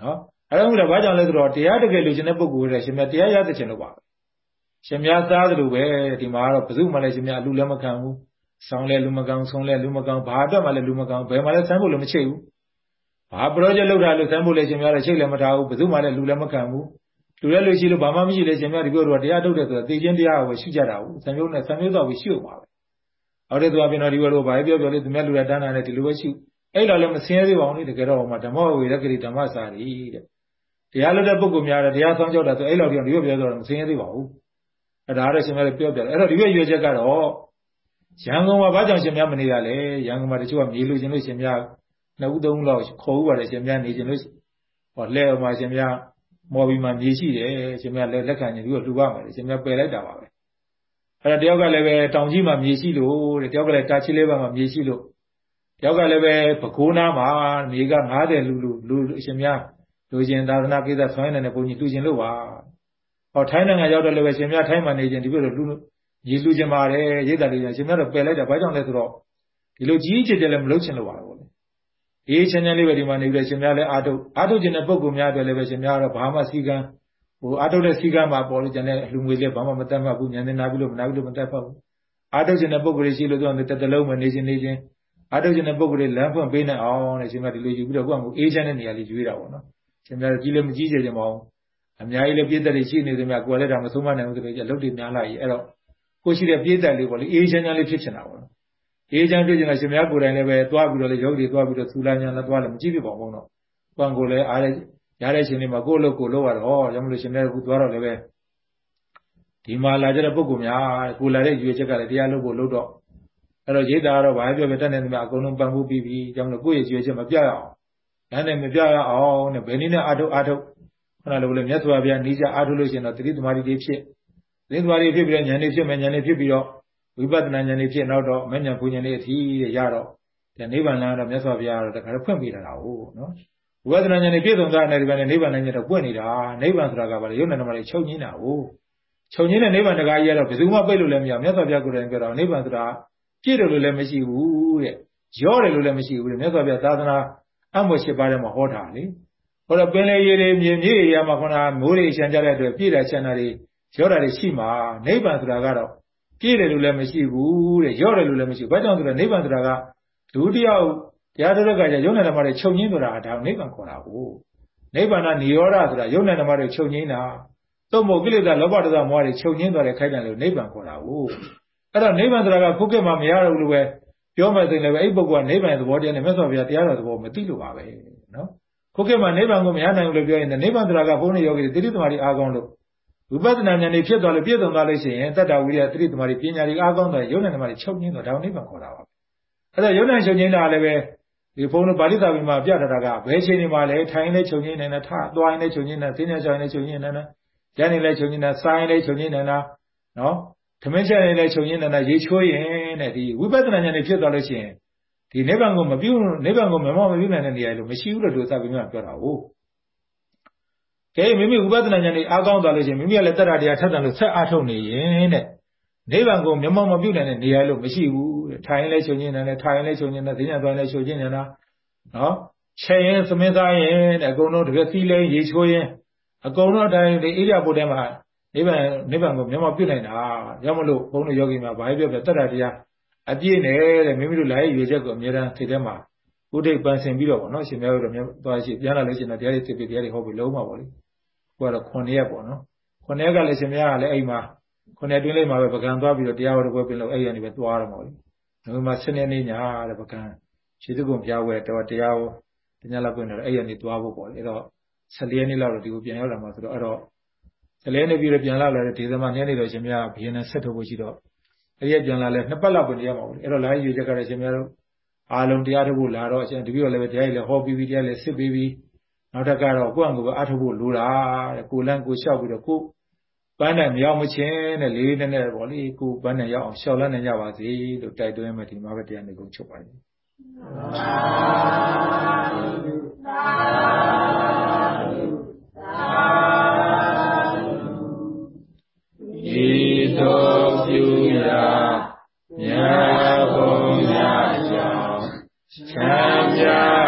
နော်အဲ့ဒါမှလည်းဘာကြောင့်လဲဆိုတော့တရားတကယ်လို့ခြင်းတဲ့ပုဂ္ဂိုလ်တွေရှင်မြတ်တရားရသခြင်းလို့ပါပဲရှင်မြတ်သားသလိုပဲဒီမှာတော့ဘယ်သူမှလည်းရှင်မြတ်အလူလည်းမခံဘူးဆောင်းလဲလူမကောင်းဆုံးလဲလူမကောင်းဘာအတွက်မှလည်းလူမကောင်းဘယ်မှလည်းဆန်းဖို့လည်းမချိတ်ဘူးဘာ project လုပ်တာလို့ဆန်းဖို့လည်းရှင်များလည်းချိတ်လည်းမထားဘူးဘယ်သူမှလည်းလူလည်းမခံဘူး လူလည်းလူရှိလို့ဘာမှမရှိလေရှင်များဒီပြောတော့တရားထုတ်တယ်ဆိုတာသိချင်းတရားကိုရှိကြတာဘူးဆံမျိုးနဲ့ဆံမျိုးတော့ပြီးရှိဦးမှာပဲအော်တဲ့သူအပြင်တော့ဒီလိုဘာပြောပြောလေသူများလူရတန်းတာနဲ့ဒီလိုပဲရှိအဲ့တော့လည်းမစင်းသေးပါဘူးလေတကယ်တော့ဟိုမှာဓမ္မဝေရကတိဓမ္မစာရီတဲ့တရားလွတ်တဲ့ပုဂ္ဂိုလ်များတယ်တရားဆောင်ကြောက်တာဆိုအဲ့လောက်ပြောဒီလိုပြောတော့မစင်းသေးပါဘူးအဲ့ဒါတော့ရှင်များလည်းပြောပြတယ်အဲ့တော့ဒီဘက်ရွေချက်ကတော့ရန်ကုန်မှာဘာကြောင့်ရှင်များမနေရလဲရန်ကုန်မှာတချို့ကမြေလူချင်းလို့ရှင်များနှစ်ဦးသုံးဦးလောက်ခေါ်ဦးပါတယ်ရှင်များနေချင်းလို့ဟောလဲမှာရှင်များ မော်ဘီမှာမြေရှိတယ်ရှင်များလည်းလက်ခံရင်သူကလှူပါမယ်ရှင်များပယ်လိုက်တာပါပဲအဲ့တော့တယောက်ကလည်းပဲတောင်ကြီးမှာမြေရှိလို့တဲ့တယောက်ကလည်းတာချီလေးဘက်မှာမြေရှိလို့တယောက်ကလည်းပဲပကိုးနာမှာမြေက90လူလူလူရှင်များလူချင်းသာသနာကိစ္စဆွမ်းနေတဲ့ဘုန်းကြီးလူချင်းလို့ပါဟောထိုင်းနိုင်ငံရောက်တော့လည်းပဲရှင်များထိုင်းမှာနေချင်းဒီလိုလူရေလူချင်းပါတယ်ရိတ်တာလေးရှင်များတော့ပယ်လိုက်တာဘာကြောင့်လဲဆိုတော့ဒီလိုကြီးကြီးကျယ်ကျယ်လည်းမလုပ်ချင်လို့ပါဘူး အေးချမ်းချမ်းလေးပဲဒီမှာနေပြီးတော့ရှင်များလည်းအာထုတ်အာထုတ်ခြင်းတဲ့ပုံကူများအတွက်လည်းပဲရှင်များတော့ဘာမှစီကံဟိုအာထုတ်တဲ့စီကံမှာပေါ်လို့ကျန်တဲ့လူငွေလေးဘာမှမတတ်မှတ်ဘူးညနေနာပြီးလို့မနာပြီးလို့မတတ်ဖတ်ဘူးအာထုတ်ခြင်းတဲ့ပုံကူတွေရှိလို့သူကတတလုံးမနေခြင်းနေခြင်းအာထုတ်ခြင်းတဲ့ပုံကူတွေလမ်းဖွင့်ပေးနိုင်အောင်တဲ့ရှင်များဒီလိုယူပြီးတော့ကိုယ့်အမှုအေးချမ်းတဲ့နေရာလေးယူရတာပေါ့နော်ရှင်များကြီးလည်းမကြီးကျယ်ကြပါဘူးအများကြီးလည်းပြည့်တဲ့တွေရှိနေသမျှကိုယ်လည်းဒါမဆုံးမနိုင်ဘူးဆိုတော့ကျလုတ်တွေများလာကြီးအဲ့တော့ကိုရှိတဲ့ပြည့်တဲ့လေးပေါ့လေအေးချမ်းချမ်းလေးဖြစ်ချင်တာပေါ့နော် အေးချမ်းဖြစ်နေတာရှင်များကိုယ်တိုင်လည်းပဲသွားပြီးတော့လေယောဂီတွေသွားပြီးတော့သူလာညာလည်းသွားလည်းမကြည့်ဖြစ်ပါဘူးတော့။ပန်ကိုလည်းအားရရတဲ့ရှင်တွေမှာကိုယ့်လုပ်ကိုလုပ်ရတော့ရမလို့ရှင်လည်းခုသွားတော့လည်းပဲဒီမှာလာကြတဲ့ပုံကူများကိုလာတဲ့ရွေချက်ကလည်းတရားလုပ်ဖို့လုပ်တော့အဲ့တော့ရေးတာကတော့ဘာပြောပြတတ်နေသမျှအကုန်လုံးပန်ဖို့ပြီးပြီ။ကြောင့်လို့ကိုယ့်ရဲ့ရွေချက်မပြရအောင်။ဒါနဲ့မပြရအောင်နဲ့ဘယ်နည်းနဲ့အာထုတ်အာထုတ်ခုနလိုလေမြတ်စွာဘုရားနေကြအာထုတ်လို့ရှင်တော့တတိသမารီတွေဖြစ်။သင်္သွားတွေဖြစ်ပြီးတော့ဉာဏ်တွေဖြစ်မယ်ဉာဏ်တွေဖြစ်ပြီးတော့ ဝိပဿနာဉာဏ်တွေဖြစ်နောက်တော့မဉဏ်ဘုံဉာဏ်တွေအထီးတဲ့ရတော့ဒီနိဗ္ဗာန်လမ်းတော့မြတ်စွာဘုရားကတော့တခါတော့ဖွင့်ပေးတာဟုတ်နော်ဝိပဿနာဉာဏ်တွေပြည့်စုံသွားတဲ့ဒီဘက်နဲ့နိဗ္ဗာန်လမ်းကျတော့ပွင့်နေတာနိဗ္ဗာန်ဆိုတာကဘာလဲယုံနာနမတွေချုပ်ငင်းတာဟုတ်ချုပ်ငင်းတဲ့နိဗ္ဗာန်တကားကြီးကတော့ဘယ်သူမှပိတ်လို့လည်းမရမြတ်စွာဘုရားကိုယ်တိုင်ပြောတာနိဗ္ဗာန်ဆိုတာပြည့်တယ်လို့လည်းမရှိဘူးတဲ့ရော့တယ်လို့လည်းမရှိဘူးတဲ့မြတ်စွာဘုရားသာသနာအမှုရှိပါတယ်မှာဟောတာလေဟောတော့ပင်လေရေတွေမြေမြေရေရမှာခန္ဓာမိုးတွေရှမ်းကြတဲ့အတွက်ပြည့်တဲ့ချမ်းသာတွေရော့တာတွေရှိမှာနိဗ္ဗာန်ဆိုတာကတော့ ပြည့်တယ်လို့လည်းမရှိဘူးတဲ့ရော့တယ်လို့လည်းမရှိဘူးဘာကြောင့်ဆိုတော့နိဗ္ဗာန်ဆိုတာကဒုတိယတရားတော်ကကြရုံနဲ့ဓမ္မတွေချုပ်ငင်းဆိုတာဒါနိဗ္ဗာန်ခေါ်တာကိုနိဗ္ဗာန်ကနိရောဓဆိုတာရုံနဲ့ဓမ္မတွေချုပ်ငင်းတာသို့မဟုတ်ကိလေသာလောဘဒေါသမောဟတွေချုပ်ငင်းသွားတဲ့ခိုက်တံလို့နိဗ္ဗာန်ခေါ်တာကိုအဲ့တော့နိဗ္ဗာန်ဆိုတာကခုခေတ်မှာမရတော့ဘူးလို့ပဲပြောမယ်ဆိုရင်လည်းအဲ့ပုဂ္ဂိုလ်ကနိဗ္ဗာန်သဘောတရားနဲ့မြတ်စွာဘုရားတရားတော်သဘောမသိလို့ပါပဲနော်ခုခေတ်မှာနိဗ္ဗာန်ကိုမရနိုင်ဘူးလို့ပြောရင်နိဗ္ဗာန်ဆိုတာကဘုန်းကြီးယောဂီတိတိသမารီအားကောင်းလို့ ဝိပဿနာဉာဏ်တွေဖြစ်သွားလို့ပြည့်စုံသွားလို့ရှိရင်တတ္တဝိရိယသတိသမารိပညာတွေအားကောင်းသွားရုံနဲ့ဓမ္မတွေချုပ်ငင်းတော့ဒါနိဗ္ဗာန်ခေါ်တာပါအဲ့ဒါရုံနဲ့ချုပ်ငင်းတာလည်းပဲဒီဘုန်းတော်ပါဠိစာပေမှာပြထားတာကဘယ်ချိန်တွေမှာလဲထိုင်နေချုပ်ငင်းနေတာထသွားနေချုပ်ငင်းနေတာသင်္ညာချောင်းနေချုပ်ငင်းနေတာညနေလဲချုပ်ငင်းနေတာစားရင်လဲချုပ်ငင်းနေတာနော်သမင်းချက်နေလဲချုပ်ငင်းနေတာရေချိုးရင်တဲ့ဒီဝိပဿနာဉာဏ်တွေဖြစ်သွားလို့ရှိရင်ဒီနိဗ္ဗာန်ကိုမပြုနိဗ္ဗာန်ကိုမမောမပြုနိုင်တဲ့နေရာလို့မရှိဘူးလို့သူစာပေမှာပြောတာဟုတ် ကဲမိမိဝိပဿနာဉာဏ်တွေအားကောင်းသွားလို့ရှိရင်မိမိကလည်းတတ္တတရားထပ်တန်လို့ဆက်အားထုတ်နေရင်တဲ့နိဗ္ဗာန်ကိုမျက်မှောက်မပြုနိုင်တဲ့နေရာလို့မရှိဘူးတဲ့ထိုင်ရင်လည်းချုပ်ချင်းနေတယ်ထိုင်ရင်လည်းချုပ်ချင်းနေတယ်ဈဉ္ညာသွားရင်လည်းချုပ်ချင်းနေတာနော်ချဲရင်သမင်းသားရင်တဲ့အကုန်လုံးတကယ်သီးလဲရေချိုးရင်အကုန်လုံးအတိုင်းဒီဣရိယာပုထဲမှာနိဗ္ဗာန်နိဗ္ဗာန်ကိုမျက်မှောက်ပြုနိုင်တာကြောင့်မလို့ဘုန်းတော်ယောဂီမှာဘာပြောပြတတ္တတရားအပြည့်နဲ့တဲ့မိမိတို့လာရဲ့ရွေချက်ကိုအမြဲတမ်းထိထဲမှာဥဒိတ်ပန်ဆင်ပြီးတော့ဗောနော်ရှင်များတို့သွားရှိပြန်လာလို့ရှိရင်တရားတွေသိပြီးတရားတွေဟောပြီးလုံးမှာဗောလေ ကိုကတော့9ရက်ပေါ့နော်9ရက်ကလည်းရှင်များကလည်းအိမ်မှာ9ရက်တွင်းလေးမှာပဲပကံသွားပြီးတော့တရားဟောတဲ့ပွဲပြင်လို့အဲ့ရနေပဲသွားတော့မှာလေနိုဝင်ဘာ10ရက်နေ့ညတဲ့ပကံခြေသူကုန်ပြဝဲတော့တရားဟောတညလောက်ပြင်တော့အဲ့ရနေသွားဖို့ပေါ့လေအဲ့တော့14ရက်နေ့လောက်တော့ဒီကိုပြန်ရောက်လာမှာဆိုတော့အဲ့တော့14ရက်နေ့ပြီးတော့ပြန်လာလာတဲ့ဒီဇင်ဘာနေ့နေ့တော့ရှင်များဘီယန်နဲ့ဆက်ထုတ်ဖို့ရှိတော့အဲ့ရပြန်လာလဲနှစ်ပတ်လောက်ပြင်ရမှာပေါ့လေအဲ့တော့လာရွေချက်ကလည်းရှင်များတို့အားလုံးတရားထုတ်ဖို့လာတော့အရှင်တပည့်တော်လည်းပဲတရားကြီးလည်းဟောပြီးပြီးတရားလည်းစစ်ပြီးပြီး နောက်တစ်ကတော့ကိုယ့်အကိုယ်ပဲအထုတ်ဖို့လိုတာတဲ့ကိုလန့်ကိုလျှောက်ပြီးတော့ကိုပန်းနဲ့မရောက်မချင်းတဲ့လေးနဲ့နဲ့ပေါ့လေကိုပန်းနဲ့ရောက်အောင်လျှောက်လန်းနိုင်ကြပါစေလို့တိုက်တွန်းမှဒီမှာပဲတရားနေကုန်ချုပ်ပါလိမ့်ဤသို့ပြုရာမြတ်ဘုရားကြောင့်ချမ်းသာ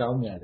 လက္